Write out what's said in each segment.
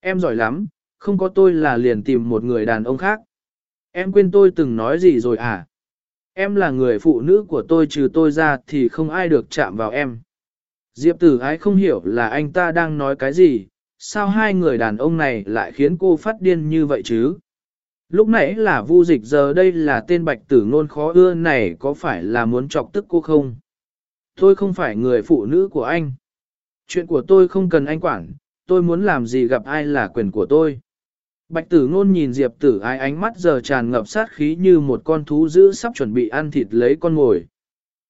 Em giỏi lắm, không có tôi là liền tìm một người đàn ông khác. Em quên tôi từng nói gì rồi à? Em là người phụ nữ của tôi trừ tôi ra thì không ai được chạm vào em. Diệp tử ái không hiểu là anh ta đang nói cái gì, sao hai người đàn ông này lại khiến cô phát điên như vậy chứ? Lúc nãy là vu dịch giờ đây là tên bạch tử ngôn khó ưa này có phải là muốn chọc tức cô không? Tôi không phải người phụ nữ của anh. Chuyện của tôi không cần anh quản, tôi muốn làm gì gặp ai là quyền của tôi. Bạch tử ngôn nhìn Diệp tử ái ánh mắt giờ tràn ngập sát khí như một con thú dữ sắp chuẩn bị ăn thịt lấy con ngồi.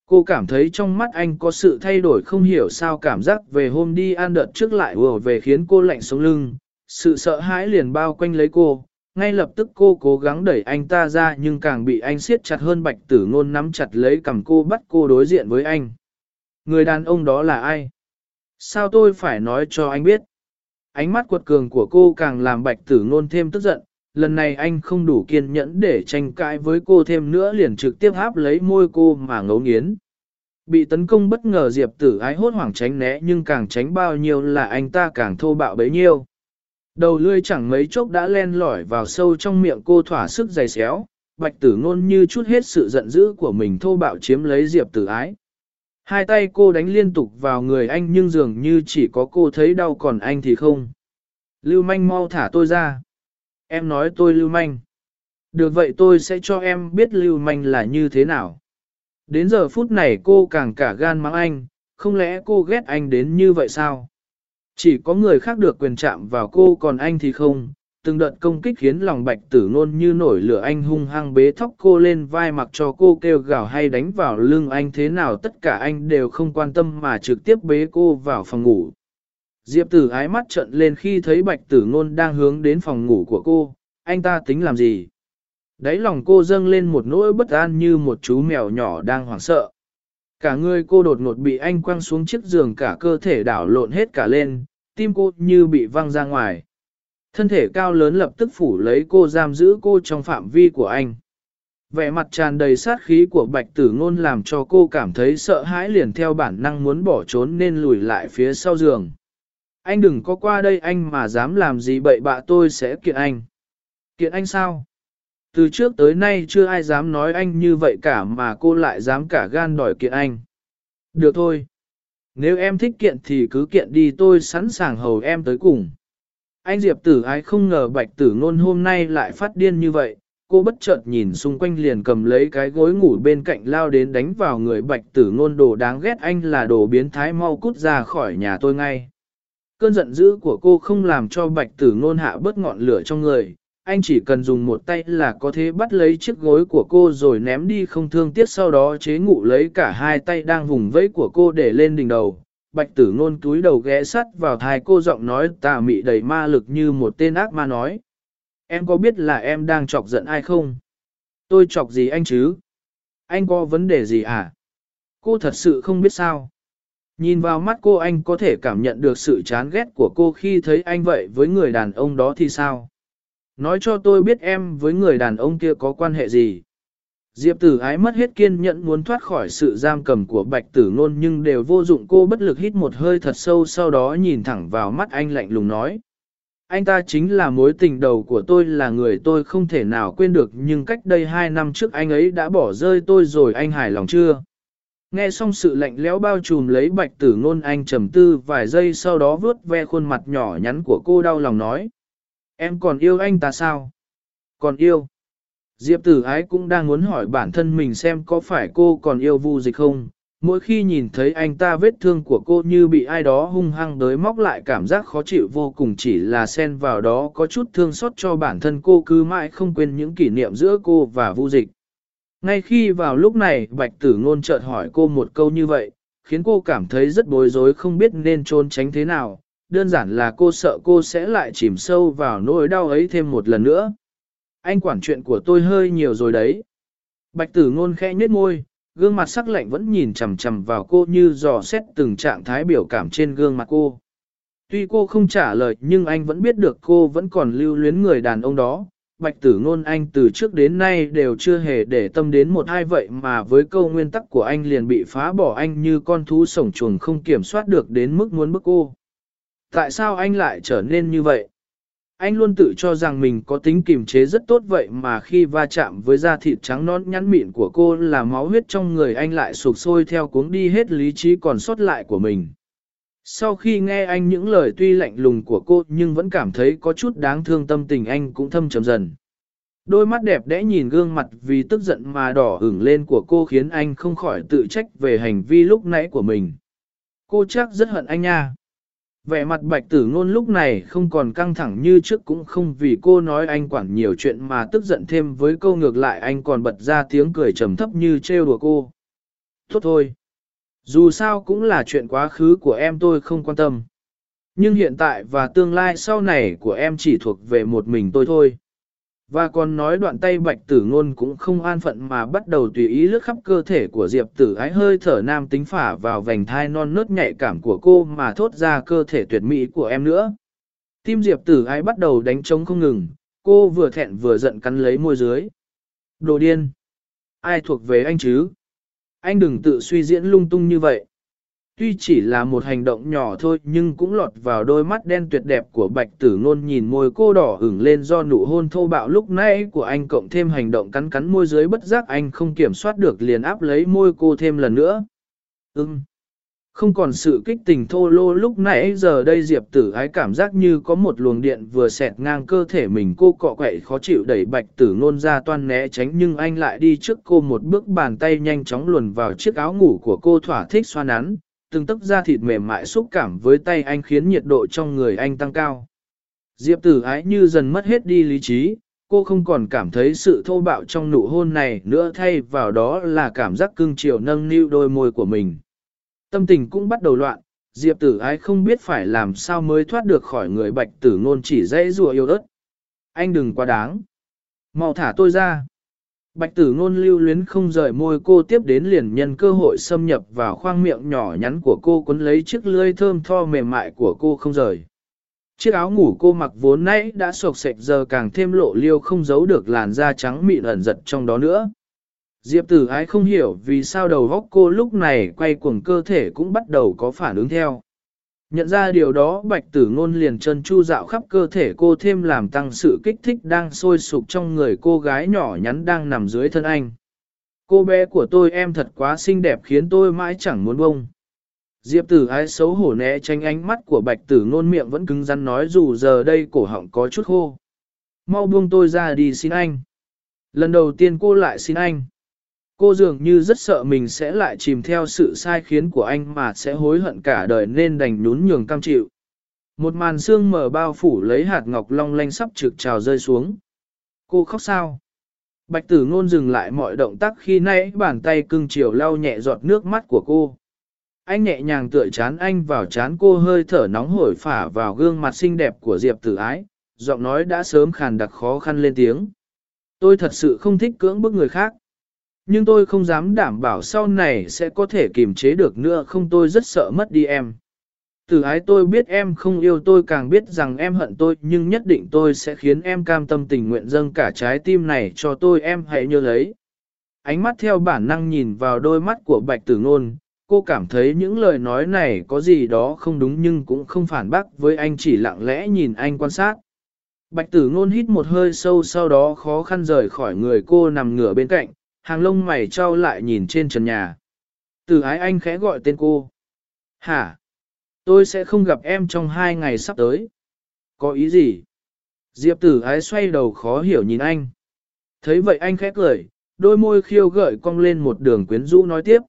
Cô cảm thấy trong mắt anh có sự thay đổi không hiểu sao cảm giác về hôm đi ăn đợt trước lại vừa về khiến cô lạnh sống lưng. Sự sợ hãi liền bao quanh lấy cô, ngay lập tức cô cố gắng đẩy anh ta ra nhưng càng bị anh siết chặt hơn bạch tử ngôn nắm chặt lấy cầm cô bắt cô đối diện với anh. Người đàn ông đó là ai? Sao tôi phải nói cho anh biết? Ánh mắt quật cường của cô càng làm bạch tử ngôn thêm tức giận, lần này anh không đủ kiên nhẫn để tranh cãi với cô thêm nữa liền trực tiếp áp lấy môi cô mà ngấu nghiến. Bị tấn công bất ngờ Diệp tử ái hốt hoảng tránh né nhưng càng tránh bao nhiêu là anh ta càng thô bạo bấy nhiêu. Đầu lươi chẳng mấy chốc đã len lỏi vào sâu trong miệng cô thỏa sức dày xéo, bạch tử ngôn như chút hết sự giận dữ của mình thô bạo chiếm lấy Diệp tử ái. Hai tay cô đánh liên tục vào người anh nhưng dường như chỉ có cô thấy đau còn anh thì không. Lưu manh mau thả tôi ra. Em nói tôi lưu manh. Được vậy tôi sẽ cho em biết lưu manh là như thế nào. Đến giờ phút này cô càng cả gan mắng anh, không lẽ cô ghét anh đến như vậy sao? Chỉ có người khác được quyền chạm vào cô còn anh thì không, từng đợt công kích khiến lòng bạch tử ngôn như nổi lửa anh hung hăng bế thóc cô lên vai mặc cho cô kêu gào hay đánh vào lưng anh thế nào tất cả anh đều không quan tâm mà trực tiếp bế cô vào phòng ngủ. Diệp tử ái mắt trận lên khi thấy bạch tử ngôn đang hướng đến phòng ngủ của cô, anh ta tính làm gì? Đấy lòng cô dâng lên một nỗi bất an như một chú mèo nhỏ đang hoảng sợ. Cả người cô đột ngột bị anh quăng xuống chiếc giường cả cơ thể đảo lộn hết cả lên, tim cô như bị văng ra ngoài. Thân thể cao lớn lập tức phủ lấy cô giam giữ cô trong phạm vi của anh. Vẻ mặt tràn đầy sát khí của bạch tử ngôn làm cho cô cảm thấy sợ hãi liền theo bản năng muốn bỏ trốn nên lùi lại phía sau giường. Anh đừng có qua đây anh mà dám làm gì bậy bạ tôi sẽ kiện anh. Kiện anh sao? Từ trước tới nay chưa ai dám nói anh như vậy cả mà cô lại dám cả gan đòi kiện anh. Được thôi. Nếu em thích kiện thì cứ kiện đi tôi sẵn sàng hầu em tới cùng. Anh Diệp tử ai không ngờ bạch tử ngôn hôm nay lại phát điên như vậy, cô bất chợt nhìn xung quanh liền cầm lấy cái gối ngủ bên cạnh lao đến đánh vào người bạch tử ngôn đồ đáng ghét anh là đồ biến thái mau cút ra khỏi nhà tôi ngay. Cơn giận dữ của cô không làm cho bạch tử ngôn hạ bớt ngọn lửa trong người, anh chỉ cần dùng một tay là có thể bắt lấy chiếc gối của cô rồi ném đi không thương tiếc sau đó chế ngụ lấy cả hai tay đang vùng vẫy của cô để lên đỉnh đầu. Bạch tử ngôn túi đầu ghé sắt vào thai cô giọng nói tà mị đầy ma lực như một tên ác ma nói. Em có biết là em đang chọc giận ai không? Tôi chọc gì anh chứ? Anh có vấn đề gì à? Cô thật sự không biết sao. Nhìn vào mắt cô anh có thể cảm nhận được sự chán ghét của cô khi thấy anh vậy với người đàn ông đó thì sao? Nói cho tôi biết em với người đàn ông kia có quan hệ gì. Diệp tử ái mất hết kiên nhẫn muốn thoát khỏi sự giam cầm của bạch tử ngôn nhưng đều vô dụng, cô bất lực hít một hơi thật sâu, sau đó nhìn thẳng vào mắt anh lạnh lùng nói. Anh ta chính là mối tình đầu của tôi, là người tôi không thể nào quên được, nhưng cách đây hai năm trước anh ấy đã bỏ rơi tôi rồi, anh hài lòng chưa? Nghe xong sự lạnh lẽo bao trùm lấy bạch tử ngôn anh trầm tư vài giây, sau đó vướt ve khuôn mặt nhỏ nhắn của cô đau lòng nói. Em còn yêu anh ta sao? Còn yêu. Diệp tử ái cũng đang muốn hỏi bản thân mình xem có phải cô còn yêu vu dịch không. Mỗi khi nhìn thấy anh ta vết thương của cô như bị ai đó hung hăng đới móc lại cảm giác khó chịu vô cùng chỉ là xen vào đó có chút thương xót cho bản thân cô cứ mãi không quên những kỷ niệm giữa cô và vu dịch. Ngay khi vào lúc này bạch tử ngôn chợt hỏi cô một câu như vậy, khiến cô cảm thấy rất bối rối không biết nên trốn tránh thế nào, đơn giản là cô sợ cô sẽ lại chìm sâu vào nỗi đau ấy thêm một lần nữa. Anh quản chuyện của tôi hơi nhiều rồi đấy. Bạch tử ngôn khẽ nhếch môi, gương mặt sắc lạnh vẫn nhìn chằm chằm vào cô như dò xét từng trạng thái biểu cảm trên gương mặt cô. Tuy cô không trả lời nhưng anh vẫn biết được cô vẫn còn lưu luyến người đàn ông đó. Bạch tử ngôn anh từ trước đến nay đều chưa hề để tâm đến một hai vậy mà với câu nguyên tắc của anh liền bị phá bỏ anh như con thú sổng chuồng không kiểm soát được đến mức muốn bức cô. Tại sao anh lại trở nên như vậy? Anh luôn tự cho rằng mình có tính kiềm chế rất tốt vậy mà khi va chạm với da thịt trắng nón nhắn mịn của cô là máu huyết trong người anh lại sụp sôi theo cuống đi hết lý trí còn sót lại của mình. Sau khi nghe anh những lời tuy lạnh lùng của cô nhưng vẫn cảm thấy có chút đáng thương tâm tình anh cũng thâm trầm dần. Đôi mắt đẹp đẽ nhìn gương mặt vì tức giận mà đỏ ửng lên của cô khiến anh không khỏi tự trách về hành vi lúc nãy của mình. Cô chắc rất hận anh nha. Vẻ mặt bạch tử ngôn lúc này không còn căng thẳng như trước cũng không vì cô nói anh quản nhiều chuyện mà tức giận thêm với câu ngược lại anh còn bật ra tiếng cười trầm thấp như trêu đùa cô. Tốt thôi. Dù sao cũng là chuyện quá khứ của em tôi không quan tâm. Nhưng hiện tại và tương lai sau này của em chỉ thuộc về một mình tôi thôi. Và còn nói đoạn tay bạch tử ngôn cũng không an phận mà bắt đầu tùy ý lướt khắp cơ thể của Diệp tử ái hơi thở nam tính phả vào vành thai non nớt nhạy cảm của cô mà thốt ra cơ thể tuyệt mỹ của em nữa. Tim Diệp tử ái bắt đầu đánh trống không ngừng, cô vừa thẹn vừa giận cắn lấy môi dưới. Đồ điên! Ai thuộc về anh chứ? Anh đừng tự suy diễn lung tung như vậy. Tuy chỉ là một hành động nhỏ thôi nhưng cũng lọt vào đôi mắt đen tuyệt đẹp của bạch tử ngôn nhìn môi cô đỏ ửng lên do nụ hôn thô bạo lúc nãy của anh cộng thêm hành động cắn cắn môi dưới bất giác anh không kiểm soát được liền áp lấy môi cô thêm lần nữa. Ừm. Không còn sự kích tình thô lô lúc nãy giờ đây Diệp tử ái cảm giác như có một luồng điện vừa xẹt ngang cơ thể mình cô cọ quậy khó chịu đẩy bạch tử ngôn ra toan né tránh nhưng anh lại đi trước cô một bước bàn tay nhanh chóng luồn vào chiếc áo ngủ của cô thỏa thích xoa nắn, từng tấc da thịt mềm mại xúc cảm với tay anh khiến nhiệt độ trong người anh tăng cao. Diệp tử ái như dần mất hết đi lý trí, cô không còn cảm thấy sự thô bạo trong nụ hôn này nữa thay vào đó là cảm giác cưng chiều nâng niu đôi môi của mình. Tâm tình cũng bắt đầu loạn, Diệp tử ái không biết phải làm sao mới thoát được khỏi người bạch tử ngôn chỉ dễ rùa yêu ớt. Anh đừng quá đáng. mau thả tôi ra. Bạch tử ngôn lưu luyến không rời môi cô tiếp đến liền nhân cơ hội xâm nhập vào khoang miệng nhỏ nhắn của cô cuốn lấy chiếc lưỡi thơm tho mềm mại của cô không rời. Chiếc áo ngủ cô mặc vốn nãy đã sộc sạch giờ càng thêm lộ liêu không giấu được làn da trắng mịn ẩn giật trong đó nữa. Diệp tử ái không hiểu vì sao đầu góc cô lúc này quay cuồng cơ thể cũng bắt đầu có phản ứng theo. Nhận ra điều đó, bạch tử ngôn liền chân chu dạo khắp cơ thể cô thêm làm tăng sự kích thích đang sôi sục trong người cô gái nhỏ nhắn đang nằm dưới thân anh. Cô bé của tôi em thật quá xinh đẹp khiến tôi mãi chẳng muốn bông. Diệp tử ái xấu hổ né tránh ánh mắt của bạch tử ngôn miệng vẫn cứng rắn nói dù giờ đây cổ họng có chút khô. Mau buông tôi ra đi xin anh. Lần đầu tiên cô lại xin anh. Cô dường như rất sợ mình sẽ lại chìm theo sự sai khiến của anh mà sẽ hối hận cả đời nên đành nhún nhường cam chịu. Một màn sương mở bao phủ lấy hạt ngọc long lanh sắp trực trào rơi xuống. Cô khóc sao? Bạch tử ngôn dừng lại mọi động tác khi nãy bàn tay cưng chiều lau nhẹ giọt nước mắt của cô. Anh nhẹ nhàng tựa chán anh vào chán cô hơi thở nóng hổi phả vào gương mặt xinh đẹp của Diệp tử ái, giọng nói đã sớm khàn đặc khó khăn lên tiếng. Tôi thật sự không thích cưỡng bức người khác. Nhưng tôi không dám đảm bảo sau này sẽ có thể kiềm chế được nữa không tôi rất sợ mất đi em. Từ ái tôi biết em không yêu tôi càng biết rằng em hận tôi nhưng nhất định tôi sẽ khiến em cam tâm tình nguyện dâng cả trái tim này cho tôi em hãy nhớ lấy. Ánh mắt theo bản năng nhìn vào đôi mắt của bạch tử ngôn, cô cảm thấy những lời nói này có gì đó không đúng nhưng cũng không phản bác với anh chỉ lặng lẽ nhìn anh quan sát. Bạch tử ngôn hít một hơi sâu sau đó khó khăn rời khỏi người cô nằm ngửa bên cạnh, hàng lông mày trao lại nhìn trên trần nhà. Từ ái anh khẽ gọi tên cô. Hả? Tôi sẽ không gặp em trong hai ngày sắp tới. Có ý gì? Diệp tử ái xoay đầu khó hiểu nhìn anh. Thấy vậy anh khẽ cười, đôi môi khiêu gợi cong lên một đường quyến rũ nói tiếp.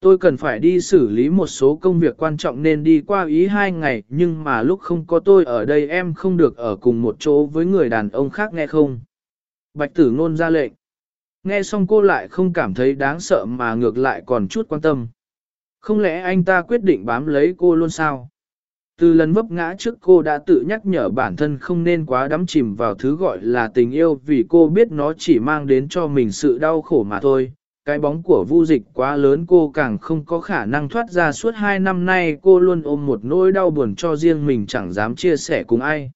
Tôi cần phải đi xử lý một số công việc quan trọng nên đi qua ý hai ngày nhưng mà lúc không có tôi ở đây em không được ở cùng một chỗ với người đàn ông khác nghe không? Bạch tử ngôn ra lệnh. Nghe xong cô lại không cảm thấy đáng sợ mà ngược lại còn chút quan tâm. Không lẽ anh ta quyết định bám lấy cô luôn sao? Từ lần vấp ngã trước cô đã tự nhắc nhở bản thân không nên quá đắm chìm vào thứ gọi là tình yêu vì cô biết nó chỉ mang đến cho mình sự đau khổ mà thôi. Cái bóng của vu dịch quá lớn cô càng không có khả năng thoát ra suốt hai năm nay cô luôn ôm một nỗi đau buồn cho riêng mình chẳng dám chia sẻ cùng ai.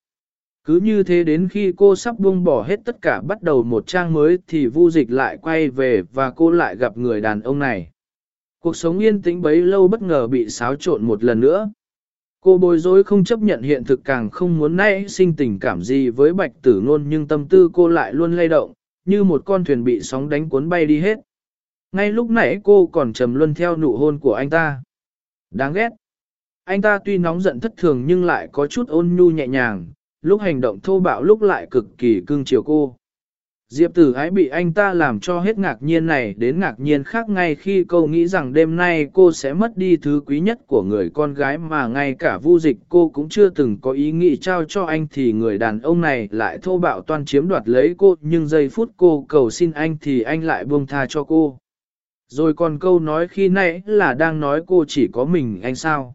Cứ như thế đến khi cô sắp buông bỏ hết tất cả bắt đầu một trang mới thì vu dịch lại quay về và cô lại gặp người đàn ông này. Cuộc sống yên tĩnh bấy lâu bất ngờ bị xáo trộn một lần nữa. Cô bối rối không chấp nhận hiện thực càng không muốn nảy sinh tình cảm gì với bạch tử nôn nhưng tâm tư cô lại luôn lay động, như một con thuyền bị sóng đánh cuốn bay đi hết. Ngay lúc nãy cô còn trầm luân theo nụ hôn của anh ta. Đáng ghét. Anh ta tuy nóng giận thất thường nhưng lại có chút ôn nhu nhẹ nhàng, lúc hành động thô bạo lúc lại cực kỳ cưng chiều cô. Diệp tử ái bị anh ta làm cho hết ngạc nhiên này đến ngạc nhiên khác ngay khi cô nghĩ rằng đêm nay cô sẽ mất đi thứ quý nhất của người con gái mà ngay cả vu dịch cô cũng chưa từng có ý nghĩ trao cho anh thì người đàn ông này lại thô bạo toan chiếm đoạt lấy cô nhưng giây phút cô cầu xin anh thì anh lại buông tha cho cô. Rồi còn câu nói khi nãy là đang nói cô chỉ có mình anh sao.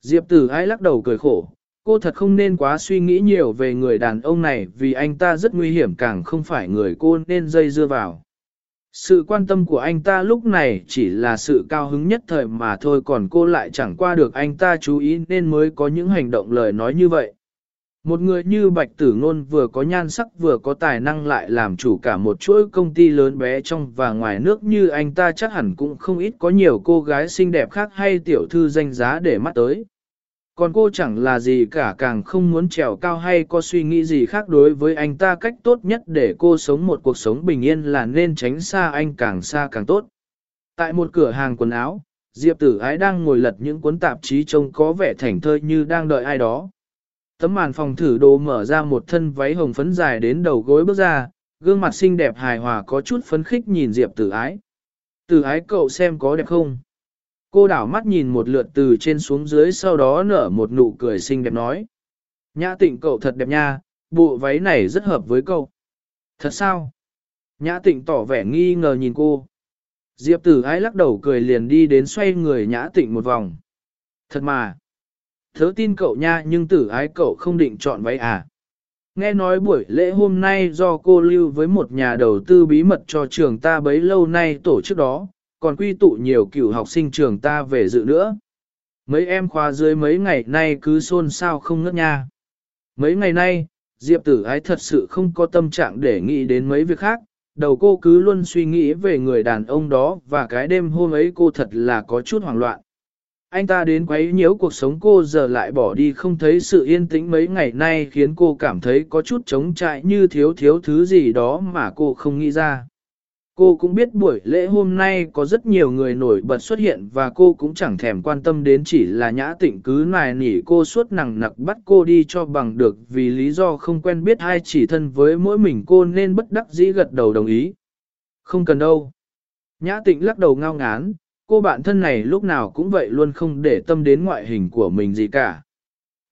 Diệp tử ái lắc đầu cười khổ, cô thật không nên quá suy nghĩ nhiều về người đàn ông này vì anh ta rất nguy hiểm càng không phải người cô nên dây dưa vào. Sự quan tâm của anh ta lúc này chỉ là sự cao hứng nhất thời mà thôi còn cô lại chẳng qua được anh ta chú ý nên mới có những hành động lời nói như vậy. Một người như Bạch Tử Ngôn vừa có nhan sắc vừa có tài năng lại làm chủ cả một chuỗi công ty lớn bé trong và ngoài nước như anh ta chắc hẳn cũng không ít có nhiều cô gái xinh đẹp khác hay tiểu thư danh giá để mắt tới. Còn cô chẳng là gì cả càng không muốn trèo cao hay có suy nghĩ gì khác đối với anh ta cách tốt nhất để cô sống một cuộc sống bình yên là nên tránh xa anh càng xa càng tốt. Tại một cửa hàng quần áo, Diệp tử ái đang ngồi lật những cuốn tạp chí trông có vẻ thảnh thơi như đang đợi ai đó. Tấm màn phòng thử đồ mở ra một thân váy hồng phấn dài đến đầu gối bước ra, gương mặt xinh đẹp hài hòa có chút phấn khích nhìn Diệp tử ái. Tử ái cậu xem có đẹp không? Cô đảo mắt nhìn một lượt từ trên xuống dưới sau đó nở một nụ cười xinh đẹp nói. Nhã tịnh cậu thật đẹp nha, bộ váy này rất hợp với cậu. Thật sao? Nhã tịnh tỏ vẻ nghi ngờ nhìn cô. Diệp tử ái lắc đầu cười liền đi đến xoay người nhã tịnh một vòng. Thật mà. Thớ tin cậu nha nhưng tử ái cậu không định chọn váy à. Nghe nói buổi lễ hôm nay do cô lưu với một nhà đầu tư bí mật cho trường ta bấy lâu nay tổ chức đó, còn quy tụ nhiều cựu học sinh trường ta về dự nữa. Mấy em khoa dưới mấy ngày nay cứ xôn xao không ngớt nha. Mấy ngày nay, Diệp tử ái thật sự không có tâm trạng để nghĩ đến mấy việc khác, đầu cô cứ luôn suy nghĩ về người đàn ông đó và cái đêm hôm ấy cô thật là có chút hoảng loạn. Anh ta đến quấy nhiễu cuộc sống cô giờ lại bỏ đi không thấy sự yên tĩnh mấy ngày nay khiến cô cảm thấy có chút trống trại như thiếu thiếu thứ gì đó mà cô không nghĩ ra. Cô cũng biết buổi lễ hôm nay có rất nhiều người nổi bật xuất hiện và cô cũng chẳng thèm quan tâm đến chỉ là nhã tịnh cứ nài nỉ cô suốt nằng nặc bắt cô đi cho bằng được vì lý do không quen biết ai chỉ thân với mỗi mình cô nên bất đắc dĩ gật đầu đồng ý. Không cần đâu. Nhã tịnh lắc đầu ngao ngán, cô bạn thân này lúc nào cũng vậy luôn không để tâm đến ngoại hình của mình gì cả.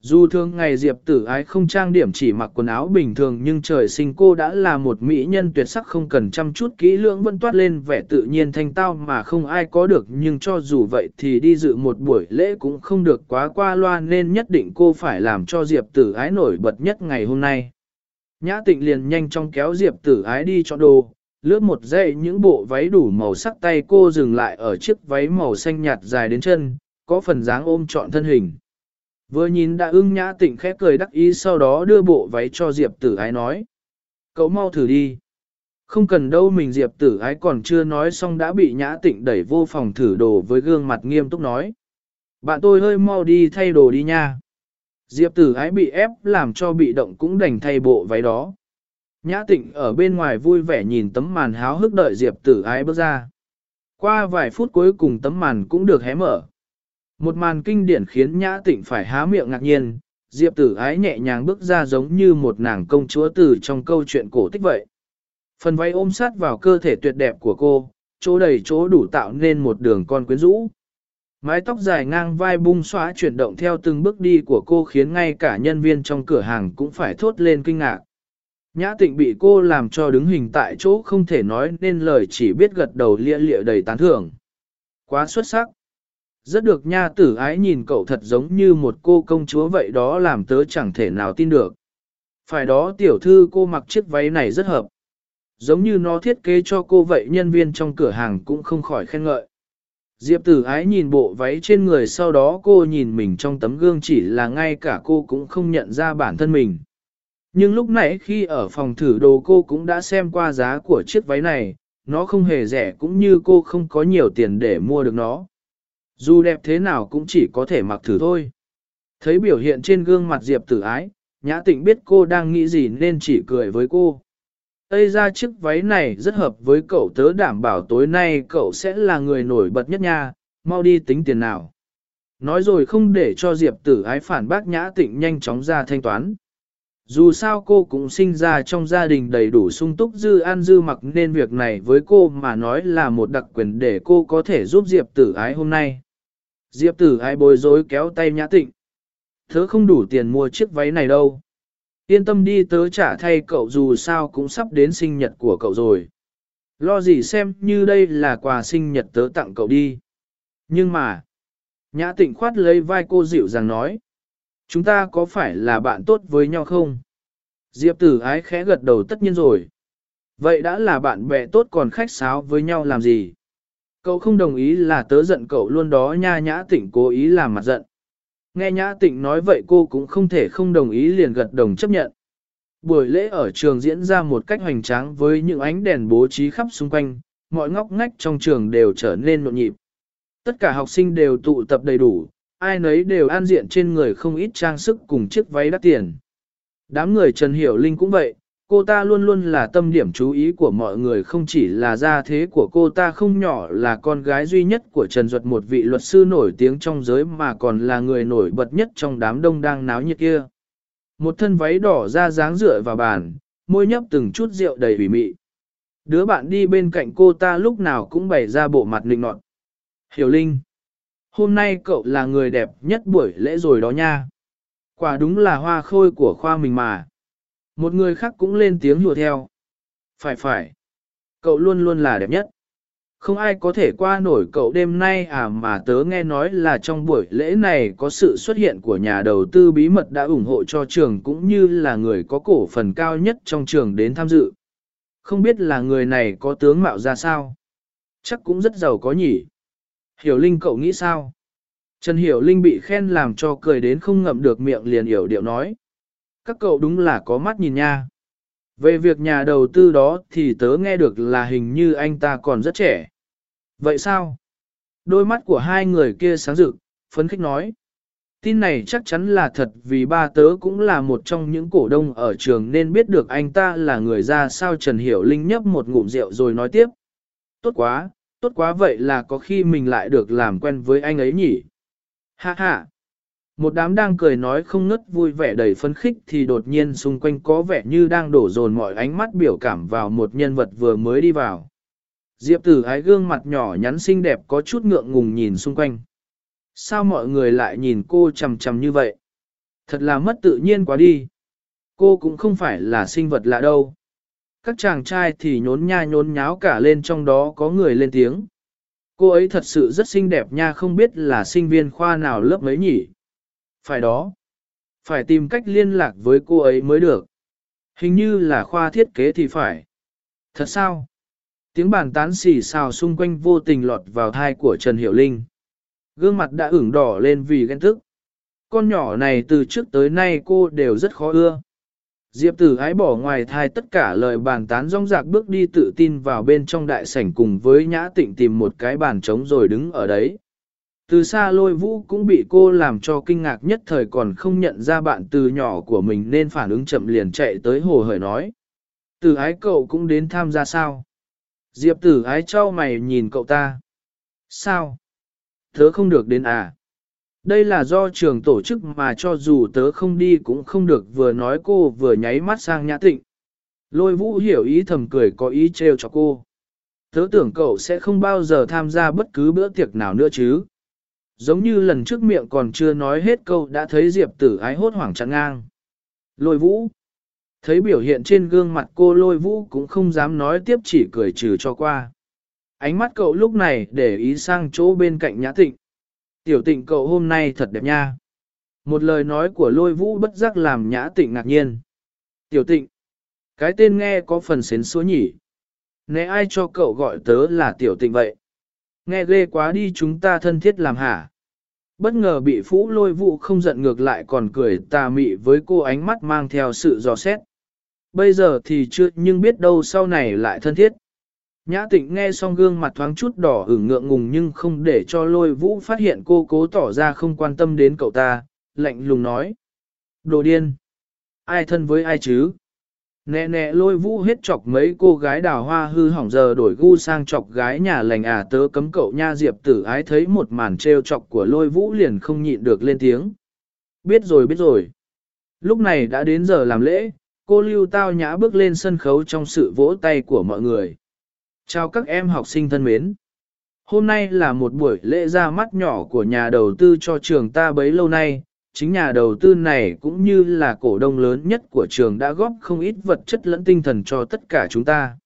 Dù thường ngày Diệp tử ái không trang điểm chỉ mặc quần áo bình thường nhưng trời sinh cô đã là một mỹ nhân tuyệt sắc không cần chăm chút kỹ lưỡng vẫn toát lên vẻ tự nhiên thanh tao mà không ai có được nhưng cho dù vậy thì đi dự một buổi lễ cũng không được quá qua loa nên nhất định cô phải làm cho Diệp tử ái nổi bật nhất ngày hôm nay. Nhã tịnh liền nhanh chóng kéo Diệp tử ái đi cho đồ, lướt một dãy những bộ váy đủ màu sắc tay cô dừng lại ở chiếc váy màu xanh nhạt dài đến chân, có phần dáng ôm trọn thân hình. Vừa nhìn đã ưng nhã tịnh khẽ cười đắc ý sau đó đưa bộ váy cho Diệp tử ái nói. Cậu mau thử đi. Không cần đâu mình Diệp tử ái còn chưa nói xong đã bị nhã tịnh đẩy vô phòng thử đồ với gương mặt nghiêm túc nói. Bạn tôi hơi mau đi thay đồ đi nha. Diệp tử ái bị ép làm cho bị động cũng đành thay bộ váy đó. Nhã tịnh ở bên ngoài vui vẻ nhìn tấm màn háo hức đợi Diệp tử ái bước ra. Qua vài phút cuối cùng tấm màn cũng được hé mở. Một màn kinh điển khiến Nhã Tịnh phải há miệng ngạc nhiên, Diệp tử ái nhẹ nhàng bước ra giống như một nàng công chúa từ trong câu chuyện cổ tích vậy. Phần váy ôm sát vào cơ thể tuyệt đẹp của cô, chỗ đầy chỗ đủ tạo nên một đường con quyến rũ. Mái tóc dài ngang vai bung xóa chuyển động theo từng bước đi của cô khiến ngay cả nhân viên trong cửa hàng cũng phải thốt lên kinh ngạc. Nhã tịnh bị cô làm cho đứng hình tại chỗ không thể nói nên lời chỉ biết gật đầu lia lịa đầy tán thưởng. Quá xuất sắc. Rất được nha tử ái nhìn cậu thật giống như một cô công chúa vậy đó làm tớ chẳng thể nào tin được. Phải đó tiểu thư cô mặc chiếc váy này rất hợp. Giống như nó thiết kế cho cô vậy nhân viên trong cửa hàng cũng không khỏi khen ngợi. Diệp tử ái nhìn bộ váy trên người sau đó cô nhìn mình trong tấm gương chỉ là ngay cả cô cũng không nhận ra bản thân mình. Nhưng lúc nãy khi ở phòng thử đồ cô cũng đã xem qua giá của chiếc váy này, nó không hề rẻ cũng như cô không có nhiều tiền để mua được nó. Dù đẹp thế nào cũng chỉ có thể mặc thử thôi. Thấy biểu hiện trên gương mặt Diệp tử ái, nhã tịnh biết cô đang nghĩ gì nên chỉ cười với cô. Ây ra chiếc váy này rất hợp với cậu tớ đảm bảo tối nay cậu sẽ là người nổi bật nhất nha, mau đi tính tiền nào. Nói rồi không để cho Diệp tử ái phản bác nhã tịnh nhanh chóng ra thanh toán. Dù sao cô cũng sinh ra trong gia đình đầy đủ sung túc dư ăn dư mặc nên việc này với cô mà nói là một đặc quyền để cô có thể giúp Diệp tử ái hôm nay. Diệp tử ái bối rối kéo tay nhã tịnh. Thớ không đủ tiền mua chiếc váy này đâu. Yên tâm đi tớ trả thay cậu dù sao cũng sắp đến sinh nhật của cậu rồi. Lo gì xem như đây là quà sinh nhật tớ tặng cậu đi. Nhưng mà, nhã tịnh khoát lấy vai cô dịu dàng nói. Chúng ta có phải là bạn tốt với nhau không? Diệp tử ái khẽ gật đầu tất nhiên rồi. Vậy đã là bạn bè tốt còn khách sáo với nhau làm gì? Cậu không đồng ý là tớ giận cậu luôn đó nha nhã tịnh cố ý làm mặt giận. Nghe nhã tịnh nói vậy cô cũng không thể không đồng ý liền gật đồng chấp nhận. Buổi lễ ở trường diễn ra một cách hoành tráng với những ánh đèn bố trí khắp xung quanh, mọi ngóc ngách trong trường đều trở nên nhộn nhịp. Tất cả học sinh đều tụ tập đầy đủ, ai nấy đều an diện trên người không ít trang sức cùng chiếc váy đắt tiền. Đám người Trần Hiểu Linh cũng vậy, cô ta luôn luôn là tâm điểm chú ý của mọi người không chỉ là gia thế của cô ta không nhỏ là con gái duy nhất của Trần Duật một vị luật sư nổi tiếng trong giới mà còn là người nổi bật nhất trong đám đông đang náo nhiệt kia. Một thân váy đỏ ra dáng dựa vào bàn, môi nhấp từng chút rượu đầy ủy mị. Đứa bạn đi bên cạnh cô ta lúc nào cũng bày ra bộ mặt nịnh nọt. Hiểu Linh, hôm nay cậu là người đẹp nhất buổi lễ rồi đó nha. Quả đúng là hoa khôi của khoa mình mà. Một người khác cũng lên tiếng hùa theo. Phải phải. Cậu luôn luôn là đẹp nhất. Không ai có thể qua nổi cậu đêm nay à mà tớ nghe nói là trong buổi lễ này có sự xuất hiện của nhà đầu tư bí mật đã ủng hộ cho trường cũng như là người có cổ phần cao nhất trong trường đến tham dự. Không biết là người này có tướng mạo ra sao? Chắc cũng rất giàu có nhỉ. Hiểu Linh cậu nghĩ sao? Trần Hiểu Linh bị khen làm cho cười đến không ngậm được miệng liền hiểu điệu nói các cậu đúng là có mắt nhìn nha. Về việc nhà đầu tư đó thì tớ nghe được là hình như anh ta còn rất trẻ. Vậy sao? Đôi mắt của hai người kia sáng rực, phấn khích nói. Tin này chắc chắn là thật vì ba tớ cũng là một trong những cổ đông ở trường nên biết được anh ta là người ra sao Trần Hiểu Linh nhấp một ngụm rượu rồi nói tiếp. Tốt quá, tốt quá vậy là có khi mình lại được làm quen với anh ấy nhỉ. Ha ha. Một đám đang cười nói không ngất vui vẻ đầy phấn khích thì đột nhiên xung quanh có vẻ như đang đổ dồn mọi ánh mắt biểu cảm vào một nhân vật vừa mới đi vào. Diệp tử ái gương mặt nhỏ nhắn xinh đẹp có chút ngượng ngùng nhìn xung quanh. Sao mọi người lại nhìn cô chầm chầm như vậy? Thật là mất tự nhiên quá đi. Cô cũng không phải là sinh vật lạ đâu. Các chàng trai thì nhốn nha nhốn nháo cả lên trong đó có người lên tiếng. Cô ấy thật sự rất xinh đẹp nha, không biết là sinh viên khoa nào lớp mấy nhỉ. Phải đó. Phải tìm cách liên lạc với cô ấy mới được. Hình như là khoa thiết kế thì phải. Thật sao? Tiếng bàn tán xì xào xung quanh vô tình lọt vào thai của Trần Hiểu Linh. Gương mặt đã ửng đỏ lên vì ghen tức. Con nhỏ này từ trước tới nay cô đều rất khó ưa. Diệp tử ái bỏ ngoài thai tất cả lời bàn tán rong rạc bước đi tự tin vào bên trong đại sảnh cùng với nhã tịnh tìm một cái bàn trống rồi đứng ở đấy. Từ xa lôi vũ cũng bị cô làm cho kinh ngạc nhất thời còn không nhận ra bạn từ nhỏ của mình nên phản ứng chậm liền chạy tới hồ hởi nói. Từ ái cậu cũng đến tham gia sao? Diệp tử ái trao mày nhìn cậu ta. Sao? Tớ không được đến à? Đây là do trường tổ chức mà cho dù tớ không đi cũng không được, vừa nói cô vừa nháy mắt sang nhã tịnh. Lôi vũ hiểu ý thầm cười có ý trêu cho cô. Tớ tưởng cậu sẽ không bao giờ tham gia bất cứ bữa tiệc nào nữa chứ. Giống như lần trước miệng còn chưa nói hết câu đã thấy Diệp tử ái hốt hoảng chặn ngang. Lôi vũ. Thấy biểu hiện trên gương mặt cô lôi vũ cũng không dám nói tiếp chỉ cười trừ cho qua. Ánh mắt cậu lúc này để ý sang chỗ bên cạnh nhã tịnh. Tiểu tịnh cậu hôm nay thật đẹp nha. Một lời nói của lôi vũ bất giác làm nhã tịnh ngạc nhiên. Tiểu tịnh. Cái tên nghe có phần xến xúa nhỉ. Nè ai cho cậu gọi tớ là tiểu tịnh vậy? Nghe ghê quá đi chúng ta thân thiết làm hả? Bất ngờ bị phũ lôi vụ không giận ngược lại còn cười tà mị với cô ánh mắt mang theo sự dò xét. Bây giờ thì chưa nhưng biết đâu sau này lại thân thiết. Nhã tịnh nghe xong gương mặt thoáng chút đỏ ửng ngượng ngùng nhưng không để cho lôi vũ phát hiện cô cố tỏ ra không quan tâm đến cậu ta, lạnh lùng nói. Đồ điên! Ai thân với ai chứ? Nẹ nẹ lôi vũ hết chọc mấy cô gái đào hoa hư hỏng giờ đổi gu sang chọc gái nhà lành à tớ cấm cậu nha diệp tử ái thấy một màn trêu chọc của lôi vũ liền không nhịn được lên tiếng. Biết rồi biết rồi. Lúc này đã đến giờ làm lễ, cô lưu tao nhã bước lên sân khấu trong sự vỗ tay của mọi người. Chào các em học sinh thân mến. Hôm nay là một buổi lễ ra mắt nhỏ của nhà đầu tư cho trường ta bấy lâu nay, chính nhà đầu tư này cũng như là cổ đông lớn nhất của trường đã góp không ít vật chất lẫn tinh thần cho tất cả chúng ta.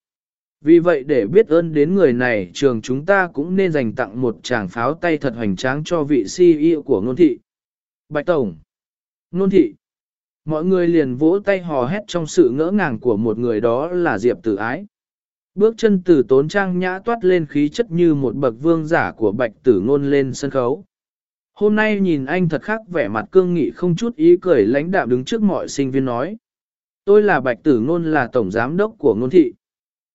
Vì vậy để biết ơn đến người này, trường chúng ta cũng nên dành tặng một tràng pháo tay thật hoành tráng cho vị CEO của Ngôn Thị. Bạch Tổng Ngôn Thị Mọi người liền vỗ tay hò hét trong sự ngỡ ngàng của một người đó là Diệp Tử Ái. Bước chân từ tốn trang nhã toát lên khí chất như một bậc vương giả của Bạch Tử Ngôn lên sân khấu. Hôm nay nhìn anh thật khác vẻ mặt cương nghị không chút ý cười lãnh đạm đứng trước mọi sinh viên nói. Tôi là Bạch Tử Ngôn, là Tổng Giám đốc của Ngôn Thị.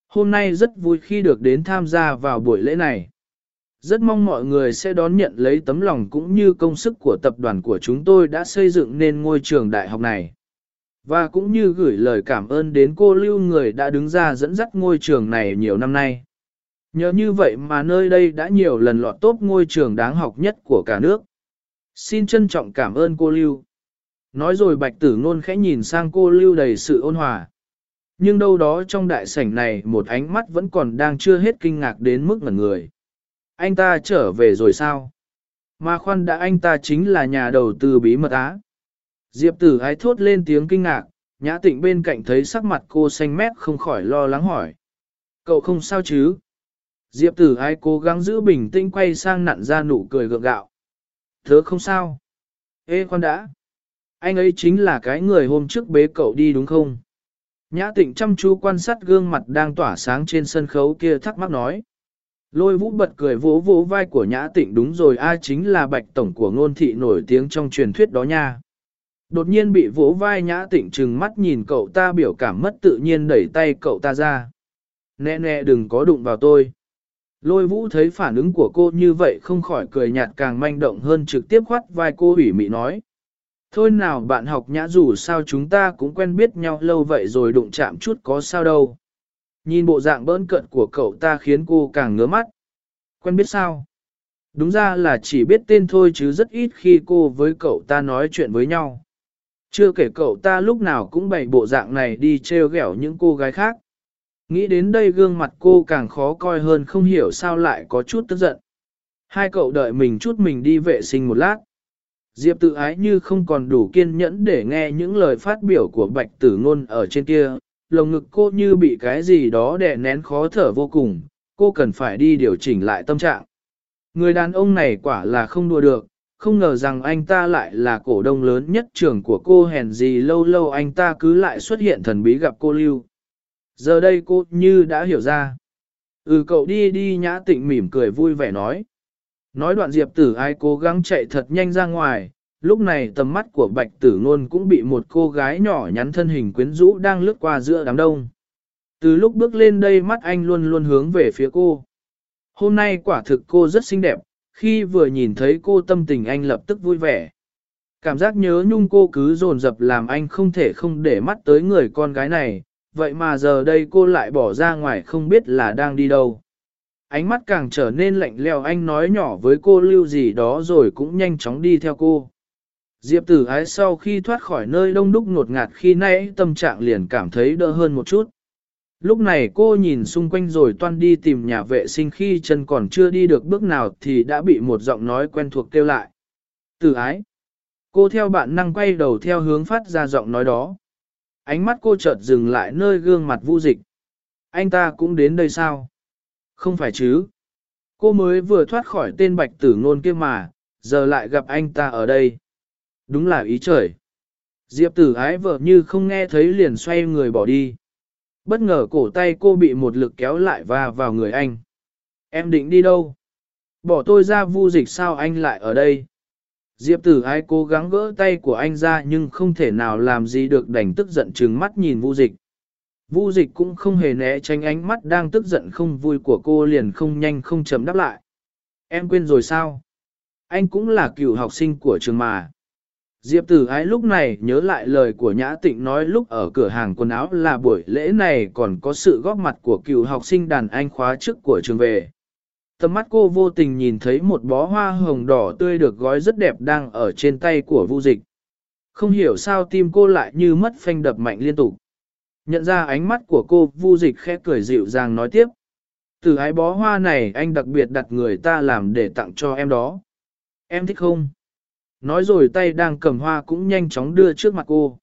Hôm nay rất vui khi được đến tham gia vào buổi lễ này. Rất mong mọi người sẽ đón nhận lấy tấm lòng cũng như công sức của tập đoàn của chúng tôi đã xây dựng nên ngôi trường đại học này. Và cũng như gửi lời cảm ơn đến cô Lưu người đã đứng ra dẫn dắt ngôi trường này nhiều năm nay. Nhờ như vậy mà nơi đây đã nhiều lần lọt tốt ngôi trường đáng học nhất của cả nước. Xin trân trọng cảm ơn cô Lưu. Nói rồi bạch tử ngôn khẽ nhìn sang cô Lưu đầy sự ôn hòa. Nhưng đâu đó trong đại sảnh này một ánh mắt vẫn còn đang chưa hết kinh ngạc đến mức ngẩn người. Anh ta trở về rồi sao? Mà khoan đã anh ta chính là nhà đầu tư bí mật á. Diệp tử ái thốt lên tiếng kinh ngạc, nhã tịnh bên cạnh thấy sắc mặt cô xanh mét không khỏi lo lắng hỏi. Cậu không sao chứ? Diệp tử ái cố gắng giữ bình tĩnh quay sang nặn ra nụ cười gượng gạo. Thớ không sao. Ê, khoan đã. Anh ấy chính là cái người hôm trước bế cậu đi đúng không? Nhã tịnh chăm chú quan sát gương mặt đang tỏa sáng trên sân khấu kia thắc mắc nói. Lôi vũ bật cười vỗ vỗ vai của nhã tịnh đúng rồi ai chính là bạch tổng của ngôn thị nổi tiếng trong truyền thuyết đó nha. Đột nhiên bị vỗ vai nhã tịnh trừng mắt nhìn cậu ta biểu cảm mất tự nhiên đẩy tay cậu ta ra. Nè nè, đừng có đụng vào tôi. Lôi vũ thấy phản ứng của cô như vậy không khỏi cười nhạt càng manh động hơn trực tiếp khoát vai cô ủy mị nói. Thôi nào bạn học nhã dù sao chúng ta cũng quen biết nhau lâu vậy rồi đụng chạm chút có sao đâu. Nhìn bộ dạng bỡn cận của cậu ta khiến cô càng ngứa mắt. Quen biết sao? Đúng ra là chỉ biết tên thôi chứ rất ít khi cô với cậu ta nói chuyện với nhau. Chưa kể cậu ta lúc nào cũng bày bộ dạng này đi trêu ghẹo những cô gái khác. Nghĩ đến đây gương mặt cô càng khó coi hơn không hiểu sao lại có chút tức giận. Hai cậu đợi mình chút mình đi vệ sinh một lát. Diệp tự ái như không còn đủ kiên nhẫn để nghe những lời phát biểu của bạch tử ngôn ở trên kia, lồng ngực cô như bị cái gì đó đè nén khó thở vô cùng, cô cần phải đi điều chỉnh lại tâm trạng. Người đàn ông này quả là không đùa được, không ngờ rằng anh ta lại là cổ đông lớn nhất trường của cô hèn gì lâu lâu anh ta cứ lại xuất hiện thần bí gặp cô Lưu. Giờ đây cô như đã hiểu ra. Ừ cậu đi đi nhã tịnh mỉm cười vui vẻ nói. Nói đoạn diệp tử ai cố gắng chạy thật nhanh ra ngoài, lúc này tầm mắt của bạch tử ngôn cũng bị một cô gái nhỏ nhắn thân hình quyến rũ đang lướt qua giữa đám đông. Từ lúc bước lên đây mắt anh luôn luôn hướng về phía cô. Hôm nay quả thực cô rất xinh đẹp, khi vừa nhìn thấy cô tâm tình anh lập tức vui vẻ. Cảm giác nhớ nhung cô cứ dồn dập làm anh không thể không để mắt tới người con gái này, vậy mà giờ đây cô lại bỏ ra ngoài không biết là đang đi đâu. Ánh mắt càng trở nên lạnh lẽo, anh nói nhỏ với cô lưu gì đó rồi cũng nhanh chóng đi theo cô. Diệp tử ái sau khi thoát khỏi nơi đông đúc ngột ngạt khi nãy, tâm trạng liền cảm thấy đỡ hơn một chút. Lúc này cô nhìn xung quanh rồi toan đi tìm nhà vệ sinh khi chân còn chưa đi được bước nào thì đã bị một giọng nói quen thuộc kêu lại. Tử ái. Cô theo bạn năng quay đầu theo hướng phát ra giọng nói đó. Ánh mắt cô chợt dừng lại nơi gương mặt vu dịch. Anh ta cũng đến đây sao? Không phải chứ. Cô mới vừa thoát khỏi tên bạch tử ngôn kia mà, giờ lại gặp anh ta ở đây. Đúng là ý trời. Diệp tử ái vợ như không nghe thấy liền xoay người bỏ đi. Bất ngờ cổ tay cô bị một lực kéo lại và vào người anh. Em định đi đâu? Bỏ tôi ra vu dịch sao anh lại ở đây? Diệp tử ái cố gắng gỡ tay của anh ra nhưng không thể nào làm gì được đành tức giận trừng mắt nhìn vu dịch. Vu dịch cũng không hề né tránh ánh mắt đang tức giận không vui của cô liền không nhanh không chấm đáp lại. Em quên rồi sao? Anh cũng là cựu học sinh của trường mà. Diệp tử ái lúc này nhớ lại lời của Nhã Tịnh nói lúc ở cửa hàng quần áo là buổi lễ này còn có sự góp mặt của cựu học sinh đàn anh khóa trước của trường về. Tầm mắt cô vô tình nhìn thấy một bó hoa hồng đỏ tươi được gói rất đẹp đang ở trên tay của Vu Dịch. Không hiểu sao tim cô lại như mất phanh đập mạnh liên tục. Nhận ra ánh mắt của cô, Vu Dịch khẽ cười dịu dàng nói tiếp. Từ ái bó hoa này anh đặc biệt đặt người ta làm để tặng cho em đó. Em thích không? Nói rồi tay đang cầm hoa cũng nhanh chóng đưa trước mặt cô.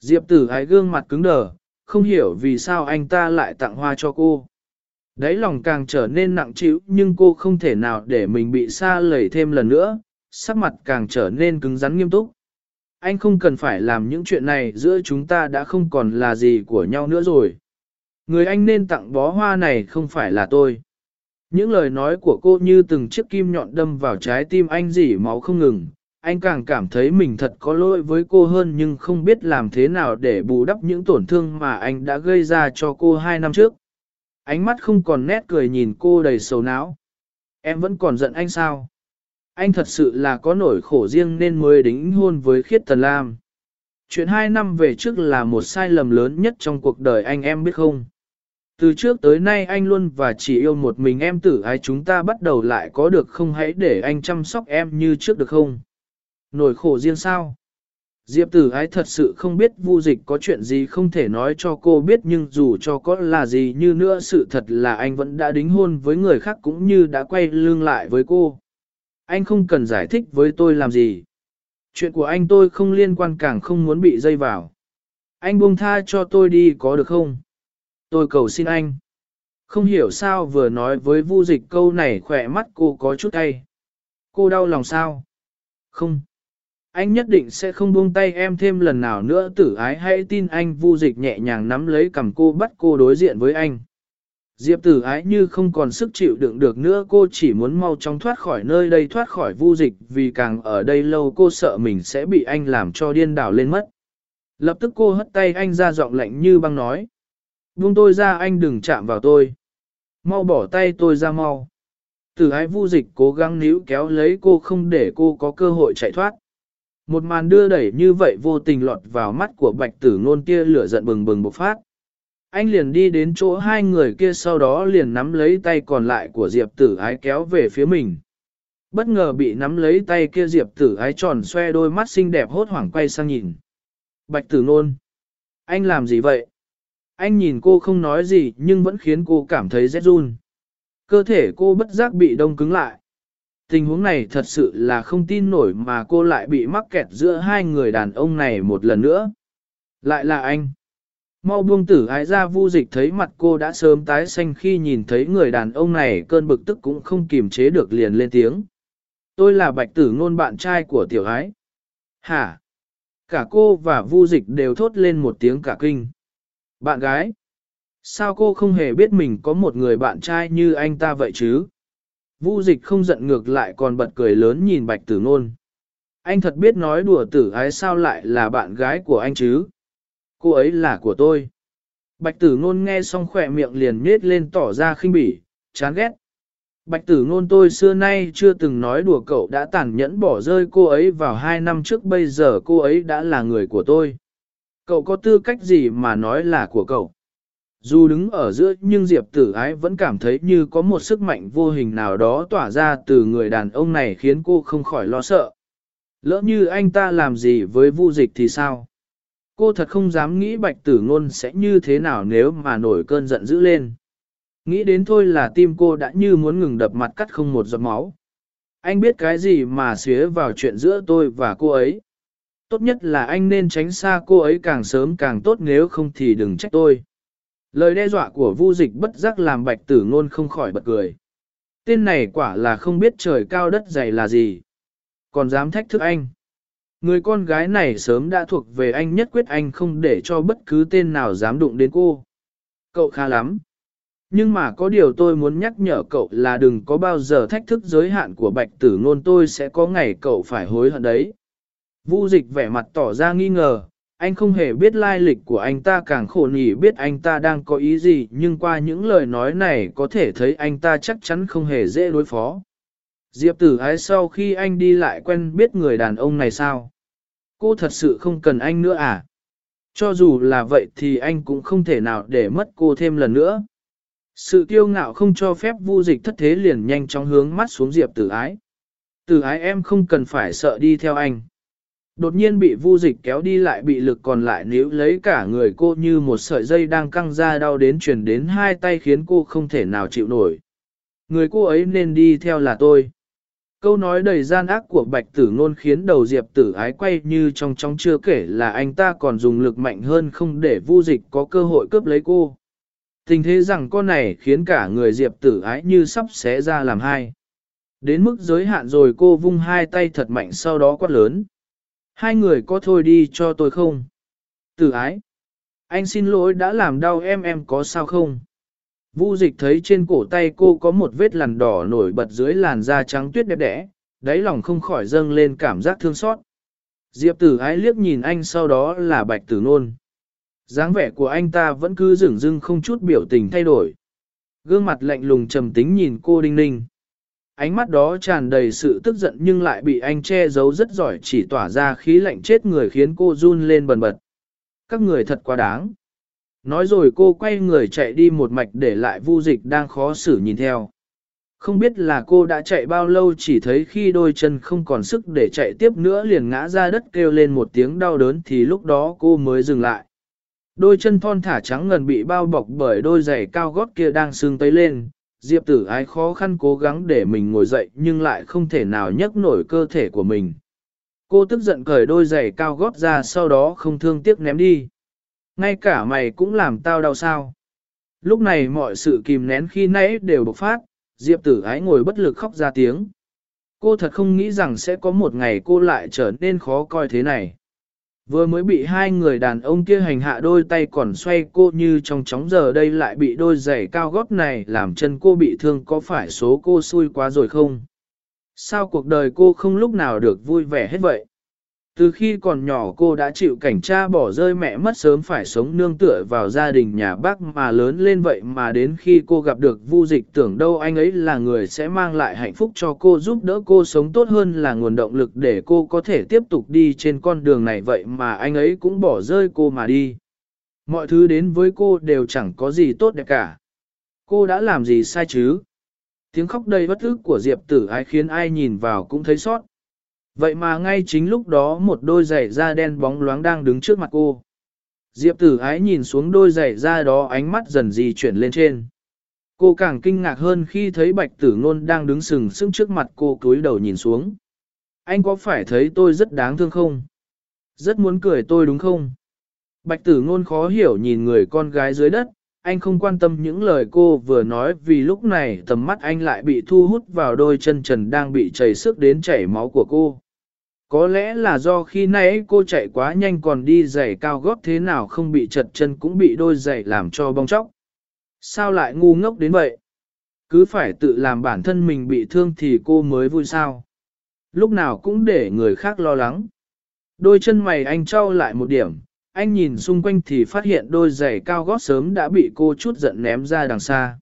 Diệp tử ái gương mặt cứng đờ, không hiểu vì sao anh ta lại tặng hoa cho cô. Đấy lòng càng trở nên nặng chịu nhưng cô không thể nào để mình bị xa lầy thêm lần nữa, sắc mặt càng trở nên cứng rắn nghiêm túc. Anh không cần phải làm những chuyện này giữa chúng ta đã không còn là gì của nhau nữa rồi. Người anh nên tặng bó hoa này không phải là tôi. Những lời nói của cô như từng chiếc kim nhọn đâm vào trái tim anh dỉ máu không ngừng. Anh càng cảm thấy mình thật có lỗi với cô hơn nhưng không biết làm thế nào để bù đắp những tổn thương mà anh đã gây ra cho cô hai năm trước. Ánh mắt không còn nét cười nhìn cô đầy sầu não. Em vẫn còn giận anh sao? Anh thật sự là có nỗi khổ riêng nên mới đính hôn với Khiết Tần Lam. Chuyện hai năm về trước là một sai lầm lớn nhất trong cuộc đời anh, em biết không? Từ trước tới nay anh luôn và chỉ yêu một mình em tử ái chúng ta bắt đầu lại có được không hãy để anh chăm sóc em như trước được không? Nổi khổ riêng sao? Diệp tử ái thật sự không biết vu dịch có chuyện gì không thể nói cho cô biết nhưng dù cho có là gì như nữa sự thật là anh vẫn đã đính hôn với người khác cũng như đã quay lưng lại với cô. Anh không cần giải thích với tôi làm gì. Chuyện của anh tôi không liên quan càng không muốn bị dây vào. Anh buông tha cho tôi đi có được không? Tôi cầu xin anh. Không hiểu sao vừa nói với vu dịch câu này khỏe mắt cô có chút tay. Cô đau lòng sao? Không. Anh nhất định sẽ không buông tay em thêm lần nào nữa, tử ái hãy tin anh, vu dịch nhẹ nhàng nắm lấy cầm cô, bắt cô đối diện với anh. Diệp tử ái như không còn sức chịu đựng được nữa, cô chỉ muốn mau chóng thoát khỏi nơi đây, thoát khỏi vu dịch, vì càng ở đây lâu cô sợ mình sẽ bị anh làm cho điên đảo lên mất. Lập tức cô hất tay anh ra giọng lạnh như băng nói. Buông tôi ra, anh đừng chạm vào tôi. Mau bỏ tay tôi ra mau. Tử ái vu dịch cố gắng níu kéo lấy cô, không để cô có cơ hội chạy thoát. Một màn đưa đẩy như vậy vô tình lọt vào mắt của bạch tử ngôn kia lửa giận bừng bừng bộc phát. Anh liền đi đến chỗ hai người kia sau đó liền nắm lấy tay còn lại của Diệp tử ái kéo về phía mình. Bất ngờ bị nắm lấy tay kia Diệp tử ái tròn xoe đôi mắt xinh đẹp hốt hoảng quay sang nhìn. Bạch tử ngôn. Anh làm gì vậy? Anh nhìn cô không nói gì nhưng vẫn khiến cô cảm thấy rét run. Cơ thể cô bất giác bị đông cứng lại. Tình huống này thật sự là không tin nổi mà cô lại bị mắc kẹt giữa hai người đàn ông này một lần nữa. Lại là anh. Mau buông tử ái ra vu dịch thấy mặt cô đã sớm tái xanh khi nhìn thấy người đàn ông này, cơn bực tức cũng không kiềm chế được liền lên tiếng. Tôi là bạch tử ngôn bạn trai của tiểu ái. Hả? Cả cô và vu dịch đều thốt lên một tiếng cả kinh. Bạn gái? Sao cô không hề biết mình có một người bạn trai như anh ta vậy chứ? Vu dịch không giận ngược lại còn bật cười lớn nhìn bạch tử ngôn. Anh thật biết nói đùa tử ái sao lại là bạn gái của anh chứ? Cô ấy là của tôi. Bạch tử ngôn nghe xong khỏe miệng liền nết lên tỏ ra khinh bỉ, chán ghét. Bạch tử ngôn tôi xưa nay chưa từng nói đùa cậu đã tàn nhẫn bỏ rơi cô ấy vào hai năm trước bây giờ cô ấy đã là người của tôi. Cậu có tư cách gì mà nói là của cậu? Dù đứng ở giữa nhưng Diệp tử ái vẫn cảm thấy như có một sức mạnh vô hình nào đó tỏa ra từ người đàn ông này khiến cô không khỏi lo sợ. Lỡ như anh ta làm gì với vu dịch thì sao? Cô thật không dám nghĩ bạch tử ngôn sẽ như thế nào nếu mà nổi cơn giận dữ lên. Nghĩ đến thôi là tim cô đã như muốn ngừng đập mặt cắt không một giọt máu. Anh biết cái gì mà xía vào chuyện giữa tôi và cô ấy. Tốt nhất là anh nên tránh xa cô ấy càng sớm càng tốt nếu không thì đừng trách tôi. Lời đe dọa của Vu Dịch bất giác làm Bạch Tử Ngôn không khỏi bật cười. Tên này quả là không biết trời cao đất dày là gì. Còn dám thách thức anh. Người con gái này sớm đã thuộc về anh nhất quyết anh không để cho bất cứ tên nào dám đụng đến cô. Cậu khá lắm. Nhưng mà có điều tôi muốn nhắc nhở cậu là đừng có bao giờ thách thức giới hạn của bạch tử ngôn tôi sẽ có ngày cậu phải hối hận đấy. Vu dịch vẻ mặt tỏ ra nghi ngờ, anh không hề biết lai lịch của anh ta càng khổ nhỉ biết anh ta đang có ý gì, nhưng qua những lời nói này có thể thấy anh ta chắc chắn không hề dễ đối phó. Diệp tử ái sau khi anh đi lại quen biết người đàn ông này sao? cô thật sự không cần anh nữa à? Cho dù là vậy thì anh cũng không thể nào để mất cô thêm lần nữa. Sự kiêu ngạo không cho phép vu dịch thất thế liền nhanh chóng hướng mắt xuống Diệp tử ái. Tử ái em không cần phải sợ đi theo anh. Đột nhiên bị vu dịch kéo đi lại bị lực còn lại níu lấy cả người cô như một sợi dây đang căng ra đau đến truyền đến hai tay khiến cô không thể nào chịu nổi. Người cô ấy nên đi theo là tôi. Câu nói đầy gian ác của bạch tử ngôn khiến đầu diệp tử ái quay như trong trong chưa kể là anh ta còn dùng lực mạnh hơn không để vu dịch có cơ hội cướp lấy cô. Tình thế rằng con này khiến cả người diệp tử ái như sắp xé ra làm hai. Đến mức giới hạn rồi cô vung hai tay thật mạnh sau đó quát lớn. Hai người có thôi đi cho tôi không? Tử ái. Anh xin lỗi đã làm đau em em có sao không? Vu dịch thấy trên cổ tay cô có một vết lằn đỏ nổi bật dưới làn da trắng tuyết đẹp đẽ, đáy lòng không khỏi dâng lên cảm giác thương xót. Diệp tử ái liếc nhìn anh sau đó là bạch tử nôn. dáng vẻ của anh ta vẫn cứ dửng dưng không chút biểu tình thay đổi. Gương mặt lạnh lùng trầm tính nhìn cô đinh ninh. Ánh mắt đó tràn đầy sự tức giận nhưng lại bị anh che giấu rất giỏi, chỉ tỏa ra khí lạnh chết người khiến cô run lên bần bật. Các người thật quá đáng. Nói rồi cô quay người chạy đi một mạch để lại vu dịch đang khó xử nhìn theo. Không biết là cô đã chạy bao lâu chỉ thấy khi đôi chân không còn sức để chạy tiếp nữa liền ngã ra đất kêu lên một tiếng đau đớn thì lúc đó cô mới dừng lại. Đôi chân thon thả trắng ngần bị bao bọc bởi đôi giày cao gót kia đang sưng tấy lên. Diệp tử ái khó khăn cố gắng để mình ngồi dậy nhưng lại không thể nào nhấc nổi cơ thể của mình. Cô tức giận cởi đôi giày cao gót ra sau đó không thương tiếc ném đi. Ngay cả mày cũng làm tao đau sao. Lúc này mọi sự kìm nén khi nãy đều bộc phát, Diệp tử ái ngồi bất lực khóc ra tiếng. Cô thật không nghĩ rằng sẽ có một ngày cô lại trở nên khó coi thế này. Vừa mới bị hai người đàn ông kia hành hạ đôi tay còn xoay cô như trong chóng giờ đây lại bị đôi giày cao gót này làm chân cô bị thương có phải số cô xui quá rồi không? Sao cuộc đời cô không lúc nào được vui vẻ hết vậy? Từ khi còn nhỏ cô đã chịu cảnh cha bỏ rơi mẹ mất sớm phải sống nương tựa vào gia đình nhà bác mà lớn lên vậy mà đến khi cô gặp được vu dịch tưởng đâu anh ấy là người sẽ mang lại hạnh phúc cho cô, giúp đỡ cô sống tốt hơn là nguồn động lực để cô có thể tiếp tục đi trên con đường này vậy mà anh ấy cũng bỏ rơi cô mà đi. Mọi thứ đến với cô đều chẳng có gì tốt đẹp cả. Cô đã làm gì sai chứ? Tiếng khóc đầy bất ức của Diệp tử ai khiến ai nhìn vào cũng thấy sót. Vậy mà ngay chính lúc đó một đôi giày da đen bóng loáng đang đứng trước mặt cô. Diệp tử ái nhìn xuống đôi giày da đó ánh mắt dần di chuyển lên trên. Cô càng kinh ngạc hơn khi thấy bạch tử ngôn đang đứng sừng sững trước mặt cô cúi đầu nhìn xuống. Anh có phải thấy tôi rất đáng thương không? Rất muốn cười tôi đúng không? Bạch tử ngôn khó hiểu nhìn người con gái dưới đất, anh không quan tâm những lời cô vừa nói vì lúc này tầm mắt anh lại bị thu hút vào đôi chân trần đang bị chảy sức đến chảy máu của cô. Có lẽ là do khi nãy cô chạy quá nhanh còn đi giày cao gót thế nào không bị chật chân cũng bị đôi giày làm cho bong chóc. Sao lại ngu ngốc đến vậy? Cứ phải tự làm bản thân mình bị thương thì cô mới vui sao? Lúc nào cũng để người khác lo lắng. Đôi chân mày anh trao lại một điểm, anh nhìn xung quanh thì phát hiện đôi giày cao gót sớm đã bị cô chút giận ném ra đằng xa.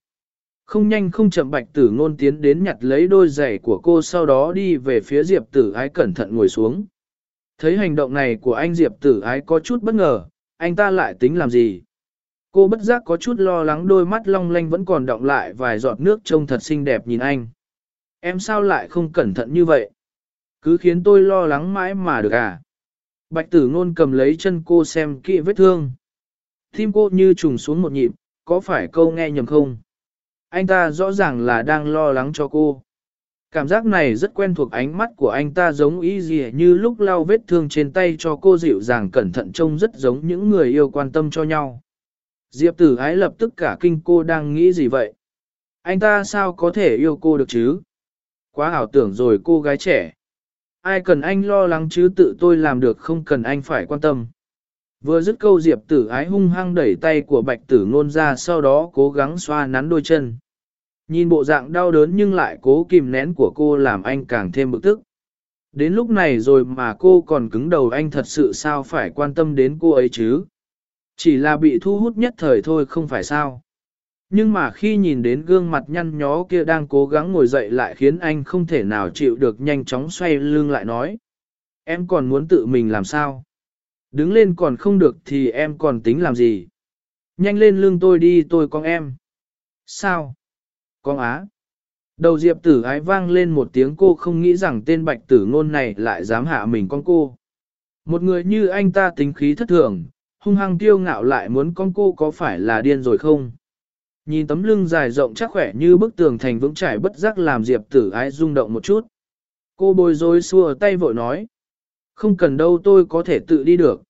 Không nhanh không chậm bạch tử ngôn tiến đến nhặt lấy đôi giày của cô sau đó đi về phía Diệp tử ái cẩn thận ngồi xuống. Thấy hành động này của anh Diệp tử ái có chút bất ngờ, anh ta lại tính làm gì? Cô bất giác có chút lo lắng đôi mắt long lanh vẫn còn động lại vài giọt nước trông thật xinh đẹp nhìn anh. Em sao lại không cẩn thận như vậy? Cứ khiến tôi lo lắng mãi mà được à? Bạch tử ngôn cầm lấy chân cô xem kỹ vết thương. Tim cô như trùng xuống một nhịp, có phải câu nghe nhầm không? Anh ta rõ ràng là đang lo lắng cho cô. Cảm giác này rất quen thuộc ánh mắt của anh ta giống ý gì như lúc lau vết thương trên tay cho cô dịu dàng cẩn thận trông rất giống những người yêu quan tâm cho nhau. Diệp tử ái lập tức cả kinh cô đang nghĩ gì vậy? Anh ta sao có thể yêu cô được chứ? Quá ảo tưởng rồi cô gái trẻ. Ai cần anh lo lắng chứ tự tôi làm được không cần anh phải quan tâm. Vừa dứt câu diệp tử ái hung hăng đẩy tay của bạch tử ngôn ra sau đó cố gắng xoa nắn đôi chân. Nhìn bộ dạng đau đớn nhưng lại cố kìm nén của cô làm anh càng thêm bực tức. Đến lúc này rồi mà cô còn cứng đầu anh thật sự sao phải quan tâm đến cô ấy chứ. Chỉ là bị thu hút nhất thời thôi không phải sao. Nhưng mà khi nhìn đến gương mặt nhăn nhó kia đang cố gắng ngồi dậy lại khiến anh không thể nào chịu được nhanh chóng xoay lưng lại nói. Em còn muốn tự mình làm sao? Đứng lên còn không được thì em còn tính làm gì? Nhanh lên lưng tôi đi, tôi con em. Sao? Con á? Đầu diệp tử ái vang lên một tiếng cô không nghĩ rằng tên bạch tử ngôn này lại dám hạ mình con cô. Một người như anh ta tính khí thất thường, hung hăng tiêu ngạo lại muốn con cô có phải là điên rồi không? Nhìn tấm lưng dài rộng chắc khỏe như bức tường thành vững trải bất giác làm diệp tử ái rung động một chút. Cô bồi rối xua tay vội nói. Không cần đâu tôi có thể tự đi được.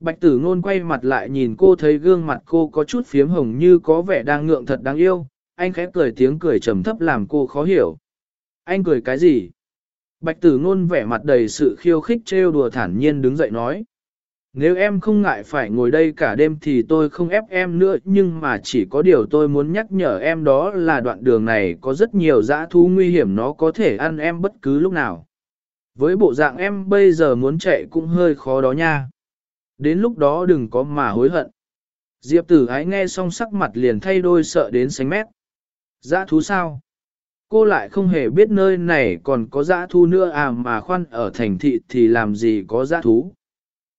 Bạch tử ngôn quay mặt lại nhìn cô thấy gương mặt cô có chút phiếm hồng như có vẻ đang ngượng thật đáng yêu, anh khẽ cười tiếng cười trầm thấp làm cô khó hiểu. Anh cười cái gì? Bạch tử ngôn vẻ mặt đầy sự khiêu khích trêu đùa thản nhiên đứng dậy nói. Nếu em không ngại phải ngồi đây cả đêm thì tôi không ép em nữa, nhưng mà chỉ có điều tôi muốn nhắc nhở em đó là đoạn đường này có rất nhiều dã thú nguy hiểm nó có thể ăn em bất cứ lúc nào. Với bộ dạng em bây giờ muốn chạy cũng hơi khó đó nha. Đến lúc đó đừng có mà hối hận. Diệp tử ái nghe xong sắc mặt liền thay đôi sợ đến sánh mét. Dã thú sao? Cô lại không hề biết nơi này còn có dã thú nữa à mà khoan ở thành thị thì làm gì có dã thú.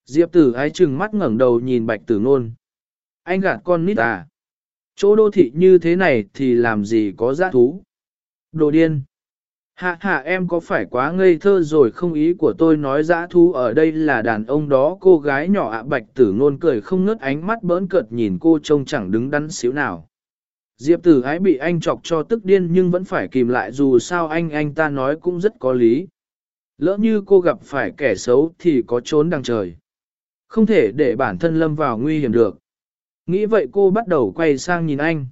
Diệp tử ái chừng mắt ngẩng đầu nhìn bạch tử nôn. Anh gạt con nít à? Chỗ đô thị như thế này thì làm gì có dã thú? Đồ điên! Hạ hạ em có phải quá ngây thơ rồi không ý của tôi nói dã thú ở đây là đàn ông đó cô gái nhỏ ạ, bạch tử ngôn cười không ngớt, ánh mắt bỡn cợt nhìn cô trông chẳng đứng đắn xíu nào. Diệp tử ái bị anh chọc cho tức điên nhưng vẫn phải kìm lại dù sao anh anh ta nói cũng rất có lý. Lỡ như cô gặp phải kẻ xấu thì có trốn đằng trời. Không thể để bản thân lâm vào nguy hiểm được. Nghĩ vậy cô bắt đầu quay sang nhìn anh.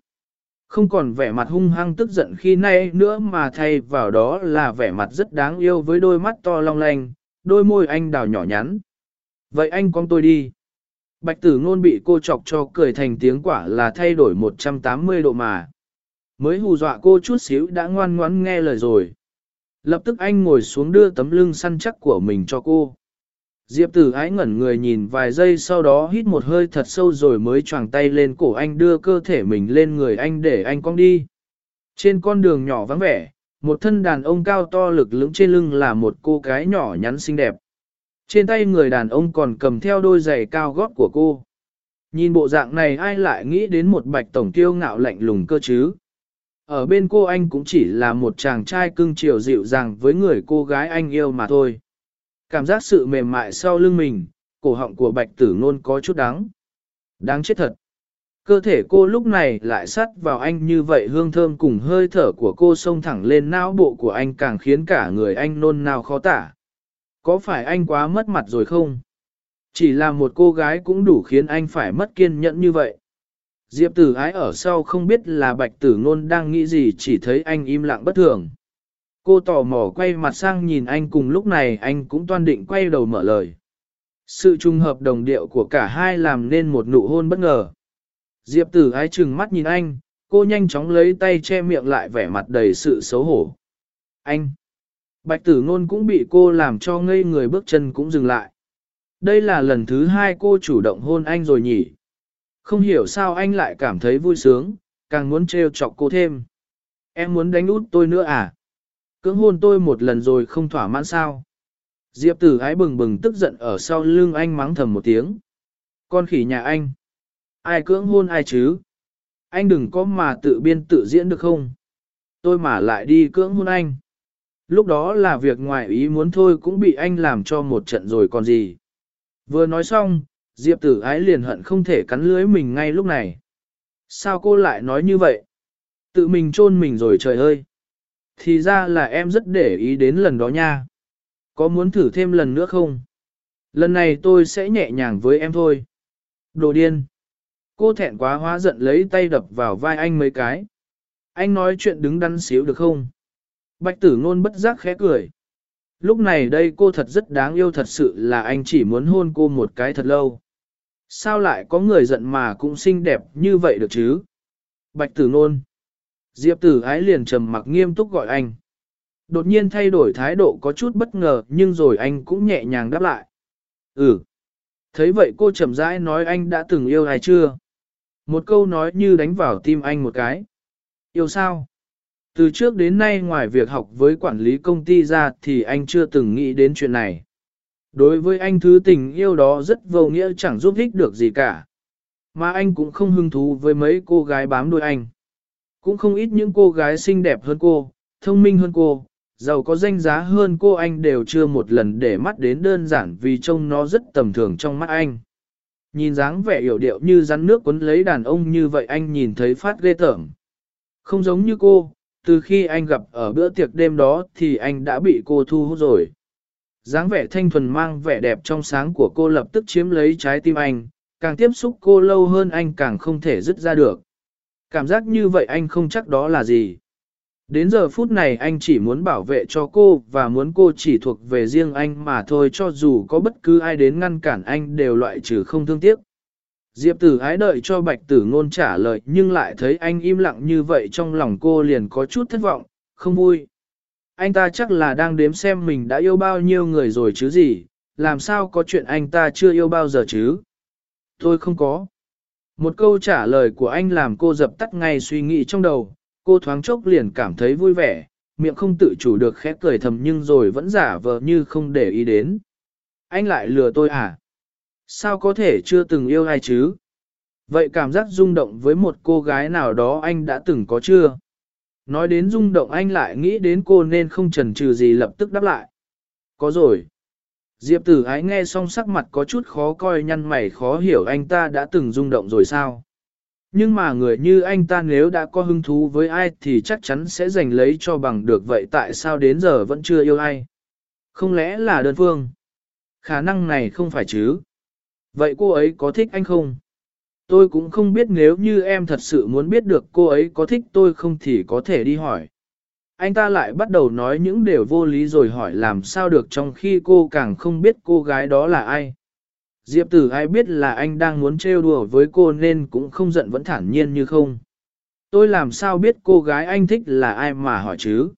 Không còn vẻ mặt hung hăng tức giận khi nay nữa mà thay vào đó là vẻ mặt rất đáng yêu với đôi mắt to long lanh, đôi môi anh đào nhỏ nhắn. Vậy anh con tôi đi. Bạch tử ngôn bị cô chọc cho cười thành tiếng quả là thay đổi 180 độ mà. Mới hù dọa cô chút xíu đã ngoan ngoãn nghe lời rồi. Lập tức anh ngồi xuống đưa tấm lưng săn chắc của mình cho cô. Diệp tử ái ngẩn người nhìn vài giây sau đó hít một hơi thật sâu rồi mới choàng tay lên cổ anh đưa cơ thể mình lên người anh để anh cong đi. Trên con đường nhỏ vắng vẻ, một thân đàn ông cao to lực lưỡng trên lưng là một cô gái nhỏ nhắn xinh đẹp. Trên tay người đàn ông còn cầm theo đôi giày cao gót của cô. Nhìn bộ dạng này ai lại nghĩ đến một bạch tổng tiêu ngạo lạnh lùng cơ chứ. Ở bên cô anh cũng chỉ là một chàng trai cưng chiều dịu dàng với người cô gái anh yêu mà thôi. Cảm giác sự mềm mại sau lưng mình, cổ họng của bạch tử ngôn có chút đắng. Đáng chết thật. Cơ thể cô lúc này lại sắt vào anh như vậy hương thơm cùng hơi thở của cô xông thẳng lên não bộ của anh càng khiến cả người anh nôn nao khó tả. Có phải anh quá mất mặt rồi không? Chỉ là một cô gái cũng đủ khiến anh phải mất kiên nhẫn như vậy. Diệp tử ái ở sau không biết là bạch tử ngôn đang nghĩ gì chỉ thấy anh im lặng bất thường. Cô tò mò quay mặt sang nhìn anh cùng lúc này anh cũng toan định quay đầu mở lời. Sự trùng hợp đồng điệu của cả hai làm nên một nụ hôn bất ngờ. Diệp tử ái chừng mắt nhìn anh, cô nhanh chóng lấy tay che miệng lại vẻ mặt đầy sự xấu hổ. Anh! Bạch tử ngôn cũng bị cô làm cho ngây người bước chân cũng dừng lại. Đây là lần thứ hai cô chủ động hôn anh rồi nhỉ. Không hiểu sao anh lại cảm thấy vui sướng, càng muốn trêu chọc cô thêm. Em muốn đánh út tôi nữa à? Cưỡng hôn tôi một lần rồi không thỏa mãn sao? Diệp tử ái bừng bừng tức giận ở sau lưng anh mắng thầm một tiếng. Con khỉ nhà anh. Ai cưỡng hôn ai chứ? Anh đừng có mà tự biên tự diễn được không? Tôi mà lại đi cưỡng hôn anh. Lúc đó là việc ngoài ý muốn thôi cũng bị anh làm cho một trận rồi còn gì. Vừa nói xong, Diệp tử ái liền hận không thể cắn lưới mình ngay lúc này. Sao cô lại nói như vậy? Tự mình chôn mình rồi trời ơi. Thì ra là em rất để ý đến lần đó nha. Có muốn thử thêm lần nữa không? Lần này tôi sẽ nhẹ nhàng với em thôi. Đồ điên. Cô thẹn quá hóa giận lấy tay đập vào vai anh mấy cái. Anh nói chuyện đứng đắn xíu được không? Bạch tử ngôn bất giác khẽ cười. Lúc này đây cô thật rất đáng yêu thật sự là anh chỉ muốn hôn cô một cái thật lâu. Sao lại có người giận mà cũng xinh đẹp như vậy được chứ? Bạch tử ngôn. Diệp tử ái liền trầm mặc nghiêm túc gọi anh. Đột nhiên thay đổi thái độ có chút bất ngờ nhưng rồi anh cũng nhẹ nhàng đáp lại. Ừ. Thấy vậy cô chậm rãi nói anh đã từng yêu ai chưa? Một câu nói như đánh vào tim anh một cái. Yêu sao? Từ trước đến nay ngoài việc học với quản lý công ty ra thì anh chưa từng nghĩ đến chuyện này. Đối với anh thứ tình yêu đó rất vô nghĩa chẳng giúp ích được gì cả. Mà anh cũng không hứng thú với mấy cô gái bám đuôi anh. Cũng không ít những cô gái xinh đẹp hơn cô, thông minh hơn cô, giàu có danh giá hơn cô anh đều chưa một lần để mắt đến đơn giản vì trông nó rất tầm thường trong mắt anh. Nhìn dáng vẻ hiểu điệu như rắn nước quấn lấy đàn ông như vậy anh nhìn thấy phát ghê tởm. Không giống như cô, từ khi anh gặp ở bữa tiệc đêm đó thì anh đã bị cô thu hút rồi. dáng vẻ thanh thuần mang vẻ đẹp trong sáng của cô lập tức chiếm lấy trái tim anh, càng tiếp xúc cô lâu hơn anh càng không thể dứt ra được. Cảm giác như vậy anh không chắc đó là gì. Đến giờ phút này anh chỉ muốn bảo vệ cho cô và muốn cô chỉ thuộc về riêng anh mà thôi cho dù có bất cứ ai đến ngăn cản anh đều loại trừ không thương tiếc. Diệp tử ái đợi cho bạch tử ngôn trả lời nhưng lại thấy anh im lặng như vậy trong lòng cô liền có chút thất vọng, không vui. Anh ta chắc là đang đếm xem mình đã yêu bao nhiêu người rồi chứ gì, làm sao có chuyện anh ta chưa yêu bao giờ chứ? Tôi không có. Một câu trả lời của anh làm cô dập tắt ngay suy nghĩ trong đầu, cô thoáng chốc liền cảm thấy vui vẻ, miệng không tự chủ được khẽ cười thầm nhưng rồi vẫn giả vờ như không để ý đến. Anh lại lừa tôi à? Sao có thể chưa từng yêu ai chứ? Vậy cảm giác rung động với một cô gái nào đó anh đã từng có chưa? Nói đến rung động anh lại nghĩ đến cô nên không chần chừ gì lập tức đáp lại. Có rồi. Diệp tử ái nghe xong sắc mặt có chút khó coi nhăn mày khó hiểu anh ta đã từng rung động rồi sao? Nhưng mà người như anh ta nếu đã có hứng thú với ai thì chắc chắn sẽ giành lấy cho bằng được vậy tại sao đến giờ vẫn chưa yêu ai? Không lẽ là đơn phương? Khả năng này không phải chứ? Vậy cô ấy có thích anh không? Tôi cũng không biết nếu như em thật sự muốn biết được cô ấy có thích tôi không thì có thể đi hỏi. Anh ta lại bắt đầu nói những điều vô lý rồi hỏi làm sao được trong khi cô càng không biết cô gái đó là ai. Diệp tử ai biết là anh đang muốn trêu đùa với cô nên cũng không giận vẫn thản nhiên như không. Tôi làm sao biết cô gái anh thích là ai mà hỏi chứ?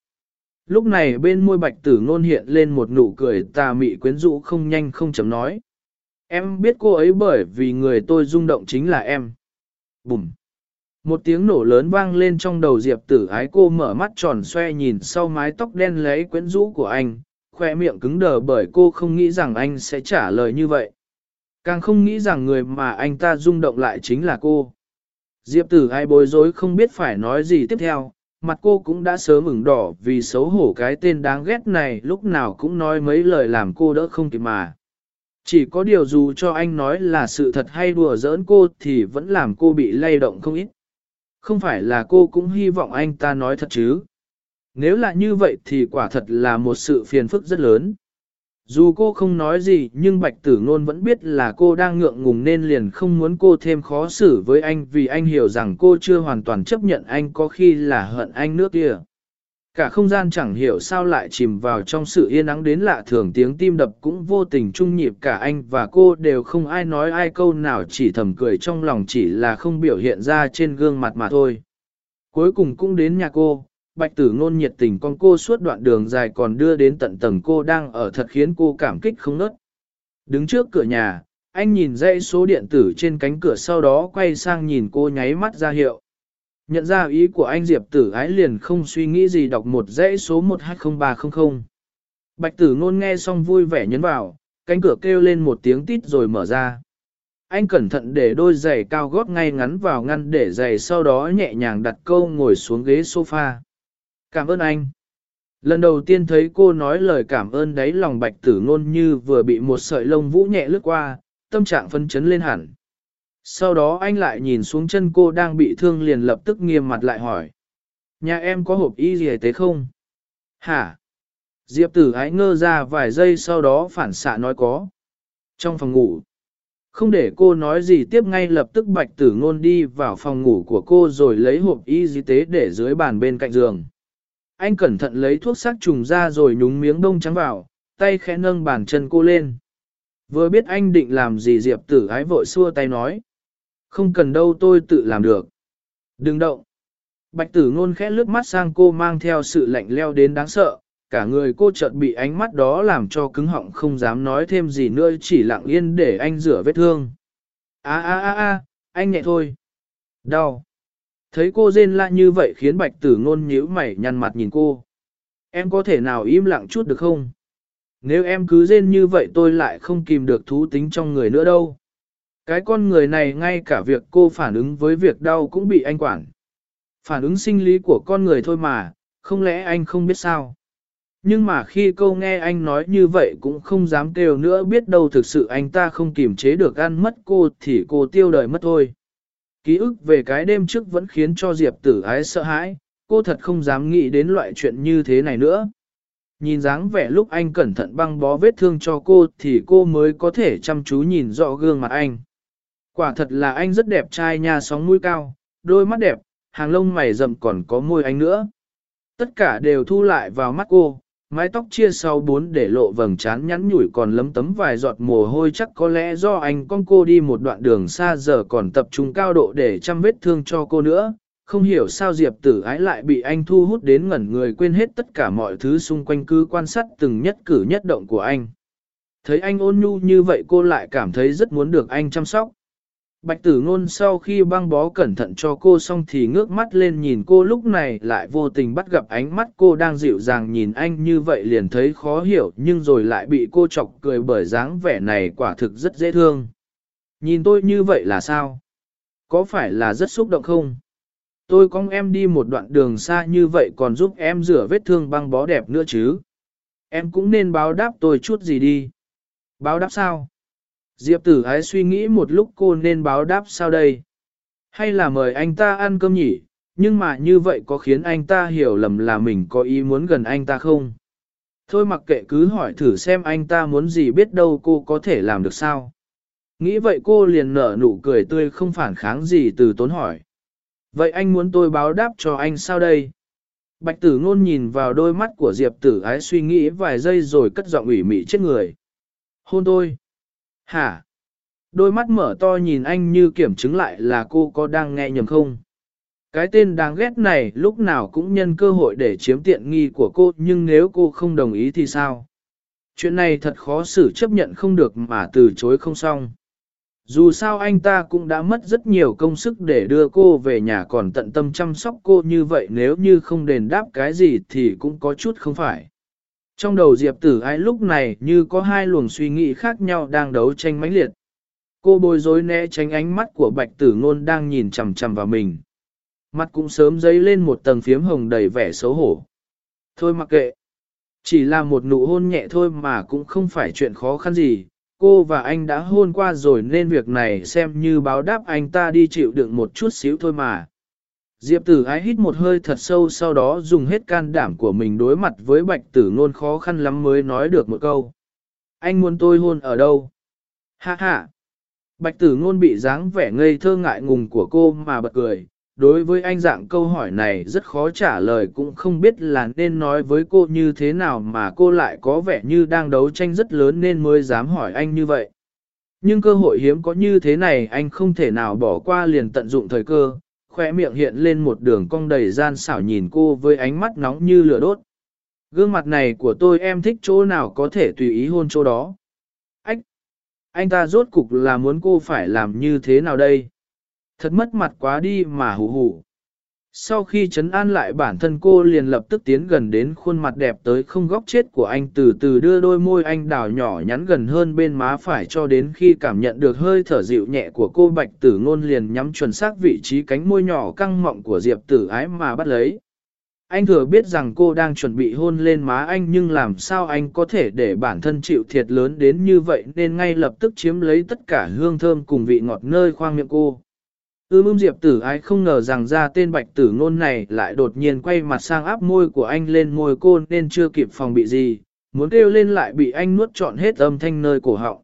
Lúc này bên môi bạch tử ngôn hiện lên một nụ cười tà mị quyến rũ không nhanh không chấm nói. Em biết cô ấy bởi vì người tôi rung động chính là em. Bùm. Một tiếng nổ lớn vang lên trong đầu Diệp tử ái cô mở mắt tròn xoe nhìn sau mái tóc đen lấy quyến rũ của anh, khoe miệng cứng đờ bởi cô không nghĩ rằng anh sẽ trả lời như vậy. Càng không nghĩ rằng người mà anh ta rung động lại chính là cô. Diệp tử ai bối rối không biết phải nói gì tiếp theo, mặt cô cũng đã sớm ửng đỏ vì xấu hổ cái tên đáng ghét này lúc nào cũng nói mấy lời làm cô đỡ không kịp mà. Chỉ có điều dù cho anh nói là sự thật hay đùa giỡn cô thì vẫn làm cô bị lay động không ít. Không phải là cô cũng hy vọng anh ta nói thật chứ. Nếu là như vậy thì quả thật là một sự phiền phức rất lớn. Dù cô không nói gì nhưng bạch tử ngôn vẫn biết là cô đang ngượng ngùng nên liền không muốn cô thêm khó xử với anh vì anh hiểu rằng cô chưa hoàn toàn chấp nhận anh có khi là hận anh nước kia. Cả không gian chẳng hiểu sao lại chìm vào trong sự yên ắng đến lạ thường tiếng tim đập cũng vô tình trung nhịp cả anh và cô đều không ai nói ai câu nào chỉ thầm cười trong lòng chỉ là không biểu hiện ra trên gương mặt mà thôi. Cuối cùng cũng đến nhà cô, bạch tử ngôn nhiệt tình con cô suốt đoạn đường dài còn đưa đến tận tầng cô đang ở thật khiến cô cảm kích không nớt. Đứng trước cửa nhà, anh nhìn dãy số điện tử trên cánh cửa sau đó quay sang nhìn cô nháy mắt ra hiệu. Nhận ra ý của anh Diệp tử ái liền không suy nghĩ gì đọc một dãy số 120300. Bạch tử ngôn nghe xong vui vẻ nhấn vào, cánh cửa kêu lên một tiếng tít rồi mở ra. Anh cẩn thận để đôi giày cao gót ngay ngắn vào ngăn để giày sau đó nhẹ nhàng đặt câu ngồi xuống ghế sofa. Cảm ơn anh. Lần đầu tiên thấy cô nói lời cảm ơn đấy lòng bạch tử ngôn như vừa bị một sợi lông vũ nhẹ lướt qua, tâm trạng phân chấn lên hẳn. Sau đó anh lại nhìn xuống chân cô đang bị thương liền lập tức nghiêm mặt lại hỏi. Nhà em có hộp y gì tế không? Hả? Diệp tử ái ngơ ra vài giây sau đó phản xạ nói có. Trong phòng ngủ. Không để cô nói gì tiếp ngay lập tức bạch tử ngôn đi vào phòng ngủ của cô rồi lấy hộp y tế để dưới bàn bên cạnh giường. Anh cẩn thận lấy thuốc sát trùng ra rồi nhúng miếng đông trắng vào, tay khẽ nâng bàn chân cô lên. Vừa biết anh định làm gì Diệp tử ái vội xua tay nói. Không cần đâu tôi tự làm được. Đừng động. Bạch tử ngôn khẽ lướt mắt sang cô mang theo sự lạnh leo đến đáng sợ, cả người cô chợt bị ánh mắt đó làm cho cứng họng không dám nói thêm gì nữa chỉ lặng yên để anh rửa vết thương. a a a a anh nhẹ thôi. Đau. Thấy cô rên la như vậy khiến bạch tử ngôn nhíu mày nhăn mặt nhìn cô. Em có thể nào im lặng chút được không? Nếu em cứ rên như vậy tôi lại không kìm được thú tính trong người nữa đâu. Cái con người này ngay cả việc cô phản ứng với việc đau cũng bị anh quản. Phản ứng sinh lý của con người thôi mà, không lẽ anh không biết sao? Nhưng mà khi câu nghe anh nói như vậy cũng không dám kêu nữa biết đâu thực sự anh ta không kiềm chế được ăn mất cô thì cô tiêu đời mất thôi. Ký ức về cái đêm trước vẫn khiến cho Diệp tử ái sợ hãi, cô thật không dám nghĩ đến loại chuyện như thế này nữa. Nhìn dáng vẻ lúc anh cẩn thận băng bó vết thương cho cô thì cô mới có thể chăm chú nhìn rõ gương mặt anh. Quả thật là anh rất đẹp trai nha sóng mũi cao, đôi mắt đẹp, hàng lông mày rậm còn có môi anh nữa. Tất cả đều thu lại vào mắt cô, mái tóc chia sau bốn để lộ vầng trán nhắn nhủi còn lấm tấm vài giọt mồ hôi chắc có lẽ do anh con cô đi một đoạn đường xa giờ còn tập trung cao độ để chăm vết thương cho cô nữa. Không hiểu sao Diệp tử ái lại bị anh thu hút đến ngẩn người quên hết tất cả mọi thứ xung quanh cứ quan sát từng nhất cử nhất động của anh. Thấy anh ôn nhu như vậy cô lại cảm thấy rất muốn được anh chăm sóc. Bạch tử ngôn sau khi băng bó cẩn thận cho cô xong thì ngước mắt lên nhìn cô, lúc này lại vô tình bắt gặp ánh mắt cô đang dịu dàng nhìn anh như vậy liền thấy khó hiểu, nhưng rồi lại bị cô chọc cười bởi dáng vẻ này quả thực rất dễ thương. Nhìn tôi như vậy là sao? Có phải là rất xúc động không? Tôi con em đi một đoạn đường xa như vậy còn giúp em rửa vết thương băng bó đẹp nữa chứ? Em cũng nên báo đáp tôi chút gì đi. Báo đáp sao? Diệp tử ái suy nghĩ một lúc cô nên báo đáp sao đây? Hay là mời anh ta ăn cơm nhỉ? Nhưng mà như vậy có khiến anh ta hiểu lầm là mình có ý muốn gần anh ta không? Thôi mặc kệ cứ hỏi thử xem anh ta muốn gì biết đâu cô có thể làm được sao? Nghĩ vậy cô liền nở nụ cười tươi không phản kháng gì từ tốn hỏi. Vậy anh muốn tôi báo đáp cho anh sao đây? Bạch tử ngôn nhìn vào đôi mắt của Diệp tử ái suy nghĩ vài giây rồi cất giọng ủy mị chết người. Hôn tôi. Hả? Đôi mắt mở to nhìn anh như kiểm chứng lại là cô có đang nghe nhầm không? Cái tên đáng ghét này lúc nào cũng nhân cơ hội để chiếm tiện nghi của cô, nhưng nếu cô không đồng ý thì sao? Chuyện này thật khó xử, chấp nhận không được mà từ chối không xong. Dù sao anh ta cũng đã mất rất nhiều công sức để đưa cô về nhà, còn tận tâm chăm sóc cô như vậy, nếu như không đền đáp cái gì thì cũng có chút không phải. Trong đầu Diệp tử ái lúc này như có hai luồng suy nghĩ khác nhau đang đấu tranh mãnh liệt. Cô bối rối né tránh ánh mắt của bạch tử ngôn đang nhìn chằm chằm vào mình. Mặt cũng sớm dấy lên một tầng phiếm hồng đầy vẻ xấu hổ. Thôi mặc kệ. Chỉ là một nụ hôn nhẹ thôi mà cũng không phải chuyện khó khăn gì. Cô và anh đã hôn qua rồi nên việc này xem như báo đáp anh ta đi chịu đựng một chút xíu thôi mà. Diệp tử ái hít một hơi thật sâu sau đó dùng hết can đảm của mình đối mặt với bạch tử ngôn khó khăn lắm mới nói được một câu. Anh muốn tôi hôn ở đâu? Ha ha! Bạch tử ngôn bị dáng vẻ ngây thơ ngại ngùng của cô mà bật cười. Đối với anh dạng câu hỏi này rất khó trả lời cũng không biết là nên nói với cô như thế nào mà cô lại có vẻ như đang đấu tranh rất lớn nên mới dám hỏi anh như vậy. Nhưng cơ hội hiếm có như thế này anh không thể nào bỏ qua liền tận dụng thời cơ, khoe miệng hiện lên một đường cong đầy gian xảo nhìn cô với ánh mắt nóng như lửa đốt. Gương mặt này của tôi em thích chỗ nào có thể tùy ý hôn chỗ đó. Anh, anh ta rốt cục là muốn cô phải làm như thế nào đây? Thật mất mặt quá đi mà hù hù. Sau khi chấn an lại bản thân cô liền lập tức tiến gần đến khuôn mặt đẹp tới không góc chết của anh, từ từ đưa đôi môi anh đào nhỏ nhắn gần hơn bên má phải cho đến khi cảm nhận được hơi thở dịu nhẹ của cô bạch tử ngôn liền nhắm chuẩn xác vị trí cánh môi nhỏ căng mọng của diệp tử ái mà bắt lấy. Anh thừa biết rằng cô đang chuẩn bị hôn lên má anh, nhưng làm sao anh có thể để bản thân chịu thiệt lớn đến như vậy, nên ngay lập tức chiếm lấy tất cả hương thơm cùng vị ngọt nơi khoang miệng cô. Ưm ưm diệp tử ái không ngờ rằng ra tên bạch tử ngôn này lại đột nhiên quay mặt sang áp môi của anh lên môi cô nên chưa kịp phòng bị gì, muốn kêu lên lại bị anh nuốt trọn hết âm thanh nơi cổ họng.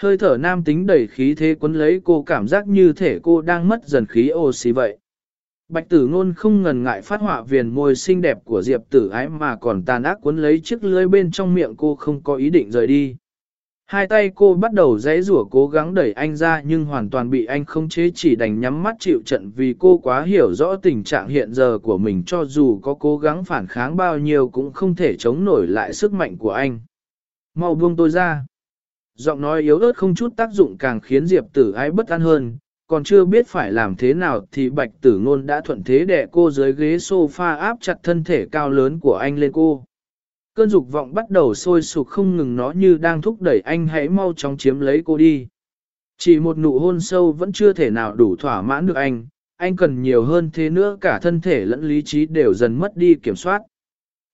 Hơi thở nam tính đẩy khí thế quấn lấy cô cảm giác như thể cô đang mất dần khí oxy vậy. Bạch tử ngôn không ngần ngại phát họa viền môi xinh đẹp của diệp tử ái mà còn tàn ác quấn lấy chiếc lưới bên trong miệng cô không có ý định rời đi. Hai tay cô bắt đầu dãy rủa cố gắng đẩy anh ra nhưng hoàn toàn bị anh không chế chỉ đành nhắm mắt chịu trận vì cô quá hiểu rõ tình trạng hiện giờ của mình cho dù có cố gắng phản kháng bao nhiêu cũng không thể chống nổi lại sức mạnh của anh. Mau buông tôi ra. Giọng nói yếu ớt không chút tác dụng càng khiến Diệp tử ái bất an hơn, còn chưa biết phải làm thế nào thì bạch tử ngôn đã thuận thế đè cô dưới ghế sofa áp chặt thân thể cao lớn của anh lên cô. Cơn dục vọng bắt đầu sôi sục không ngừng nó như đang thúc đẩy anh hãy mau chóng chiếm lấy cô đi. Chỉ một nụ hôn sâu vẫn chưa thể nào đủ thỏa mãn được anh, anh cần nhiều hơn thế nữa cả thân thể lẫn lý trí đều dần mất đi kiểm soát.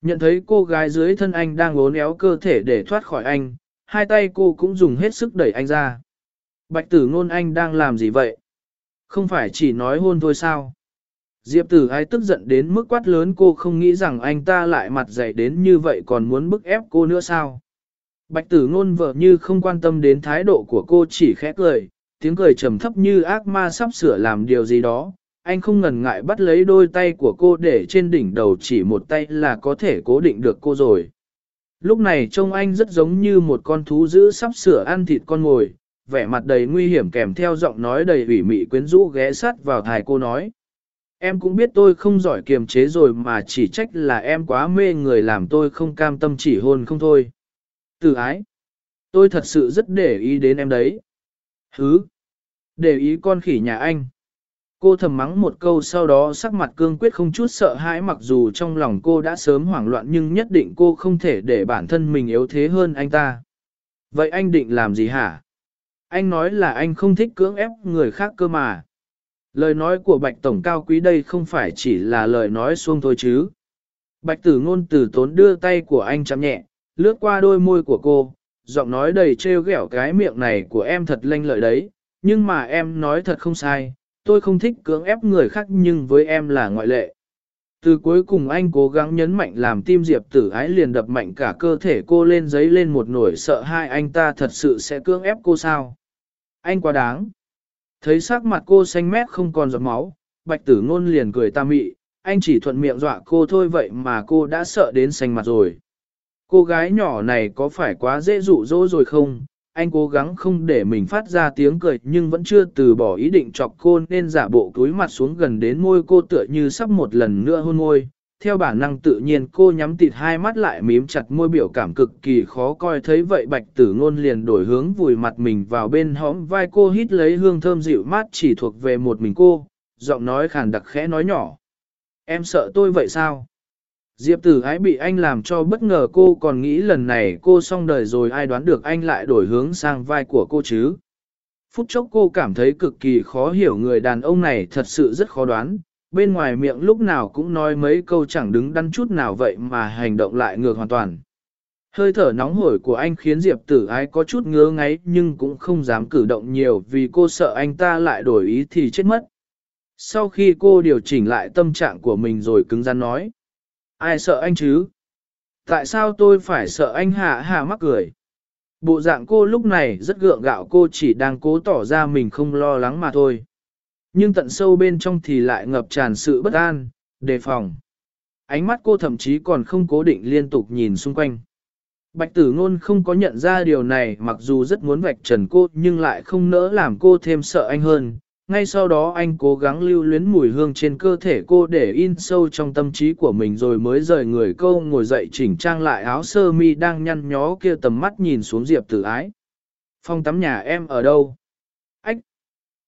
Nhận thấy cô gái dưới thân anh đang ốn éo cơ thể để thoát khỏi anh, hai tay cô cũng dùng hết sức đẩy anh ra. Bạch tử ngôn anh đang làm gì vậy? Không phải chỉ nói hôn thôi sao? Diệp tử ai tức giận đến mức quát lớn cô không nghĩ rằng anh ta lại mặt dày đến như vậy còn muốn bức ép cô nữa sao? Bạch tử ngôn vợ như không quan tâm đến thái độ của cô chỉ khẽ cười, tiếng cười trầm thấp như ác ma sắp sửa làm điều gì đó. Anh không ngần ngại bắt lấy đôi tay của cô để trên đỉnh đầu chỉ một tay là có thể cố định được cô rồi. Lúc này trông anh rất giống như một con thú dữ sắp sửa ăn thịt con ngồi, vẻ mặt đầy nguy hiểm kèm theo giọng nói đầy ủy mị quyến rũ ghé sát vào thai cô nói. Em cũng biết tôi không giỏi kiềm chế rồi mà chỉ trách là em quá mê người làm tôi không cam tâm chỉ hôn không thôi. Từ ái, tôi thật sự rất để ý đến em đấy. Hứ, để ý con khỉ nhà anh. Cô thầm mắng một câu sau đó sắc mặt cương quyết không chút sợ hãi mặc dù trong lòng cô đã sớm hoảng loạn nhưng nhất định cô không thể để bản thân mình yếu thế hơn anh ta. Vậy anh định làm gì hả? Anh nói là anh không thích cưỡng ép người khác cơ mà. Lời nói của Bạch Tổng cao quý đây không phải chỉ là lời nói xuông thôi chứ. Bạch tử ngôn từ tốn đưa tay của anh chạm nhẹ, lướt qua đôi môi của cô, giọng nói đầy trêu ghẹo cái miệng này của em thật lanh lợi đấy, nhưng mà em nói thật không sai, tôi không thích cưỡng ép người khác nhưng với em là ngoại lệ. Từ cuối cùng anh cố gắng nhấn mạnh làm tim Diệp tử ái liền đập mạnh cả cơ thể cô lên giấy lên một nỗi sợ hai anh ta thật sự sẽ cưỡng ép cô sao. Anh quá đáng. Thấy sắc mặt cô xanh mét không còn giọt máu, bạch tử ngôn liền cười ta mị, anh chỉ thuận miệng dọa cô thôi vậy mà cô đã sợ đến xanh mặt rồi. Cô gái nhỏ này có phải quá dễ dụ dỗ rồi không? Anh cố gắng không để mình phát ra tiếng cười nhưng vẫn chưa từ bỏ ý định chọc cô nên giả bộ cúi mặt xuống gần đến môi cô tựa như sắp một lần nữa hôn môi. Theo bản năng tự nhiên cô nhắm tịt hai mắt lại mím chặt môi biểu cảm cực kỳ khó coi thấy vậy bạch tử ngôn liền đổi hướng vùi mặt mình vào bên hõm vai cô hít lấy hương thơm dịu mát chỉ thuộc về một mình cô, giọng nói khàn đặc khẽ nói nhỏ. Em sợ tôi vậy sao? Diệp tử ái bị anh làm cho bất ngờ cô còn nghĩ lần này cô xong đời rồi ai đoán được anh lại đổi hướng sang vai của cô chứ. Phút chốc cô cảm thấy cực kỳ khó hiểu người đàn ông này thật sự rất khó đoán, bên ngoài miệng lúc nào cũng nói mấy câu chẳng đứng đắn chút nào vậy mà hành động lại ngược hoàn toàn. Hơi thở nóng hổi của anh khiến Diệp tử ái có chút ngứa ngáy nhưng cũng không dám cử động nhiều vì cô sợ anh ta lại đổi ý thì chết mất. Sau khi cô điều chỉnh lại tâm trạng của mình rồi cứng rắn nói. Ai sợ anh chứ? Tại sao tôi phải sợ anh hạ hạ mắc cười? Bộ dạng cô lúc này rất gượng gạo, cô chỉ đang cố tỏ ra mình không lo lắng mà thôi. Nhưng tận sâu bên trong thì lại ngập tràn sự bất an, đề phòng. Ánh mắt cô thậm chí còn không cố định liên tục nhìn xung quanh. Bạch tử ngôn không có nhận ra điều này mặc dù rất muốn vạch trần cô nhưng lại không nỡ làm cô thêm sợ anh hơn, ngay sau đó anh cố gắng lưu luyến mùi hương trên cơ thể cô để in sâu trong tâm trí của mình rồi mới rời người câu ngồi dậy chỉnh trang lại áo sơ mi đang nhăn nhó kia tầm mắt nhìn xuống Diệp tử ái. Phòng tắm nhà em ở đâu?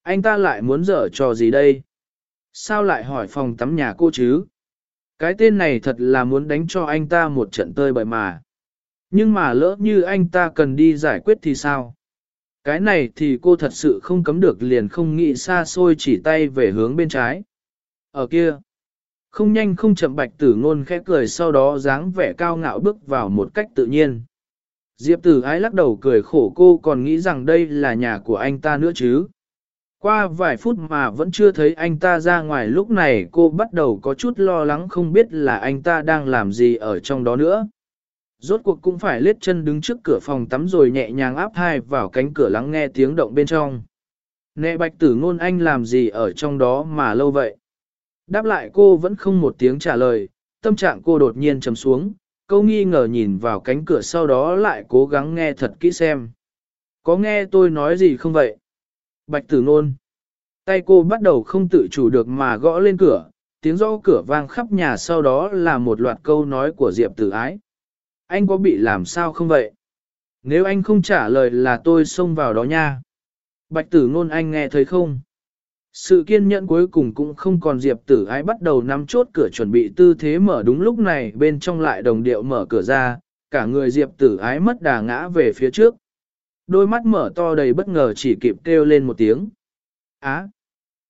Anh ta lại muốn dở trò gì đây? Sao lại hỏi phòng tắm nhà cô chứ? Cái tên này thật là muốn đánh cho anh ta một trận tơi bời mà. Nhưng mà lỡ như anh ta cần đi giải quyết thì sao? Cái này thì cô thật sự không cấm được liền không nghĩ xa xôi chỉ tay về hướng bên trái. Ở kia, không nhanh không chậm bạch tử ngôn khẽ cười sau đó dáng vẻ cao ngạo bước vào một cách tự nhiên. Diệp tử ái lắc đầu cười khổ cô còn nghĩ rằng đây là nhà của anh ta nữa chứ. Qua vài phút mà vẫn chưa thấy anh ta ra ngoài lúc này cô bắt đầu có chút lo lắng không biết là anh ta đang làm gì ở trong đó nữa. Rốt cuộc cũng phải lết chân đứng trước cửa phòng tắm rồi nhẹ nhàng áp hai vào cánh cửa lắng nghe tiếng động bên trong. Nè bạch tử ngôn anh làm gì ở trong đó mà lâu vậy? Đáp lại cô vẫn không một tiếng trả lời, tâm trạng cô đột nhiên trầm xuống, câu nghi ngờ nhìn vào cánh cửa sau đó lại cố gắng nghe thật kỹ xem. Có nghe tôi nói gì không vậy? Bạch tử ngôn. Tay cô bắt đầu không tự chủ được mà gõ lên cửa, tiếng gõ cửa vang khắp nhà sau đó là một loạt câu nói của Diệp tử ái. Anh có bị làm sao không vậy? Nếu anh không trả lời là tôi xông vào đó nha. Bạch tử ngôn anh nghe thấy không? Sự kiên nhẫn cuối cùng cũng không còn diệp tử ái bắt đầu nắm chốt cửa chuẩn bị tư thế mở đúng lúc này bên trong lại đồng điệu mở cửa ra, cả người diệp tử ái mất đà ngã về phía trước. Đôi mắt mở to đầy bất ngờ chỉ kịp kêu lên một tiếng. Á!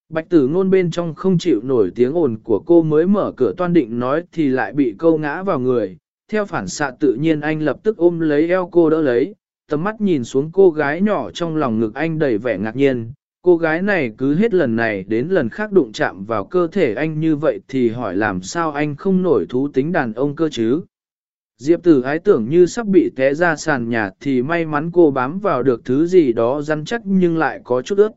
Bạch tử ngôn bên trong không chịu nổi tiếng ồn của cô mới mở cửa toan định nói thì lại bị câu ngã vào người. Theo phản xạ tự nhiên anh lập tức ôm lấy eo cô đỡ lấy, tầm mắt nhìn xuống cô gái nhỏ trong lòng ngực anh đầy vẻ ngạc nhiên. Cô gái này cứ hết lần này đến lần khác đụng chạm vào cơ thể anh như vậy thì hỏi làm sao anh không nổi thú tính đàn ông cơ chứ. Diệp tử ái tưởng như sắp bị té ra sàn nhà thì may mắn cô bám vào được thứ gì đó rắn chắc nhưng lại có chút ướt.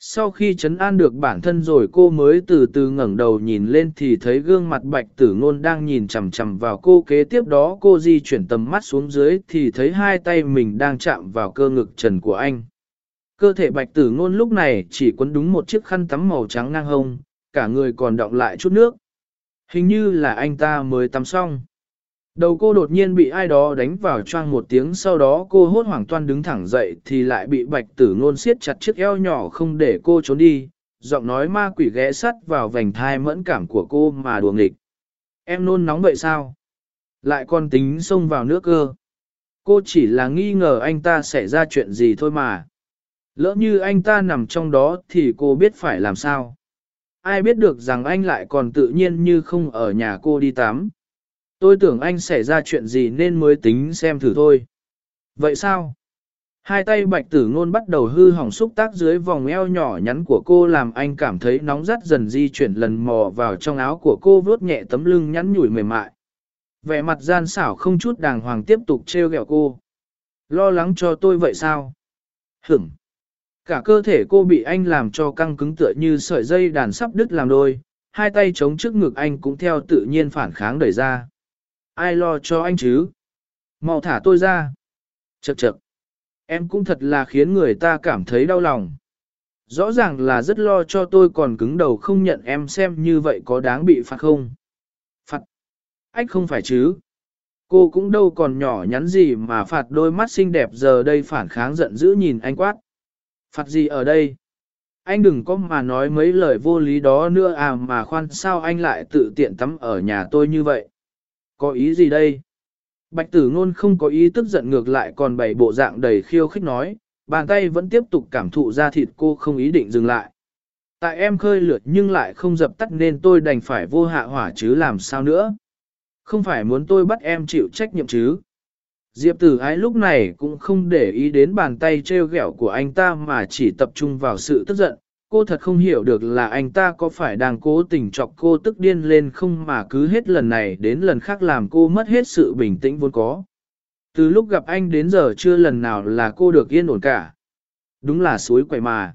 Sau khi chấn an được bản thân rồi cô mới từ từ ngẩng đầu nhìn lên thì thấy gương mặt bạch tử ngôn đang nhìn chằm chằm vào cô kế tiếp đó cô di chuyển tầm mắt xuống dưới thì thấy hai tay mình đang chạm vào cơ ngực trần của anh. Cơ thể bạch tử ngôn lúc này chỉ quấn đúng một chiếc khăn tắm màu trắng ngang hông, cả người còn đọng lại chút nước. Hình như là anh ta mới tắm xong. Đầu cô đột nhiên bị ai đó đánh vào choang một tiếng sau đó cô hốt hoảng toan đứng thẳng dậy thì lại bị bạch tử ngôn siết chặt chiếc eo nhỏ không để cô trốn đi, giọng nói ma quỷ ghé sắt vào vành thai mẫn cảm của cô mà đùa nghịch. Em nôn nóng vậy sao? Lại còn tính xông vào nước cơ. Cô chỉ là nghi ngờ anh ta sẽ ra chuyện gì thôi mà. Lỡ như anh ta nằm trong đó thì cô biết phải làm sao. Ai biết được rằng anh lại còn tự nhiên như không ở nhà cô đi tắm. Tôi tưởng anh xảy ra chuyện gì nên mới tính xem thử thôi. Vậy sao? Hai tay bạch tử ngôn bắt đầu hư hỏng xúc tác dưới vòng eo nhỏ nhắn của cô làm anh cảm thấy nóng rát dần di chuyển lần mò vào trong áo của cô vuốt nhẹ tấm lưng nhắn nhủi mềm mại. Vẻ mặt gian xảo không chút đàng hoàng tiếp tục trêu ghẹo cô. Lo lắng cho tôi vậy sao? Hửng! Cả cơ thể cô bị anh làm cho căng cứng tựa như sợi dây đàn sắp đứt làm đôi, hai tay chống trước ngực anh cũng theo tự nhiên phản kháng đẩy ra ai lo cho anh chứ? Mau thả tôi ra. Chậc chậc. Em cũng thật là khiến người ta cảm thấy đau lòng. Rõ ràng là rất lo cho tôi còn cứng đầu không nhận em xem như vậy có đáng bị phạt không? Phạt? Ách không phải chứ? Cô cũng đâu còn nhỏ nhắn gì mà phạt đôi mắt xinh đẹp giờ đây phản kháng giận dữ nhìn anh quát. Phạt gì ở đây? Anh đừng có mà nói mấy lời vô lý đó nữa à mà khoan sao anh lại tự tiện tắm ở nhà tôi như vậy? Có ý gì đây? Bạch tử ngôn không có ý tức giận ngược lại còn bày bộ dạng đầy khiêu khích nói, bàn tay vẫn tiếp tục cảm thụ ra thịt cô không ý định dừng lại. Tại em khơi lượt nhưng lại không dập tắt nên tôi đành phải vô hạ hỏa chứ làm sao nữa. Không phải muốn tôi bắt em chịu trách nhiệm chứ. Diệp tử ái lúc này cũng không để ý đến bàn tay treo gẹo của anh ta mà chỉ tập trung vào sự tức giận, cô thật không hiểu được là anh ta có phải đang cố tình chọc cô tức điên lên không mà cứ hết lần này đến lần khác làm cô mất hết sự bình tĩnh vốn có. Từ lúc gặp anh đến giờ chưa lần nào là cô được yên ổn cả. Đúng là suối quậy mà.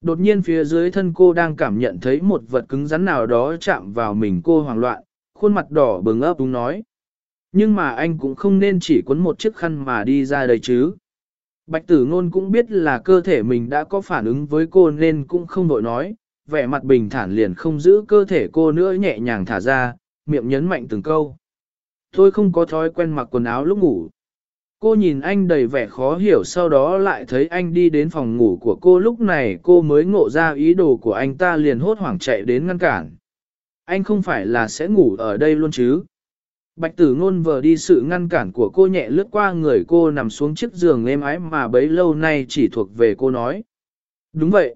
Đột nhiên phía dưới thân cô đang cảm nhận thấy một vật cứng rắn nào đó chạm vào mình cô hoảng loạn, khuôn mặt đỏ bừng ấp đúng nói. Nhưng mà anh cũng không nên chỉ quấn một chiếc khăn mà đi ra đây chứ. Bạch tử ngôn cũng biết là cơ thể mình đã có phản ứng với cô nên cũng không đội nói, vẻ mặt bình thản liền không giữ cơ thể cô nữa nhẹ nhàng thả ra, miệng nhấn mạnh từng câu. Tôi không có thói quen mặc quần áo lúc ngủ. Cô nhìn anh đầy vẻ khó hiểu sau đó lại thấy anh đi đến phòng ngủ của cô lúc này cô mới ngộ ra ý đồ của anh ta liền hốt hoảng chạy đến ngăn cản. Anh không phải là sẽ ngủ ở đây luôn chứ? Bạch tử ngôn vờ đi sự ngăn cản của cô nhẹ lướt qua người cô nằm xuống chiếc giường êm ái mà bấy lâu nay chỉ thuộc về cô nói. Đúng vậy.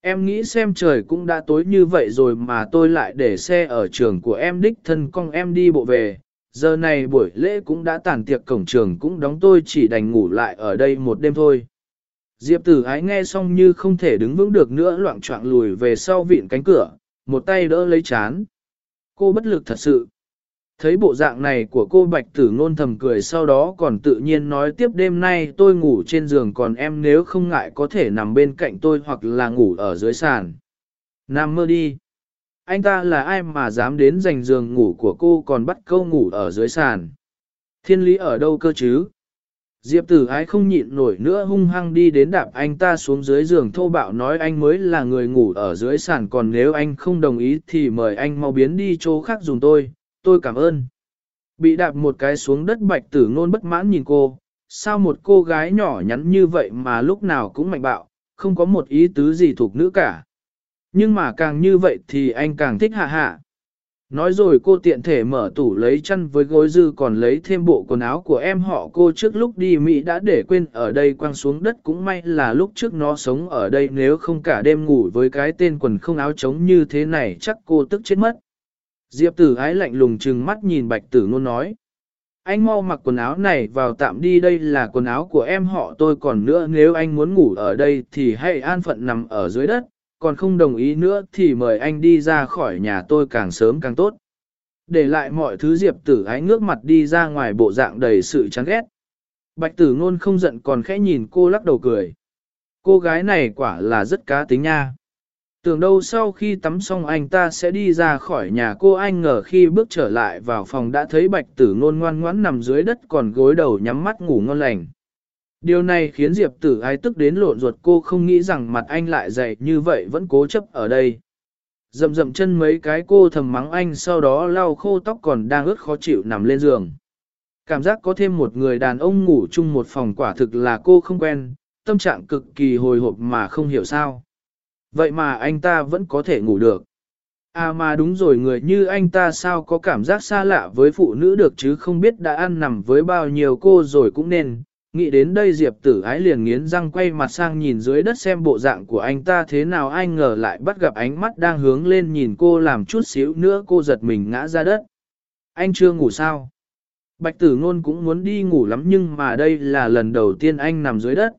Em nghĩ xem trời cũng đã tối như vậy rồi mà tôi lại để xe ở trường của em đích thân con em đi bộ về. Giờ này buổi lễ cũng đã tàn tiệc cổng trường cũng đóng tôi chỉ đành ngủ lại ở đây một đêm thôi. Diệp tử ái nghe xong như không thể đứng vững được nữa loạn trọng lùi về sau vịn cánh cửa, một tay đỡ lấy chán. Cô bất lực thật sự. Thấy bộ dạng này của cô bạch tử ngôn thầm cười sau đó còn tự nhiên nói tiếp đêm nay tôi ngủ trên giường còn em nếu không ngại có thể nằm bên cạnh tôi hoặc là ngủ ở dưới sàn. Nằm mơ đi. Anh ta là ai mà dám đến giành giường ngủ của cô còn bắt câu ngủ ở dưới sàn. Thiên lý ở đâu cơ chứ? Diệp tử ái không nhịn nổi nữa hung hăng đi đến đạp anh ta xuống dưới giường thô bạo nói anh mới là người ngủ ở dưới sàn còn nếu anh không đồng ý thì mời anh mau biến đi chỗ khác dùng tôi, tôi cảm ơn. Bị đạp một cái xuống đất bạch tử ngôn bất mãn nhìn cô, sao một cô gái nhỏ nhắn như vậy mà lúc nào cũng mạnh bạo, không có một ý tứ gì thuộc nữ cả. Nhưng mà càng như vậy thì anh càng thích hạ hạ. Nói rồi cô tiện thể mở tủ lấy chăn với gối dư còn lấy thêm bộ quần áo của em họ cô trước lúc đi Mỹ đã để quên ở đây quăng xuống đất cũng may là lúc trước nó sống ở đây nếu không cả đêm ngủ với cái tên quần không áo trống như thế này chắc cô tức chết mất. Diệp tử ái lạnh lùng trừng mắt nhìn bạch tử ngôn nói. Anh mau mặc quần áo này vào tạm đi đây là quần áo của em họ tôi còn nữa nếu anh muốn ngủ ở đây thì hãy an phận nằm ở dưới đất, còn không đồng ý nữa thì mời anh đi ra khỏi nhà tôi càng sớm càng tốt. Để lại mọi thứ Diệp tử ái ngước mặt đi ra ngoài bộ dạng đầy sự chán ghét. Bạch tử ngôn không giận còn khẽ nhìn cô lắc đầu cười. Cô gái này quả là rất cá tính nha. Tưởng đâu sau khi tắm xong anh ta sẽ đi ra khỏi nhà cô anh ngờ khi bước trở lại vào phòng đã thấy bạch tử ngôn ngoan ngoãn nằm dưới đất còn gối đầu nhắm mắt ngủ ngon lành. Điều này khiến Diệp tử ai tức đến lộn ruột cô không nghĩ rằng mặt anh lại dày như vậy vẫn cố chấp ở đây. Dậm dậm chân mấy cái cô thầm mắng anh sau đó lau khô tóc còn đang ướt khó chịu nằm lên giường. Cảm giác có thêm một người đàn ông ngủ chung một phòng quả thực là cô không quen, tâm trạng cực kỳ hồi hộp mà không hiểu sao. Vậy mà anh ta vẫn có thể ngủ được. À mà đúng rồi, người như anh ta sao có cảm giác xa lạ với phụ nữ được chứ không biết đã ăn nằm với bao nhiêu cô rồi cũng nên. Nghĩ đến đây Diệp tử ái liền nghiến răng quay mặt sang nhìn dưới đất xem bộ dạng của anh ta thế nào, ai ngờ lại bắt gặp ánh mắt đang hướng lên nhìn cô làm chút xíu nữa, cô giật mình ngã ra đất. Anh chưa ngủ sao? Bạch tử ngôn cũng muốn đi ngủ lắm nhưng mà đây là lần đầu tiên anh nằm dưới đất.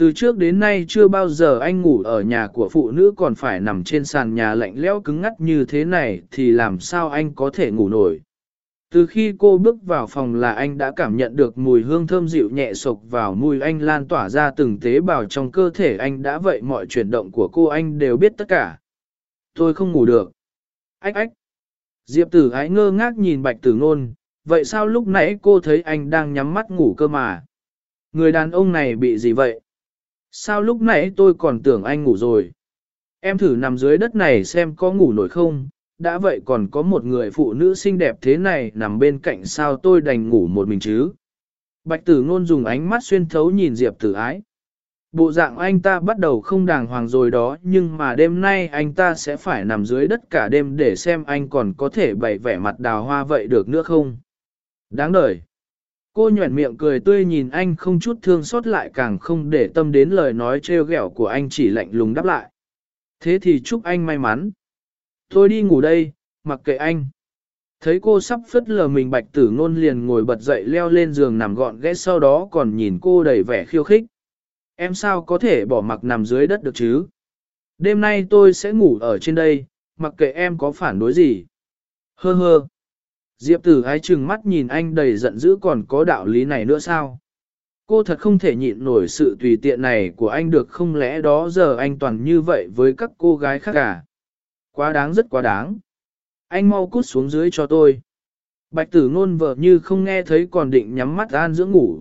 Từ trước đến nay chưa bao giờ anh ngủ ở nhà của phụ nữ còn phải nằm trên sàn nhà lạnh lẽo cứng ngắt như thế này thì làm sao anh có thể ngủ nổi. Từ khi cô bước vào phòng là anh đã cảm nhận được mùi hương thơm dịu nhẹ sộc vào mùi anh lan tỏa ra từng tế bào trong cơ thể anh đã vậy mọi chuyển động của cô anh đều biết tất cả. Tôi không ngủ được. Ách ách. Diệp tử ái ngơ ngác nhìn bạch tử ngôn, vậy sao lúc nãy cô thấy anh đang nhắm mắt ngủ cơ mà? Người đàn ông này bị gì vậy? Sao lúc nãy tôi còn tưởng anh ngủ rồi? Em thử nằm dưới đất này xem có ngủ nổi không? Đã vậy còn có một người phụ nữ xinh đẹp thế này nằm bên cạnh sao tôi đành ngủ một mình chứ? Bạch tử ngôn dùng ánh mắt xuyên thấu nhìn Diệp tử ái. Bộ dạng anh ta bắt đầu không đàng hoàng rồi đó, nhưng mà đêm nay anh ta sẽ phải nằm dưới đất cả đêm để xem anh còn có thể bày vẻ mặt đào hoa vậy được nữa không? Đáng đời. Cô nhuẩn miệng cười tươi nhìn anh không chút thương xót lại càng không để tâm đến lời nói trêu ghẹo của anh chỉ lạnh lùng đáp lại. Thế thì chúc anh may mắn. Tôi đi ngủ đây, mặc kệ anh. Thấy cô sắp phất lờ mình bạch tử ngôn liền ngồi bật dậy leo lên giường nằm gọn ghẽ sau đó còn nhìn cô đầy vẻ khiêu khích. Em sao có thể bỏ mặc nằm dưới đất được chứ? Đêm nay tôi sẽ ngủ ở trên đây, mặc kệ em có phản đối gì. Hơ hơ. Diệp tử ái chừng mắt nhìn anh đầy giận dữ còn có đạo lý này nữa sao? Cô thật không thể nhịn nổi sự tùy tiện này của anh được không lẽ đó giờ anh toàn như vậy với các cô gái khác cả. Quá đáng, rất quá đáng. Anh mau cút xuống dưới cho tôi. Bạch tử ngôn vợ như không nghe thấy còn định nhắm mắt an dưỡng ngủ.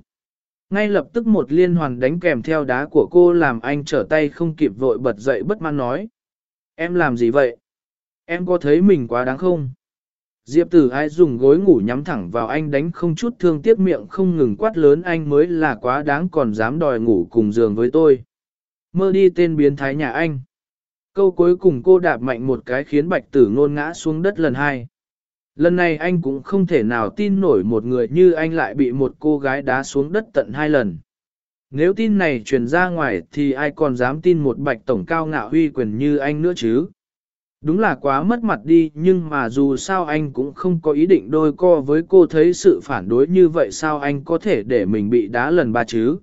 Ngay lập tức một liên hoàn đánh kèm theo đá của cô làm anh trở tay không kịp vội bật dậy bất mãn nói. Em làm gì vậy? Em có thấy mình quá đáng không? Diệp tử ai dùng gối ngủ nhắm thẳng vào anh đánh không chút thương tiếc miệng không ngừng quát lớn, anh mới là quá đáng còn dám đòi ngủ cùng giường với tôi. Mơ đi tên biến thái nhà anh. Câu cuối cùng cô đạp mạnh một cái khiến bạch tử ngôn ngã xuống đất lần hai. Lần này anh cũng không thể nào tin nổi một người như anh lại bị một cô gái đá xuống đất tận hai lần. Nếu tin này truyền ra ngoài thì ai còn dám tin một bạch tổng cao ngạo huy quyền như anh nữa chứ? Đúng là quá mất mặt đi nhưng mà dù sao anh cũng không có ý định đôi co với cô thấy sự phản đối như vậy sao anh có thể để mình bị đá lần ba chứ.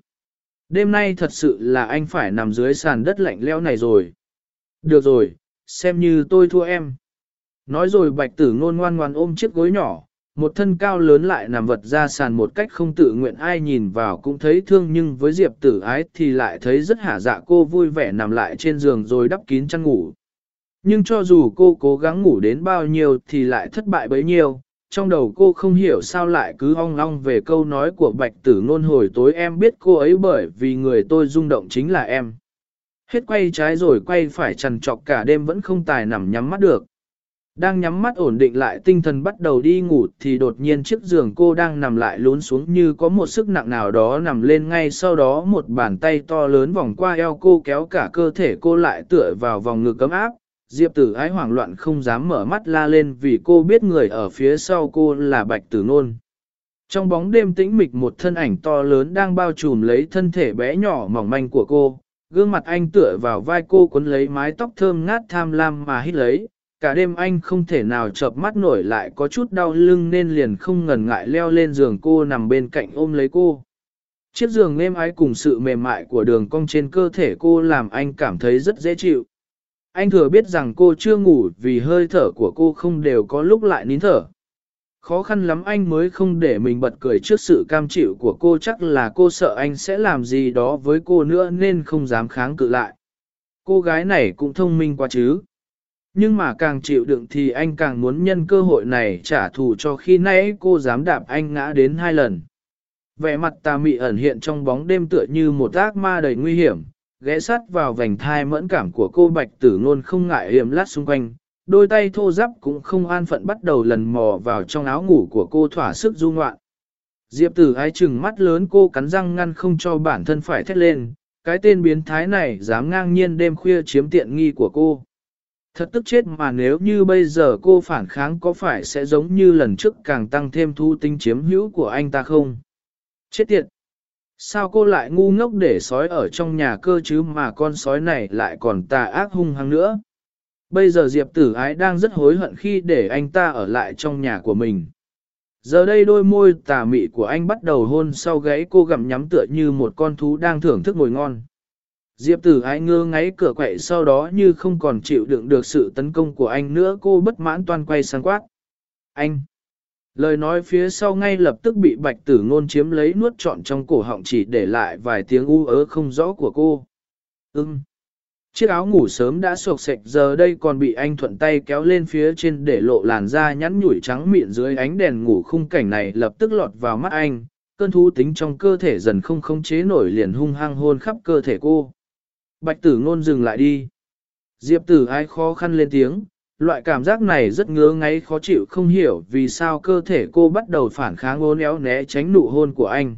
Đêm nay thật sự là anh phải nằm dưới sàn đất lạnh leo này rồi. Được rồi, xem như tôi thua em. Nói rồi bạch tử ngôn ngoan ngoan ôm chiếc gối nhỏ, một thân cao lớn lại nằm vật ra sàn một cách không tự nguyện ai nhìn vào cũng thấy thương nhưng với diệp tử ái thì lại thấy rất hả dạ cô vui vẻ nằm lại trên giường rồi đắp kín chăn ngủ. Nhưng cho dù cô cố gắng ngủ đến bao nhiêu thì lại thất bại bấy nhiêu, trong đầu cô không hiểu sao lại cứ ong ong về câu nói của bạch tử ngôn hồi tối em biết cô ấy bởi vì người tôi rung động chính là em. Hết quay trái rồi quay phải trằn trọc cả đêm vẫn không tài nằm nhắm mắt được. Đang nhắm mắt ổn định lại tinh thần bắt đầu đi ngủ thì đột nhiên chiếc giường cô đang nằm lại lún xuống như có một sức nặng nào đó nằm lên ngay sau đó một bàn tay to lớn vòng qua eo cô kéo cả cơ thể cô lại tựa vào vòng ngực cấm áp, Diệp tử ái hoảng loạn không dám mở mắt la lên vì cô biết người ở phía sau cô là bạch tử nôn. Trong bóng đêm tĩnh mịch một thân ảnh to lớn đang bao trùm lấy thân thể bé nhỏ mỏng manh của cô, gương mặt anh tựa vào vai cô cuốn lấy mái tóc thơm ngát tham lam mà hít lấy, cả đêm anh không thể nào chợp mắt nổi lại có chút đau lưng nên liền không ngần ngại leo lên giường cô nằm bên cạnh ôm lấy cô. Chiếc giường êm ái cùng sự mềm mại của đường cong trên cơ thể cô làm anh cảm thấy rất dễ chịu. Anh thừa biết rằng cô chưa ngủ vì hơi thở của cô không đều có lúc lại nín thở. Khó khăn lắm anh mới không để mình bật cười trước sự cam chịu của cô chắc là cô sợ anh sẽ làm gì đó với cô nữa nên không dám kháng cự lại. Cô gái này cũng thông minh quá chứ. Nhưng mà càng chịu đựng thì anh càng muốn nhân cơ hội này trả thù cho khi nãy cô dám đạp anh ngã đến hai lần. Vẻ mặt tà mị ẩn hiện trong bóng đêm tựa như một ác ma đầy nguy hiểm, ghé sát vào vành thai mẫn cảm của cô bạch tử ngôn không ngại hiểm lát xung quanh, đôi tay thô giáp cũng không an phận bắt đầu lần mò vào trong áo ngủ của cô thỏa sức du ngoạn. Diệp tử ái chừng mắt lớn cô cắn răng ngăn không cho bản thân phải thét lên, cái tên biến thái này dám ngang nhiên đêm khuya chiếm tiện nghi của cô. Thật tức chết mà nếu như bây giờ cô phản kháng có phải sẽ giống như lần trước càng tăng thêm thu tinh chiếm hữu của anh ta không? Chết tiệt! Sao cô lại ngu ngốc để sói ở trong nhà cơ chứ mà con sói này lại còn tà ác hung hăng nữa? Bây giờ Diệp tử ái đang rất hối hận khi để anh ta ở lại trong nhà của mình. Giờ đây đôi môi tà mị của anh bắt đầu hôn sau gáy cô gặm nhắm tựa như một con thú đang thưởng thức ngồi ngon. Diệp tử ái ngơ ngáy cửa quậy sau đó như không còn chịu đựng được sự tấn công của anh nữa, cô bất mãn toan quay sang quát. Anh! Lời nói phía sau ngay lập tức bị bạch tử ngôn chiếm lấy nuốt trọn trong cổ họng chỉ để lại vài tiếng u ớ không rõ của cô. Ừm! Chiếc áo ngủ sớm đã sộc sạch giờ đây còn bị anh thuận tay kéo lên phía trên để lộ làn da nhắn nhủi trắng miệng dưới ánh đèn ngủ khung cảnh này lập tức lọt vào mắt anh, cơn thú tính trong cơ thể dần không khống chế nổi liền hung hăng hôn khắp cơ thể cô. Bạch tử ngôn dừng lại đi. Diệp tử ai khó khăn lên tiếng, loại cảm giác này rất ngứa ngáy khó chịu không hiểu vì sao cơ thể cô bắt đầu phản kháng ôn éo né tránh nụ hôn của anh.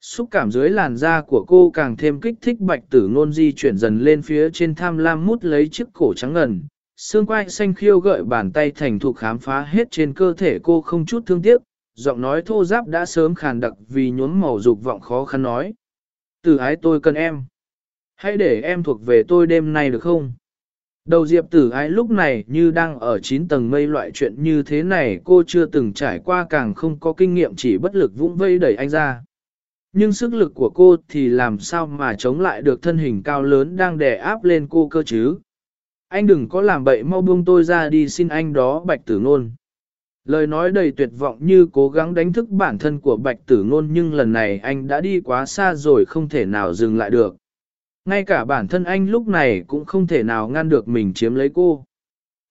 Xúc cảm dưới làn da của cô càng thêm kích thích bạch tử ngôn di chuyển dần lên phía trên tham lam mút lấy chiếc cổ trắng ngần. Xương quai xanh khiêu gợi bàn tay thành thục khám phá hết trên cơ thể cô không chút thương tiếc, giọng nói thô giáp đã sớm khàn đặc vì nhuốm màu dục vọng khó khăn nói. Từ ái tôi cần em. Hãy để em thuộc về tôi đêm nay được không? Đầu diệp tử ái lúc này như đang ở 9 tầng mây loại chuyện như thế này cô chưa từng trải qua càng không có kinh nghiệm chỉ bất lực vũng vây đẩy anh ra. Nhưng sức lực của cô thì làm sao mà chống lại được thân hình cao lớn đang đè áp lên cô cơ chứ? Anh đừng có làm bậy mau buông tôi ra đi, xin anh đó, bạch tử ngôn. Lời nói đầy tuyệt vọng như cố gắng đánh thức bản thân của bạch tử ngôn, nhưng lần này anh đã đi quá xa rồi, không thể nào dừng lại được. Ngay cả bản thân anh lúc này cũng không thể nào ngăn được mình chiếm lấy cô.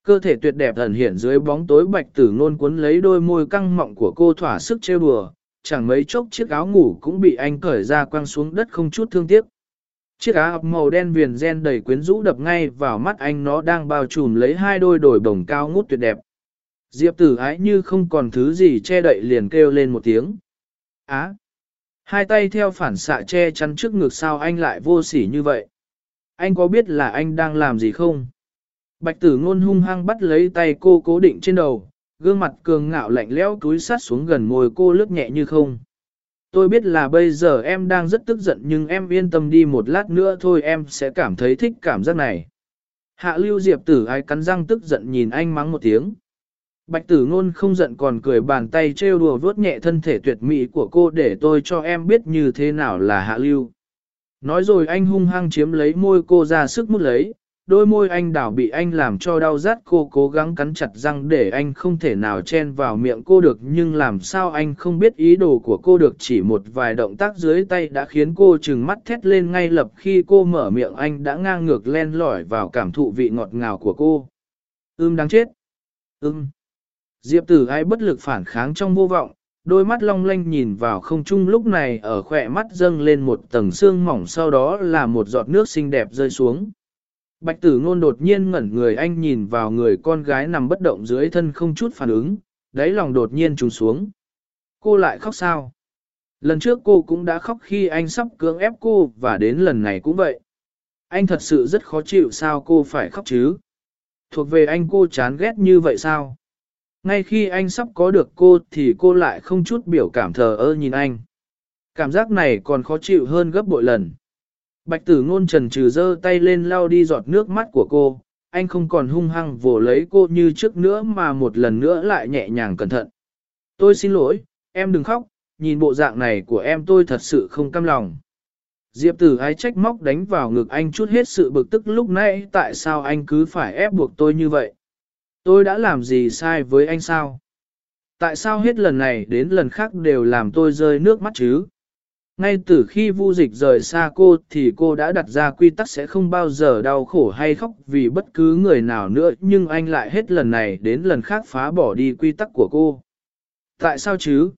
Cơ thể tuyệt đẹp ẩn hiện dưới bóng tối bạch tử ngôn cuốn lấy đôi môi căng mọng của cô thỏa sức trêu đùa, chẳng mấy chốc chiếc áo ngủ cũng bị anh cởi ra quăng xuống đất không chút thương tiếc. Chiếc áo màu đen viền gen đầy quyến rũ đập ngay vào mắt anh nó đang bao trùm lấy hai đôi đồi bồng cao ngút tuyệt đẹp. Diệp tử ái như không còn thứ gì che đậy liền kêu lên một tiếng. Á! Hai tay theo phản xạ che chắn trước ngực sao anh lại vô sỉ như vậy? Anh có biết là anh đang làm gì không? Bạch tử ngôn hung hăng bắt lấy tay cô cố định trên đầu, gương mặt cường ngạo lạnh lẽo túi sát xuống gần môi cô lướt nhẹ như không. Tôi biết là bây giờ em đang rất tức giận nhưng em yên tâm đi một lát nữa thôi em sẽ cảm thấy thích cảm giác này. Hạ lưu diệp tử ai cắn răng tức giận nhìn anh mắng một tiếng. Bạch tử ngôn không giận còn cười bàn tay trêu đùa vuốt nhẹ thân thể tuyệt mỹ của cô để tôi cho em biết như thế nào là hạ lưu. Nói rồi anh hung hăng chiếm lấy môi cô ra sức mút lấy, đôi môi anh đảo bị anh làm cho đau rát cô cố gắng cắn chặt răng để anh không thể nào chen vào miệng cô được nhưng làm sao anh không biết ý đồ của cô được chỉ một vài động tác dưới tay đã khiến cô trừng mắt thét lên ngay lập khi cô mở miệng anh đã ngang ngược len lỏi vào cảm thụ vị ngọt ngào của cô. Ưm đáng chết. Ưm. Diệp tử ai bất lực phản kháng trong vô vọng, đôi mắt long lanh nhìn vào không trung lúc này ở khỏe mắt dâng lên một tầng xương mỏng sau đó là một giọt nước xinh đẹp rơi xuống. Bạch tử ngôn đột nhiên ngẩn người anh nhìn vào người con gái nằm bất động dưới thân không chút phản ứng, đáy lòng đột nhiên trùng xuống. Cô lại khóc sao? Lần trước cô cũng đã khóc khi anh sắp cưỡng ép cô và đến lần này cũng vậy. Anh thật sự rất khó chịu sao cô phải khóc chứ? thuộc về anh cô chán ghét như vậy sao? Ngay khi anh sắp có được cô thì cô lại không chút biểu cảm thờ ơ nhìn anh. Cảm giác này còn khó chịu hơn gấp bội lần. Bạch tử ngôn trần trừ dơ tay lên lau đi giọt nước mắt của cô, anh không còn hung hăng vồ lấy cô như trước nữa mà một lần nữa lại nhẹ nhàng cẩn thận. Tôi xin lỗi, em đừng khóc, nhìn bộ dạng này của em tôi thật sự không cam lòng. Diệp tử ái trách móc đánh vào ngực anh chút hết sự bực tức lúc nãy tại sao anh cứ phải ép buộc tôi như vậy. Tôi đã làm gì sai với anh sao? Tại sao hết lần này đến lần khác đều làm tôi rơi nước mắt chứ? Ngay từ khi vu dịch rời xa cô thì cô đã đặt ra quy tắc sẽ không bao giờ đau khổ hay khóc vì bất cứ người nào nữa, nhưng anh lại hết lần này đến lần khác phá bỏ đi quy tắc của cô. Tại sao chứ?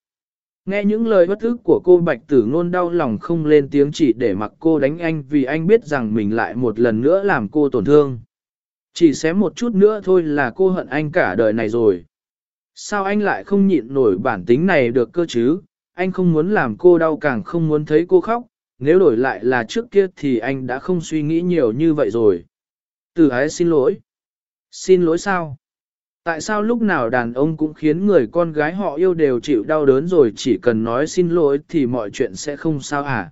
Nghe những lời bất ức của cô bạch tử ngôn đau lòng không lên tiếng chỉ để mặc cô đánh anh vì anh biết rằng mình lại một lần nữa làm cô tổn thương. Chỉ xém một chút nữa thôi là cô hận anh cả đời này rồi. Sao anh lại không nhịn nổi bản tính này được cơ chứ? Anh không muốn làm cô đau càng không muốn thấy cô khóc, nếu đổi lại là trước kia thì anh đã không suy nghĩ nhiều như vậy rồi. Từ ái xin lỗi. Xin lỗi sao? Tại sao lúc nào đàn ông cũng khiến người con gái họ yêu đều chịu đau đớn rồi chỉ cần nói xin lỗi thì mọi chuyện sẽ không sao hả?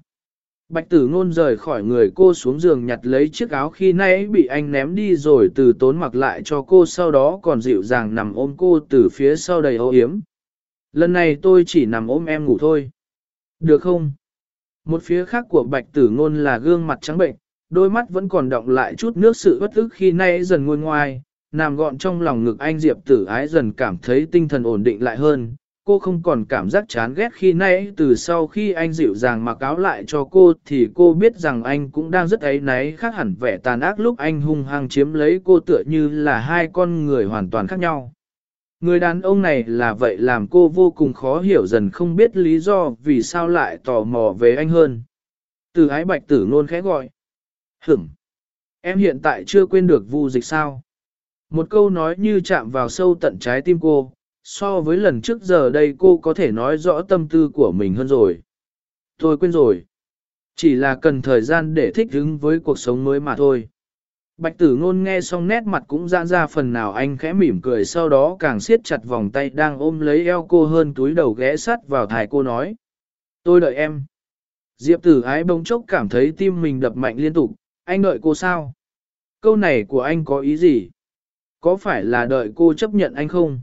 Bạch tử ngôn rời khỏi người cô xuống giường nhặt lấy chiếc áo khi nãy bị anh ném đi rồi từ tốn mặc lại cho cô sau đó còn dịu dàng nằm ôm cô từ phía sau đầy âu yếm. Lần này tôi chỉ nằm ôm em ngủ thôi. Được không? Một phía khác của bạch tử ngôn là gương mặt trắng bệnh, đôi mắt vẫn còn động lại chút nước sự bất ức khi nãy dần nguôi ngoai, nằm gọn trong lòng ngực anh Diệp tử ái dần cảm thấy tinh thần ổn định lại hơn. Cô không còn cảm giác chán ghét khi nãy từ sau khi anh dịu dàng mặc áo lại cho cô thì cô biết rằng anh cũng đang rất ấy náy khác hẳn vẻ tàn ác lúc anh hung hăng chiếm lấy cô tựa như là hai con người hoàn toàn khác nhau. Người đàn ông này là vậy làm cô vô cùng khó hiểu dần không biết lý do vì sao lại tò mò về anh hơn. Từ ái bạch tử nôn khẽ gọi. Hửm! Em hiện tại chưa quên được vu dịch sao? Một câu nói như chạm vào sâu tận trái tim cô, so với lần trước giờ đây cô có thể nói rõ tâm tư của mình hơn rồi. Tôi quên rồi. Chỉ là cần thời gian để thích ứng với cuộc sống mới mà thôi. Bạch tử ngôn nghe xong nét mặt cũng giãn ra phần nào anh khẽ mỉm cười sau đó càng siết chặt vòng tay đang ôm lấy eo cô hơn túi đầu ghé sắt vào thải cô nói. Tôi đợi em. Diệp tử ái bỗng chốc cảm thấy tim mình đập mạnh liên tục, anh đợi cô sao? Câu này của anh có ý gì? Có phải là đợi cô chấp nhận anh không?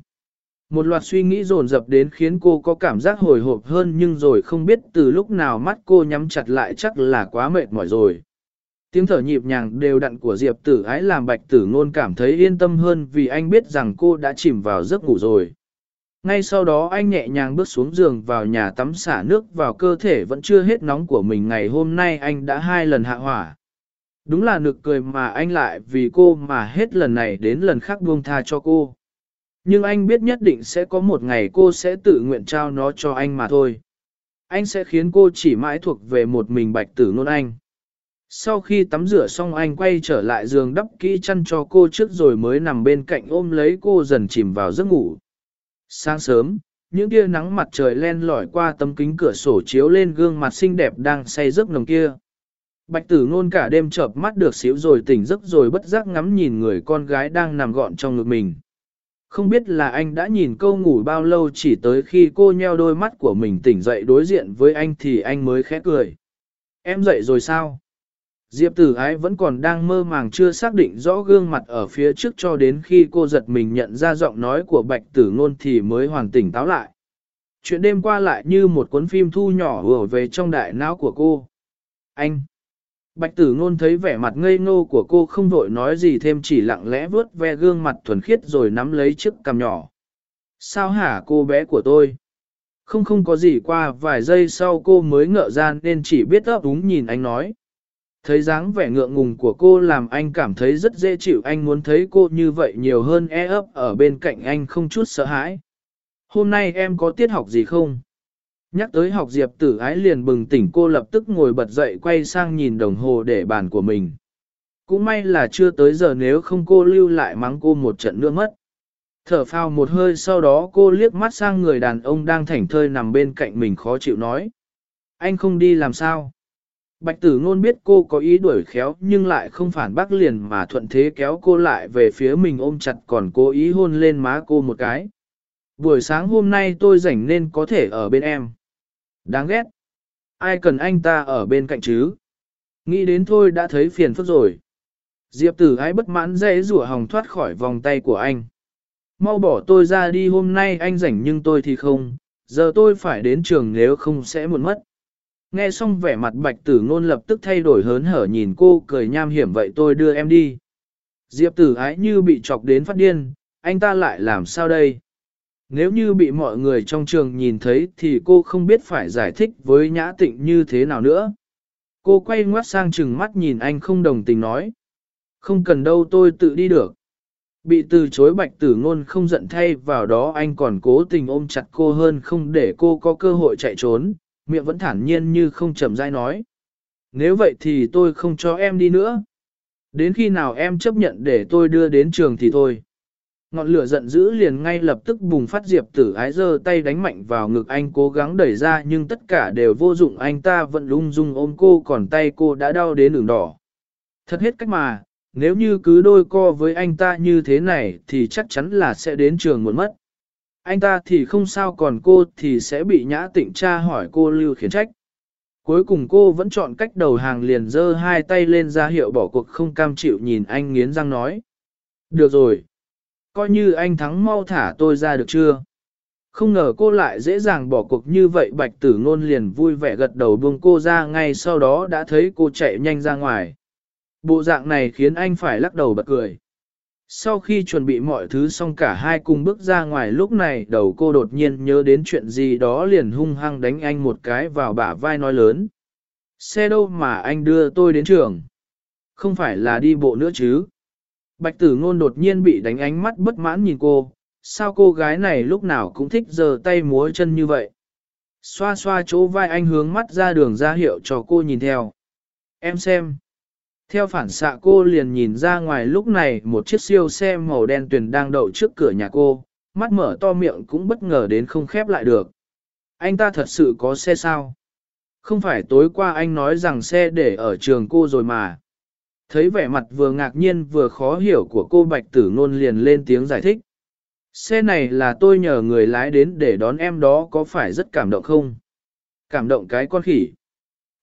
Một loạt suy nghĩ dồn dập đến khiến cô có cảm giác hồi hộp hơn nhưng rồi không biết từ lúc nào mắt cô nhắm chặt lại chắc là quá mệt mỏi rồi. Tiếng thở nhịp nhàng đều đặn của Diệp tử ái làm bạch tử ngôn cảm thấy yên tâm hơn vì anh biết rằng cô đã chìm vào giấc ngủ rồi. Ngay sau đó anh nhẹ nhàng bước xuống giường vào nhà tắm xả nước vào cơ thể vẫn chưa hết nóng của mình ngày hôm nay anh đã hai lần hạ hỏa. Đúng là nực cười mà anh lại vì cô mà hết lần này đến lần khác buông tha cho cô. Nhưng anh biết nhất định sẽ có một ngày cô sẽ tự nguyện trao nó cho anh mà thôi. Anh sẽ khiến cô chỉ mãi thuộc về một mình bạch tử nôn anh. Sau khi tắm rửa xong anh quay trở lại giường đắp kỹ chăn cho cô trước rồi mới nằm bên cạnh ôm lấy cô dần chìm vào giấc ngủ. Sáng sớm, những tia nắng mặt trời len lỏi qua tấm kính cửa sổ chiếu lên gương mặt xinh đẹp đang say giấc nồng kia. Bạch tử ngôn cả đêm chợp mắt được xíu rồi tỉnh giấc rồi bất giác ngắm nhìn người con gái đang nằm gọn trong ngực mình. Không biết là anh đã nhìn câu ngủ bao lâu chỉ tới khi cô nheo đôi mắt của mình tỉnh dậy đối diện với anh thì anh mới khẽ cười. Em dậy rồi sao? Diệp tử ái vẫn còn đang mơ màng chưa xác định rõ gương mặt ở phía trước cho đến khi cô giật mình nhận ra giọng nói của bạch tử ngôn thì mới hoàn tỉnh táo lại. Chuyện đêm qua lại như một cuốn phim thu nhỏ vừa về trong đại não của cô. Anh! Bạch tử ngôn thấy vẻ mặt ngây ngô của cô không vội nói gì thêm, chỉ lặng lẽ vớt ve gương mặt thuần khiết rồi nắm lấy chiếc cằm nhỏ. Sao hả cô bé của tôi? Không không có gì, qua vài giây sau cô mới ngợ ra nên chỉ biết ấp úng nhìn anh nói. Thấy dáng vẻ ngượng ngùng của cô làm anh cảm thấy rất dễ chịu, anh muốn thấy cô như vậy nhiều hơn e ấp ở bên cạnh anh không chút sợ hãi. Hôm nay em có tiết học gì không? Nhắc tới học Diệp tử ái liền bừng tỉnh cô lập tức ngồi bật dậy quay sang nhìn đồng hồ để bàn của mình. Cũng may là chưa tới giờ nếu không cô lưu lại mắng cô một trận nữa mất. Thở phào một hơi sau đó cô liếc mắt sang người đàn ông đang thảnh thơi nằm bên cạnh mình khó chịu nói. Anh không đi làm sao? Bạch tử ngôn biết cô có ý đuổi khéo nhưng lại không phản bác liền mà thuận thế kéo cô lại về phía mình ôm chặt còn cố ý hôn lên má cô một cái. Buổi sáng hôm nay tôi rảnh nên có thể ở bên em. Đáng ghét. Ai cần anh ta ở bên cạnh chứ? Nghĩ đến thôi đã thấy phiền phức rồi. Diệp tử ái bất mãn dễ rủa hòng thoát khỏi vòng tay của anh. Mau bỏ tôi ra đi hôm nay anh rảnh nhưng tôi thì không, giờ tôi phải đến trường nếu không sẽ muộn mất. Nghe xong vẻ mặt bạch tử ngôn lập tức thay đổi hớn hở nhìn cô cười nham hiểm vậy tôi đưa em đi. Diệp tử ái như bị chọc đến phát điên, anh ta lại làm sao đây? Nếu như bị mọi người trong trường nhìn thấy thì cô không biết phải giải thích với nhã tịnh như thế nào nữa. Cô quay ngoắt sang chừng mắt nhìn anh không đồng tình nói. Không cần đâu tôi tự đi được. Bị từ chối bạch tử ngôn không giận thay vào đó anh còn cố tình ôm chặt cô hơn không để cô có cơ hội chạy trốn, miệng vẫn thản nhiên như không chậm rãi nói. Nếu vậy thì tôi không cho em đi nữa. Đến khi nào em chấp nhận để tôi đưa đến trường thì thôi. Ngọn lửa giận dữ liền ngay lập tức bùng phát diệp tử ái giơ tay đánh mạnh vào ngực anh cố gắng đẩy ra nhưng tất cả đều vô dụng anh ta vẫn lung dung ôm cô còn tay cô đã đau đến đường đỏ. Thật hết cách mà, nếu như cứ đôi co với anh ta như thế này thì chắc chắn là sẽ đến trường muộn mất. Anh ta thì không sao còn cô thì sẽ bị nhã tịnh tra hỏi cô lưu khiển trách. Cuối cùng cô vẫn chọn cách đầu hàng liền giơ hai tay lên ra hiệu bỏ cuộc không cam chịu nhìn anh nghiến răng nói. Được rồi. Coi như anh thắng mau thả tôi ra được chưa? Không ngờ cô lại dễ dàng bỏ cuộc như vậy, bạch tử ngôn liền vui vẻ gật đầu buông cô ra, ngay sau đó đã thấy cô chạy nhanh ra ngoài. Bộ dạng này khiến anh phải lắc đầu bật cười. Sau khi chuẩn bị mọi thứ xong cả hai cùng bước ra ngoài, lúc này đầu cô đột nhiên nhớ đến chuyện gì đó liền hung hăng đánh anh một cái vào bả vai nói lớn. Xe đâu mà anh đưa tôi đến trường? Không phải là đi bộ nữa chứ? Bạch tử ngôn đột nhiên bị đánh ánh mắt bất mãn nhìn cô, sao cô gái này lúc nào cũng thích giơ tay múa chân như vậy? Xoa xoa chỗ vai anh hướng mắt ra đường ra hiệu cho cô nhìn theo. Em xem. Theo phản xạ cô liền nhìn ra ngoài lúc này một chiếc siêu xe màu đen tuyền đang đậu trước cửa nhà cô, mắt mở to miệng cũng bất ngờ đến không khép lại được. Anh ta thật sự có xe sao? Không phải tối qua anh nói rằng xe để ở trường cô rồi mà. Thấy vẻ mặt vừa ngạc nhiên vừa khó hiểu của cô Bạch Tử Nôn liền lên tiếng giải thích. Xe này là tôi nhờ người lái đến để đón em đó có phải rất cảm động không? Cảm động cái con khỉ.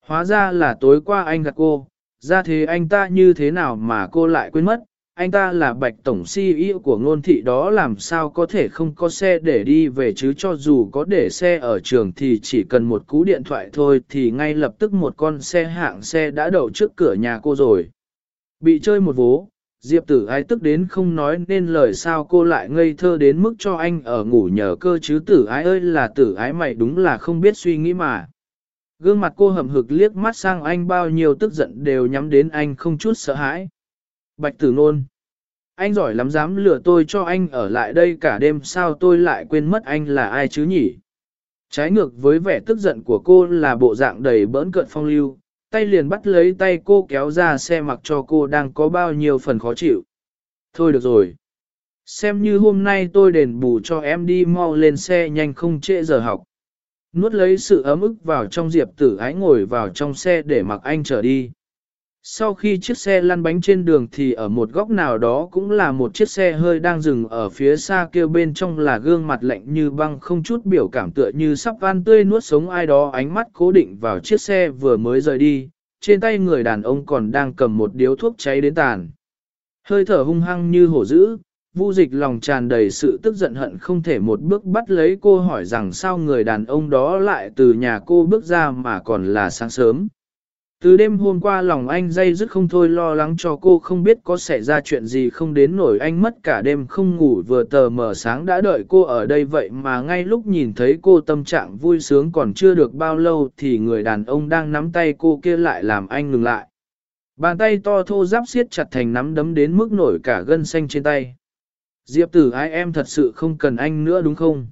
Hóa ra là tối qua anh gặp cô, ra thế anh ta như thế nào mà cô lại quên mất, anh ta là bạch tổng CEO của ngôn thị đó làm sao có thể không có xe để đi về chứ cho dù có để xe ở trường thì chỉ cần một cú điện thoại thôi thì ngay lập tức một con xe hạng xe đã đậu trước cửa nhà cô rồi. Bị chơi một vố, Diệp tử ái tức đến không nói nên lời sao cô lại ngây thơ đến mức cho anh ở ngủ nhờ cơ chứ tử ái ơi là tử ái mày đúng là không biết suy nghĩ mà. Gương mặt cô hầm hực liếc mắt sang anh bao nhiêu tức giận đều nhắm đến anh không chút sợ hãi. Bạch tử nôn. Anh giỏi lắm dám lừa tôi cho anh ở lại đây cả đêm sao tôi lại quên mất anh là ai chứ nhỉ? Trái ngược với vẻ tức giận của cô là bộ dạng đầy bỡn cợt phong lưu, tay liền bắt lấy tay cô kéo ra xe mặc cho cô đang có bao nhiêu phần khó chịu. Thôi được rồi. Xem như hôm nay tôi đền bù cho em đi mau lên xe nhanh không trễ giờ học. Nuốt lấy sự ấm ức vào trong diệp tử ái ngồi vào trong xe để mặc anh trở đi. Sau khi chiếc xe lăn bánh trên đường thì ở một góc nào đó cũng là một chiếc xe hơi đang dừng ở phía xa kêu bên trong là gương mặt lạnh như băng không chút biểu cảm tựa như sắp van tươi nuốt sống ai đó ánh mắt cố định vào chiếc xe vừa mới rời đi, trên tay người đàn ông còn đang cầm một điếu thuốc cháy đến tàn. Hơi thở hung hăng như hổ dữ, Vu dịch lòng tràn đầy sự tức giận hận không thể một bước bắt lấy cô hỏi rằng sao người đàn ông đó lại từ nhà cô bước ra mà còn là sáng sớm. Từ đêm hôm qua lòng anh dây dứt không thôi lo lắng cho cô không biết có xảy ra chuyện gì không đến nổi anh mất cả đêm không ngủ vừa tờ mở sáng đã đợi cô ở đây vậy mà ngay lúc nhìn thấy cô tâm trạng vui sướng còn chưa được bao lâu thì người đàn ông đang nắm tay cô kia lại làm anh ngừng lại. Bàn tay to thô giáp siết chặt thành nắm đấm đến mức nổi cả gân xanh trên tay. Diệp tử ái em thật sự không cần anh nữa đúng không?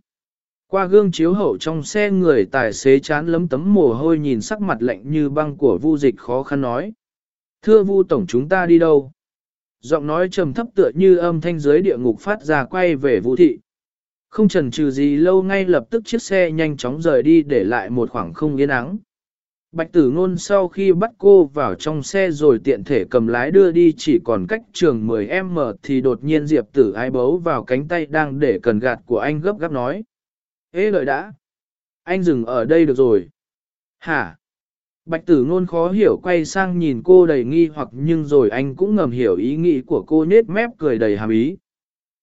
Qua gương chiếu hậu trong xe người tài xế chán lấm tấm mồ hôi nhìn sắc mặt lạnh như băng của Vu Dịch khó khăn nói. Thưa Vu Tổng chúng ta đi đâu? Giọng nói trầm thấp tựa như âm thanh dưới địa ngục phát ra quay về Vu Thị. Không chần chừ gì lâu ngay lập tức chiếc xe nhanh chóng rời đi để lại một khoảng không yên ắng. Bạch tử ngôn sau khi bắt cô vào trong xe rồi tiện thể cầm lái đưa đi chỉ còn cách trường 10M thì đột nhiên Diệp tử ái bấu vào cánh tay đang để cần gạt của anh gấp gáp nói. Ê lợi đã! Anh dừng ở đây được rồi. Hả? Bạch tử ngôn khó hiểu quay sang nhìn cô đầy nghi hoặc nhưng rồi anh cũng ngầm hiểu ý nghĩ của cô nết mép cười đầy hàm ý.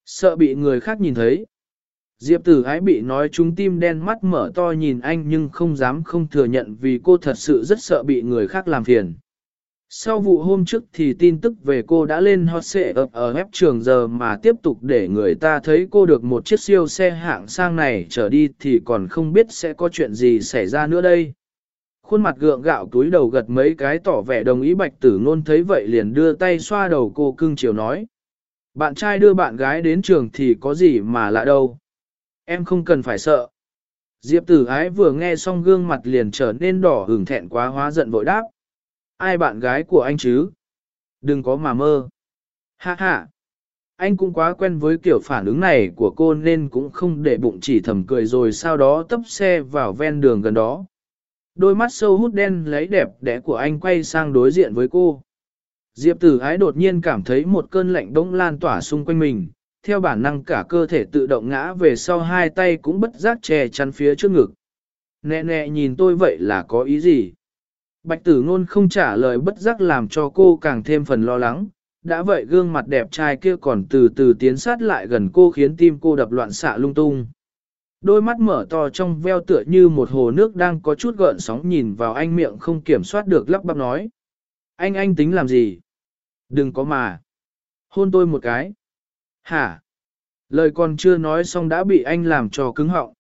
Sợ bị người khác nhìn thấy. Diệp tử ái bị nói trúng tim đen mắt mở to nhìn anh nhưng không dám không thừa nhận vì cô thật sự rất sợ bị người khác làm phiền. Sau vụ hôm trước thì tin tức về cô đã lên hot xệ ở, ở ép trường giờ mà tiếp tục để người ta thấy cô được một chiếc siêu xe hạng sang này trở đi thì còn không biết sẽ có chuyện gì xảy ra nữa đây. Khuôn mặt gượng gạo túi đầu gật mấy cái tỏ vẻ đồng ý bạch tử ngôn thấy vậy liền đưa tay xoa đầu cô cưng chiều nói. Bạn trai đưa bạn gái đến trường thì có gì mà lạ đâu. Em không cần phải sợ. Diệp tử ái vừa nghe xong gương mặt liền trở nên đỏ hừng thẹn quá hóa giận vội đáp. Ai bạn gái của anh chứ? Đừng có mà mơ. Ha ha. Anh cũng quá quen với kiểu phản ứng này của cô nên cũng không để bụng chỉ thầm cười rồi sau đó tấp xe vào ven đường gần đó. Đôi mắt sâu hút đen lấy đẹp đẽ của anh quay sang đối diện với cô. Diệp tử ái đột nhiên cảm thấy một cơn lạnh bỗng lan tỏa xung quanh mình, theo bản năng cả cơ thể tự động ngã về sau hai tay cũng bất giác che chắn phía trước ngực. Nè nè nhìn tôi vậy là có ý gì? Bạch tử ngôn không trả lời bất giác làm cho cô càng thêm phần lo lắng. Đã vậy gương mặt đẹp trai kia còn từ từ tiến sát lại gần cô khiến tim cô đập loạn xạ lung tung. Đôi mắt mở to trong veo tựa như một hồ nước đang có chút gợn sóng nhìn vào anh miệng không kiểm soát được lắp bắp nói. Anh anh tính làm gì? Đừng có mà. Hôn tôi một cái. Hả? Lời còn chưa nói xong đã bị anh làm cho cứng họng.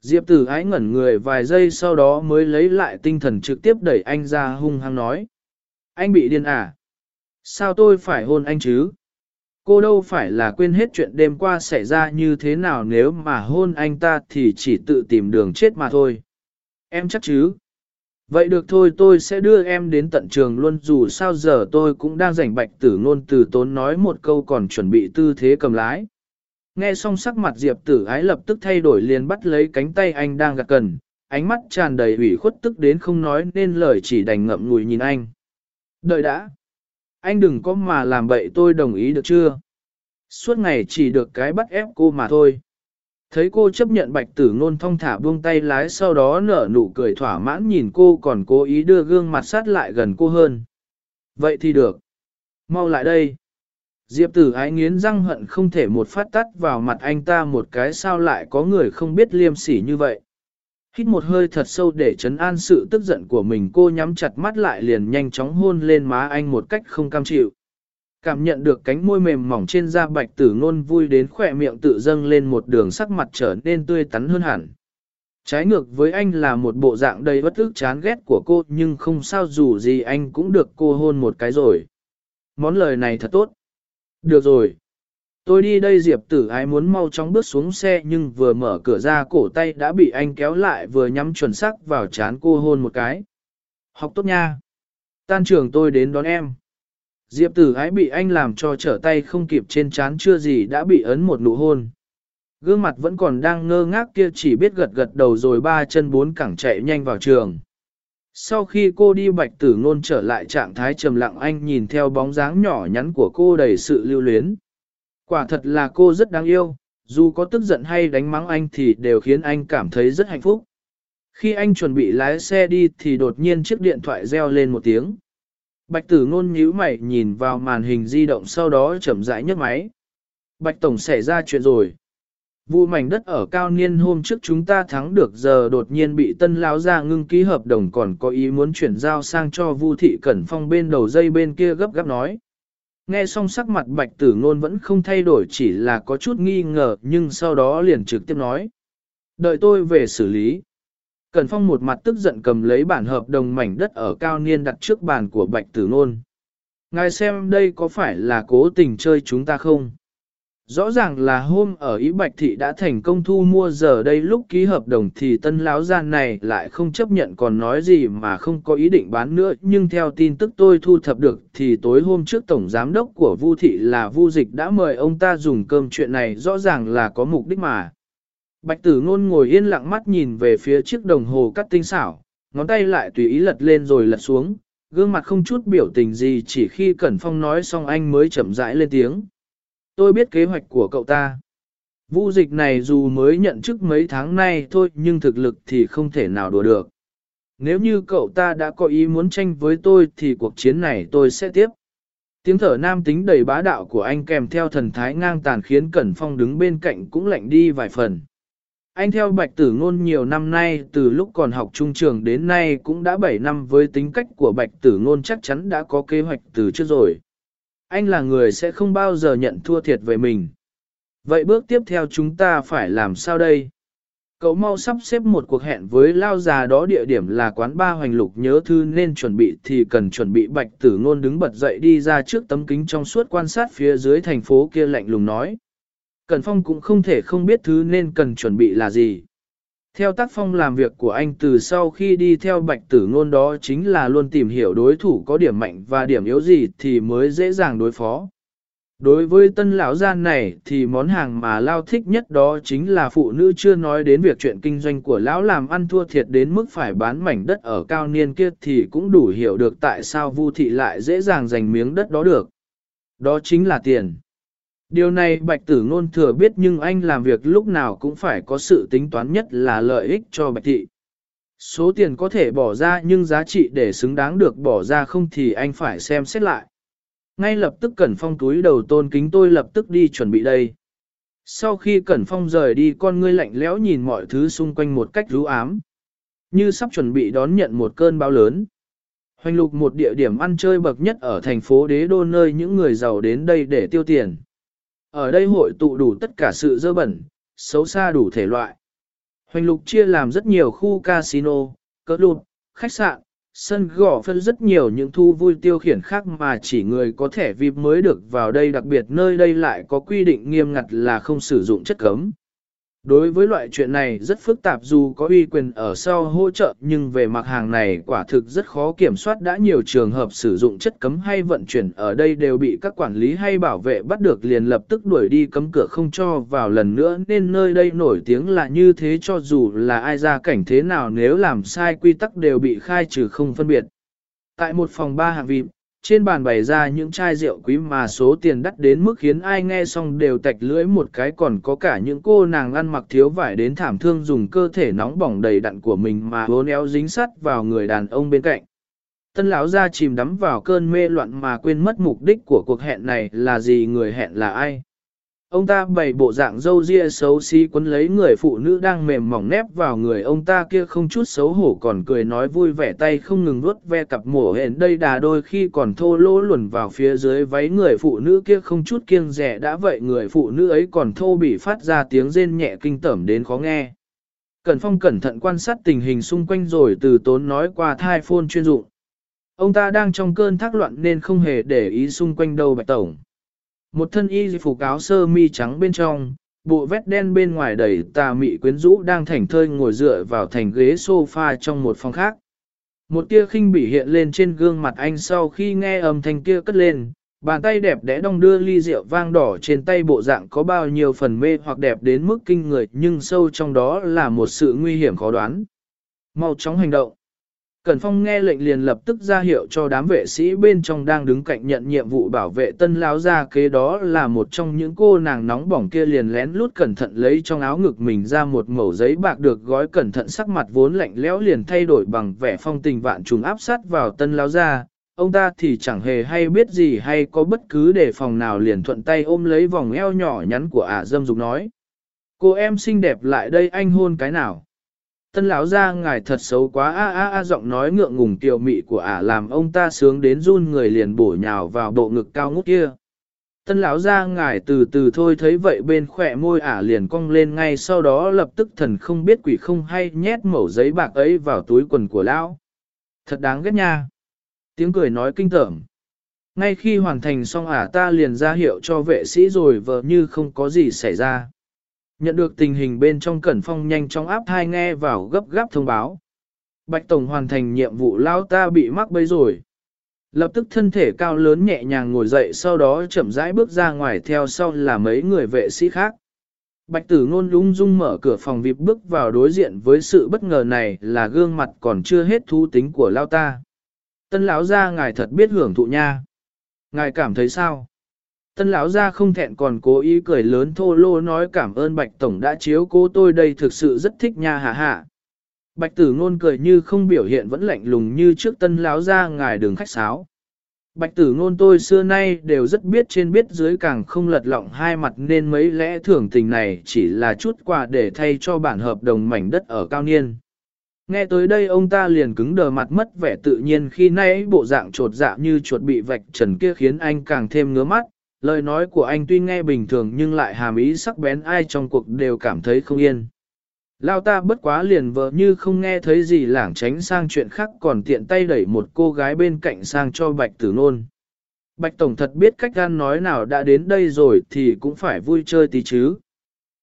Diệp tử ái ngẩn người vài giây sau đó mới lấy lại tinh thần trực tiếp đẩy anh ra hung hăng nói. Anh bị điên à? Sao tôi phải hôn anh chứ? Cô đâu phải là quên hết chuyện đêm qua xảy ra như thế nào nếu mà hôn anh ta thì chỉ tự tìm đường chết mà thôi. Em chắc chứ? Vậy được thôi, tôi sẽ đưa em đến tận trường luôn, dù sao giờ tôi cũng đang rảnh bạch tử ngôn từ tốn nói một câu còn chuẩn bị tư thế cầm lái. Nghe xong sắc mặt Diệp tử ái lập tức thay đổi liền bắt lấy cánh tay anh đang gạt cần, ánh mắt tràn đầy ủy khuất tức đến không nói nên lời chỉ đành ngậm ngùi nhìn anh. Đợi đã. Anh đừng có mà làm bậy tôi đồng ý được chưa? Suốt ngày chỉ được cái bắt ép cô mà thôi. Thấy cô chấp nhận bạch tử ngôn thong thả buông tay lái sau đó nở nụ cười thỏa mãn nhìn cô còn cố ý đưa gương mặt sát lại gần cô hơn. Vậy thì được. Mau lại đây. Diệp tử ái nghiến răng hận không thể một phát tắt vào mặt anh ta một cái sao lại có người không biết liêm sỉ như vậy. Hít một hơi thật sâu để chấn an sự tức giận của mình, cô nhắm chặt mắt lại liền nhanh chóng hôn lên má anh một cách không cam chịu. Cảm nhận được cánh môi mềm mỏng trên da bạch tử ngôn vui đến khỏe miệng tự dâng lên một đường sắc mặt trở nên tươi tắn hơn hẳn. Trái ngược với anh là một bộ dạng đầy bất ức chán ghét của cô, nhưng không sao dù gì anh cũng được cô hôn một cái rồi. Món lời này thật tốt. Được rồi. Tôi đi đây Diệp tử ái muốn mau chóng bước xuống xe nhưng vừa mở cửa ra cổ tay đã bị anh kéo lại vừa nhắm chuẩn sắc vào chán cô hôn một cái. Học tốt nha. Tan trường tôi đến đón em. Diệp tử ái bị anh làm cho trở tay không kịp trên chán chưa gì đã bị ấn một nụ hôn. Gương mặt vẫn còn đang ngơ ngác kia chỉ biết gật gật đầu rồi ba chân bốn cẳng chạy nhanh vào trường. Sau khi cô đi bạch tử ngôn trở lại trạng thái trầm lặng anh nhìn theo bóng dáng nhỏ nhắn của cô đầy sự lưu luyến. Quả thật là cô rất đáng yêu, dù có tức giận hay đánh mắng anh thì đều khiến anh cảm thấy rất hạnh phúc. Khi anh chuẩn bị lái xe đi thì đột nhiên chiếc điện thoại reo lên một tiếng. Bạch tử ngôn nhíu mày nhìn vào màn hình di động sau đó chậm rãi nhấc máy. Bạch Tổng xảy ra chuyện rồi. Vụ mảnh đất ở cao niên hôm trước chúng ta thắng được giờ đột nhiên bị tân lão ra ngưng ký hợp đồng còn có ý muốn chuyển giao sang cho Vu thị Cẩn Phong bên đầu dây bên kia gấp gáp nói. Nghe xong sắc mặt bạch tử ngôn vẫn không thay đổi chỉ là có chút nghi ngờ nhưng sau đó liền trực tiếp nói. Đợi tôi về xử lý. Cẩn Phong một mặt tức giận cầm lấy bản hợp đồng mảnh đất ở cao niên đặt trước bàn của bạch tử ngôn. Ngài xem đây có phải là cố tình chơi chúng ta không? Rõ ràng là hôm ở Ý Bạch Thị đã thành công thu mua giờ đây lúc ký hợp đồng thì tân lão gian này lại không chấp nhận còn nói gì mà không có ý định bán nữa nhưng theo tin tức tôi thu thập được thì tối hôm trước tổng giám đốc của Vu Thị là Vu Dịch đã mời ông ta dùng cơm chuyện này rõ ràng là có mục đích mà. Bạch tử ngôn ngồi yên lặng mắt nhìn về phía chiếc đồng hồ cắt tinh xảo, ngón tay lại tùy ý lật lên rồi lật xuống, gương mặt không chút biểu tình gì chỉ khi Cẩn Phong nói xong anh mới chậm rãi lên tiếng. Tôi biết kế hoạch của cậu ta. Vu dịch này dù mới nhận chức mấy tháng nay thôi, nhưng thực lực thì không thể nào đùa được. Nếu như cậu ta đã có ý muốn tranh với tôi thì cuộc chiến này tôi sẽ tiếp. Tiếng thở nam tính đầy bá đạo của anh kèm theo thần thái ngang tàn khiến Cẩn Phong đứng bên cạnh cũng lạnh đi vài phần. Anh theo bạch tử ngôn nhiều năm nay, từ lúc còn học trung trường đến nay cũng đã 7 năm, với tính cách của bạch tử ngôn chắc chắn đã có kế hoạch từ trước rồi. Anh là người sẽ không bao giờ nhận thua thiệt về mình. Vậy bước tiếp theo chúng ta phải làm sao đây? Cậu mau sắp xếp một cuộc hẹn với lao già đó, địa điểm là quán ba hoành lục, nhớ thư nên chuẩn bị thì cần chuẩn bị bạch tử ngôn đứng bật dậy đi ra trước tấm kính trong suốt quan sát phía dưới thành phố kia lạnh lùng nói. Cẩn Phong cũng không thể không biết thứ nên cần chuẩn bị là gì. Theo tác phong làm việc của anh từ sau khi đi theo bạch tử ngôn đó chính là luôn tìm hiểu đối thủ có điểm mạnh và điểm yếu gì thì mới dễ dàng đối phó. Đối với tân lão gian này thì món hàng mà Lao thích nhất đó chính là phụ nữ chưa nói đến việc chuyện kinh doanh của lão làm ăn thua thiệt đến mức phải bán mảnh đất ở cao niên kia thì cũng đủ hiểu được tại sao Vu thị lại dễ dàng giành miếng đất đó được. Đó chính là tiền. Điều này bạch tử ngôn thừa biết nhưng anh làm việc lúc nào cũng phải có sự tính toán nhất là lợi ích cho bạch thị. Số tiền có thể bỏ ra nhưng giá trị để xứng đáng được bỏ ra không thì anh phải xem xét lại. Ngay lập tức Cẩn Phong túi đầu tôn kính tôi lập tức đi chuẩn bị đây. Sau khi Cẩn Phong rời đi con ngươi lạnh lẽo nhìn mọi thứ xung quanh một cách rú ám. Như sắp chuẩn bị đón nhận một cơn bão lớn. Hoành lục một địa điểm ăn chơi bậc nhất ở thành phố đế đô nơi những người giàu đến đây để tiêu tiền. Ở đây hội tụ đủ tất cả sự dơ bẩn, xấu xa đủ thể loại. Hoành lục chia làm rất nhiều khu casino, cỡ lụt, khách sạn, sân gỏ phân rất nhiều những thu vui tiêu khiển khác mà chỉ người có thẻ VIP mới được vào đây đặc biệt nơi đây lại có quy định nghiêm ngặt là không sử dụng chất cấm. Đối với loại chuyện này rất phức tạp dù có uy quyền ở sau hỗ trợ nhưng về mặt hàng này quả thực rất khó kiểm soát đã nhiều trường hợp sử dụng chất cấm hay vận chuyển ở đây đều bị các quản lý hay bảo vệ bắt được liền lập tức đuổi đi cấm cửa không cho vào lần nữa nên nơi đây nổi tiếng là như thế cho dù là ai ra cảnh thế nào nếu làm sai quy tắc đều bị khai trừ không phân biệt. Tại một phòng ba hạng VIP, trên bàn bày ra những chai rượu quý mà số tiền đắt đến mức khiến ai nghe xong đều tạch lưỡi một cái còn có cả những cô nàng ăn mặc thiếu vải đến thảm thương dùng cơ thể nóng bỏng đầy đặn của mình mà hôn éo dính sắt vào người đàn ông bên cạnh. Tân lão ra chìm đắm vào cơn mê loạn mà quên mất mục đích của cuộc hẹn này là gì, người hẹn là ai. Ông ta bày bộ dạng dâu ria xấu xí quấn lấy người phụ nữ đang mềm mỏng nép vào người ông ta kia không chút xấu hổ còn cười nói vui vẻ tay không ngừng vuốt ve cặp mổ hển. đây đà đôi khi còn thô lỗ luồn vào phía dưới váy người phụ nữ kia không chút kiêng rẻ đã vậy người phụ nữ ấy còn thô bị phát ra tiếng rên nhẹ kinh tởm đến khó nghe. Cẩn Phong cẩn thận quan sát tình hình xung quanh rồi từ tốn nói qua thai phôn chuyên dụng. Ông ta đang trong cơn thác loạn nên không hề để ý xung quanh đâu bạch tổng. Một thân y phục áo sơ mi trắng bên trong, bộ vét đen bên ngoài đầy tà mị quyến rũ đang thảnh thơi ngồi dựa vào thành ghế sofa trong một phòng khác. Một tia khinh bỉ hiện lên trên gương mặt anh sau khi nghe âm thanh kia cất lên, bàn tay đẹp đẽ đong đưa ly rượu vang đỏ trên tay bộ dạng có bao nhiêu phần mê hoặc đẹp đến mức kinh người nhưng sâu trong đó là một sự nguy hiểm khó đoán. Mau chóng hành động. Cẩn Phong nghe lệnh liền lập tức ra hiệu cho đám vệ sĩ bên trong đang đứng cạnh nhận nhiệm vụ bảo vệ tân lão ra kế đó là một trong những cô nàng nóng bỏng kia liền lén lút cẩn thận lấy trong áo ngực mình ra một mẩu giấy bạc được gói cẩn thận sắc mặt vốn lạnh lẽo liền thay đổi bằng vẻ phong tình vạn trùng áp sát vào tân lão ra. Ông ta thì chẳng hề hay biết gì hay có bất cứ đề phòng nào liền thuận tay ôm lấy vòng eo nhỏ nhắn của ả dâm dục nói. Cô em xinh đẹp lại đây anh hôn cái nào? Tân lão ra ngài thật xấu quá, a a a, giọng nói ngượng ngùng tiểu mị của ả làm ông ta sướng đến run người liền bổ nhào vào bộ ngực cao ngút kia. Tân lão ra ngài từ từ thôi thấy vậy bên khỏe môi ả liền cong lên ngay sau đó lập tức thần không biết quỷ không hay nhét mẩu giấy bạc ấy vào túi quần của lão. Thật đáng ghét nha. Tiếng cười nói kinh tởm. Ngay khi hoàn thành xong ả ta liền ra hiệu cho vệ sĩ rồi vờ như không có gì xảy ra. Nhận được tình hình bên trong cẩn phong nhanh chóng áp thai nghe vào gấp gáp thông báo. Bạch Tổng hoàn thành nhiệm vụ lao ta bị mắc bấy rồi. Lập tức thân thể cao lớn nhẹ nhàng ngồi dậy, sau đó chậm rãi bước ra ngoài theo sau là mấy người vệ sĩ khác. Bạch tử ngôn lung dung mở cửa phòng vip bước vào đối diện với sự bất ngờ này là gương mặt còn chưa hết thú tính của lao ta. Tân lão gia ngài thật biết hưởng thụ nha. Ngài cảm thấy sao? Tân lão gia không thẹn còn cố ý cười lớn thô lô nói cảm ơn bạch tổng đã chiếu cố tôi đây thực sự rất thích nha hạ hạ. Bạch tử ngôn cười như không biểu hiện vẫn lạnh lùng như trước tân lão gia ngài đường khách sáo. Bạch tử ngôn tôi xưa nay đều rất biết trên biết dưới càng không lật lọng hai mặt nên mấy lẽ thường tình này chỉ là chút quà để thay cho bản hợp đồng mảnh đất ở cao niên. Nghe tới đây ông ta liền cứng đờ mặt mất vẻ tự nhiên khi nay bộ dạng trột dạ như chuột bị vạch trần kia khiến anh càng thêm ngứa mắt. Lời nói của anh tuy nghe bình thường nhưng lại hàm ý sắc bén, ai trong cuộc đều cảm thấy không yên. Lao ta bất quá liền vợ như không nghe thấy gì lảng tránh sang chuyện khác, còn tiện tay đẩy một cô gái bên cạnh sang cho bạch tử nôn. Bạch Tổng thật biết cách gan nói nào đã đến đây rồi thì cũng phải vui chơi tí chứ.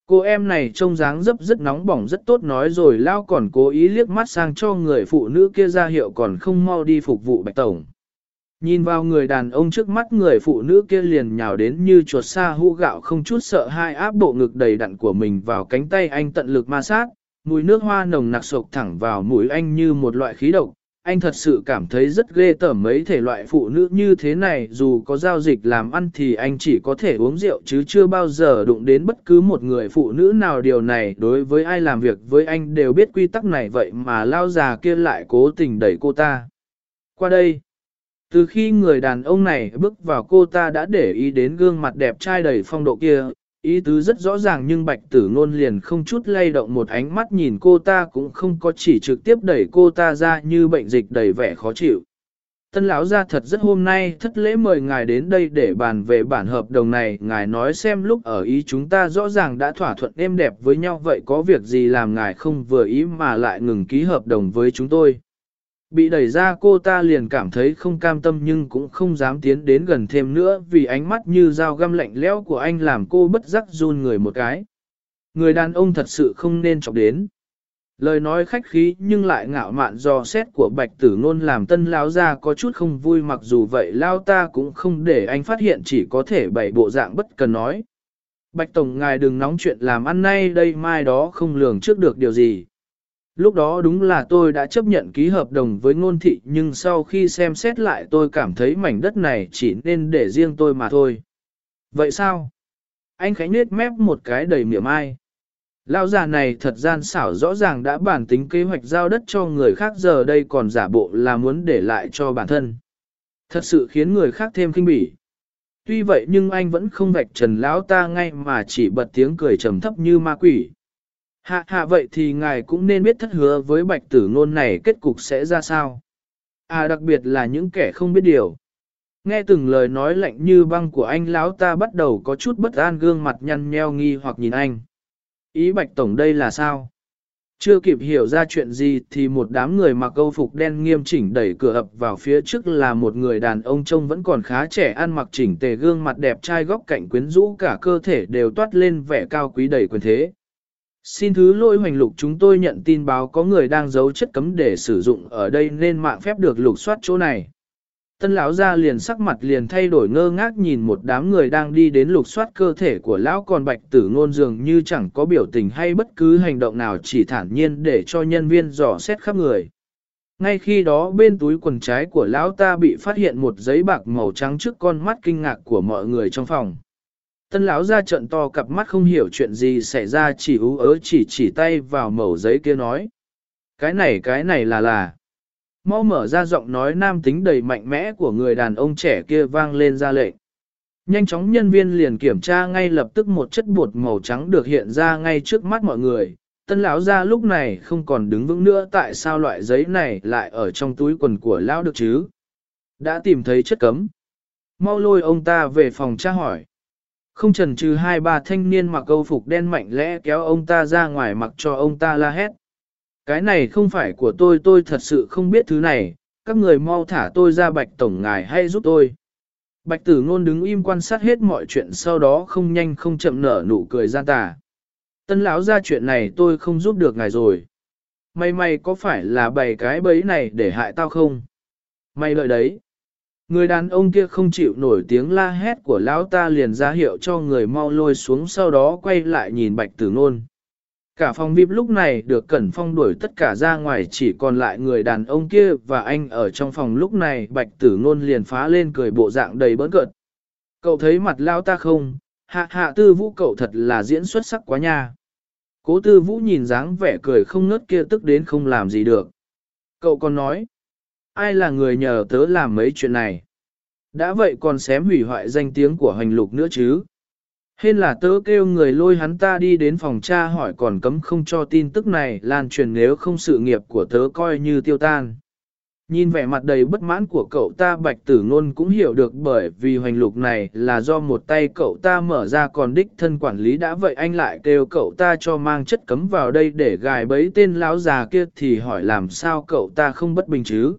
Cô em này trông dáng dấp rất nóng bỏng, rất tốt nói rồi, Lao còn cố ý liếc mắt sang cho người phụ nữ kia ra hiệu còn không mau đi phục vụ Bạch Tổng. Nhìn vào người đàn ông trước mắt người phụ nữ kia liền nhào đến như chuột xa hũ gạo không chút sợ hai áp bộ ngực đầy đặn của mình vào cánh tay anh tận lực ma sát, mùi nước hoa nồng nặc sộc thẳng vào mũi anh như một loại khí độc. Anh thật sự cảm thấy rất ghê tởm mấy thể loại phụ nữ như thế này dù có giao dịch làm ăn thì anh chỉ có thể uống rượu chứ chưa bao giờ đụng đến bất cứ một người phụ nữ nào điều này đối với ai làm việc với anh đều biết quy tắc này vậy mà lao già kia lại cố tình đẩy cô ta. Qua đây, từ khi người đàn ông này bước vào cô ta đã để ý đến gương mặt đẹp trai đầy phong độ kia, ý tứ rất rõ ràng nhưng bạch tử ngôn liền không chút lay động một ánh mắt nhìn cô ta cũng không có chỉ trực tiếp đẩy cô ta ra như bệnh dịch đầy vẻ khó chịu. Tân lão gia thật rất hôm nay thất lễ mời ngài đến đây để bàn về bản hợp đồng này, ngài nói xem lúc ở ý chúng ta rõ ràng đã thỏa thuận êm đẹp với nhau vậy có việc gì làm ngài không vừa ý mà lại ngừng ký hợp đồng với chúng tôi. Bị đẩy ra cô ta liền cảm thấy không cam tâm nhưng cũng không dám tiến đến gần thêm nữa vì ánh mắt như dao găm lạnh lẽo của anh làm cô bất giác run người một cái. Người đàn ông thật sự không nên chọc đến. Lời nói khách khí nhưng lại ngạo mạn do xét của bạch tử ngôn làm tân lão ra có chút không vui mặc dù vậy lao ta cũng không để anh phát hiện chỉ có thể bày bộ dạng bất cần nói. Bạch Tổng ngài đừng nóng chuyện làm ăn nay đây mai đó không lường trước được điều gì. Lúc đó đúng là tôi đã chấp nhận ký hợp đồng với ngôn thị, nhưng sau khi xem xét lại tôi cảm thấy mảnh đất này chỉ nên để riêng tôi mà thôi. Vậy sao? Anh Khánh nết mép một cái đầy miệng ai. Lao già này thật gian xảo, rõ ràng đã bản tính kế hoạch giao đất cho người khác, giờ đây còn giả bộ là muốn để lại cho bản thân. Thật sự khiến người khác thêm kinh bỉ. Tuy vậy nhưng anh vẫn không vạch trần lão ta ngay mà chỉ bật tiếng cười trầm thấp như ma quỷ. Hạ hạ vậy thì ngài cũng nên biết thất hứa với bạch tử ngôn này kết cục sẽ ra sao. À đặc biệt là những kẻ không biết điều. Nghe từng lời nói lạnh như băng của anh lão ta bắt đầu có chút bất an gương mặt nhăn nheo nghi hoặc nhìn anh. Ý bạch tổng đây là sao? Chưa kịp hiểu ra chuyện gì thì một đám người mặc câu phục đen nghiêm chỉnh đẩy cửa ập vào phía trước là một người đàn ông trông vẫn còn khá trẻ ăn mặc chỉnh tề gương mặt đẹp trai góc cạnh quyến rũ cả cơ thể đều toát lên vẻ cao quý đầy quyền thế. Xin thứ lỗi hoành lục chúng tôi nhận tin báo có người đang giấu chất cấm để sử dụng ở đây nên mạng phép được lục soát chỗ này. Tân lão ra liền sắc mặt liền thay đổi ngơ ngác nhìn một đám người đang đi đến lục soát cơ thể của lão còn bạch tử ngôn dường như chẳng có biểu tình hay bất cứ hành động nào chỉ thản nhiên để cho nhân viên dò xét khắp người. Ngay khi đó bên túi quần trái của lão ta bị phát hiện một giấy bạc màu trắng trước con mắt kinh ngạc của mọi người trong phòng. Tân lão ra trận to cặp mắt không hiểu chuyện gì xảy ra, chỉ ú ớ chỉ chỉ tay vào mẩu giấy kia nói. Cái này cái này là là. Mau mở ra giọng nói nam tính đầy mạnh mẽ của người đàn ông trẻ kia vang lên ra lệnh. Nhanh chóng nhân viên liền kiểm tra ngay lập tức một chất bột màu trắng được hiện ra ngay trước mắt mọi người. Tân lão ra lúc này không còn đứng vững nữa, tại sao loại giấy này lại ở trong túi quần của lão được chứ? Đã tìm thấy chất cấm. Mau lôi ông ta về phòng tra hỏi. Không chần chừ hai ba thanh niên mặc câu phục đen mạnh lẽ kéo ông ta ra ngoài mặc cho ông ta la hét. Cái này không phải của tôi tôi thật sự không biết thứ này, các người mau thả tôi ra bạch tổng ngài hay giúp tôi. Bạch tử ngôn đứng im quan sát hết mọi chuyện sau đó không nhanh không chậm nở nụ cười gian tà. Tân lão ra chuyện này tôi không giúp được ngài rồi. May may có phải là bày cái bẫy này để hại tao không? May lợi đấy. Người đàn ông kia không chịu nổi tiếng la hét của lão ta liền ra hiệu cho người mau lôi xuống sau đó quay lại nhìn bạch tử nôn. Cả phòng VIP lúc này được Cẩn Phong đuổi tất cả ra ngoài chỉ còn lại người đàn ông kia và anh ở trong phòng lúc này bạch tử nôn liền phá lên cười bộ dạng đầy bỡn cợt. Cậu thấy mặt lao ta không? Hạ hạ tư vũ cậu thật là diễn xuất sắc quá nha. Cố tư vũ nhìn dáng vẻ cười không ngớt kia tức đến không làm gì được. Cậu còn nói, ai là người nhờ tớ làm mấy chuyện này? Đã vậy còn xém hủy hoại danh tiếng của hành lục nữa chứ? Hên là tớ kêu người lôi hắn ta đi đến phòng tra hỏi còn cấm không cho tin tức này, lan truyền nếu không sự nghiệp của tớ coi như tiêu tan. Nhìn vẻ mặt đầy bất mãn của cậu ta, bạch tử ngôn cũng hiểu được bởi vì hoành lục này là do một tay cậu ta mở ra còn đích thân quản lý đã vậy anh lại kêu cậu ta cho mang chất cấm vào đây để gài bấy tên lão già kia thì hỏi làm sao cậu ta không bất bình chứ.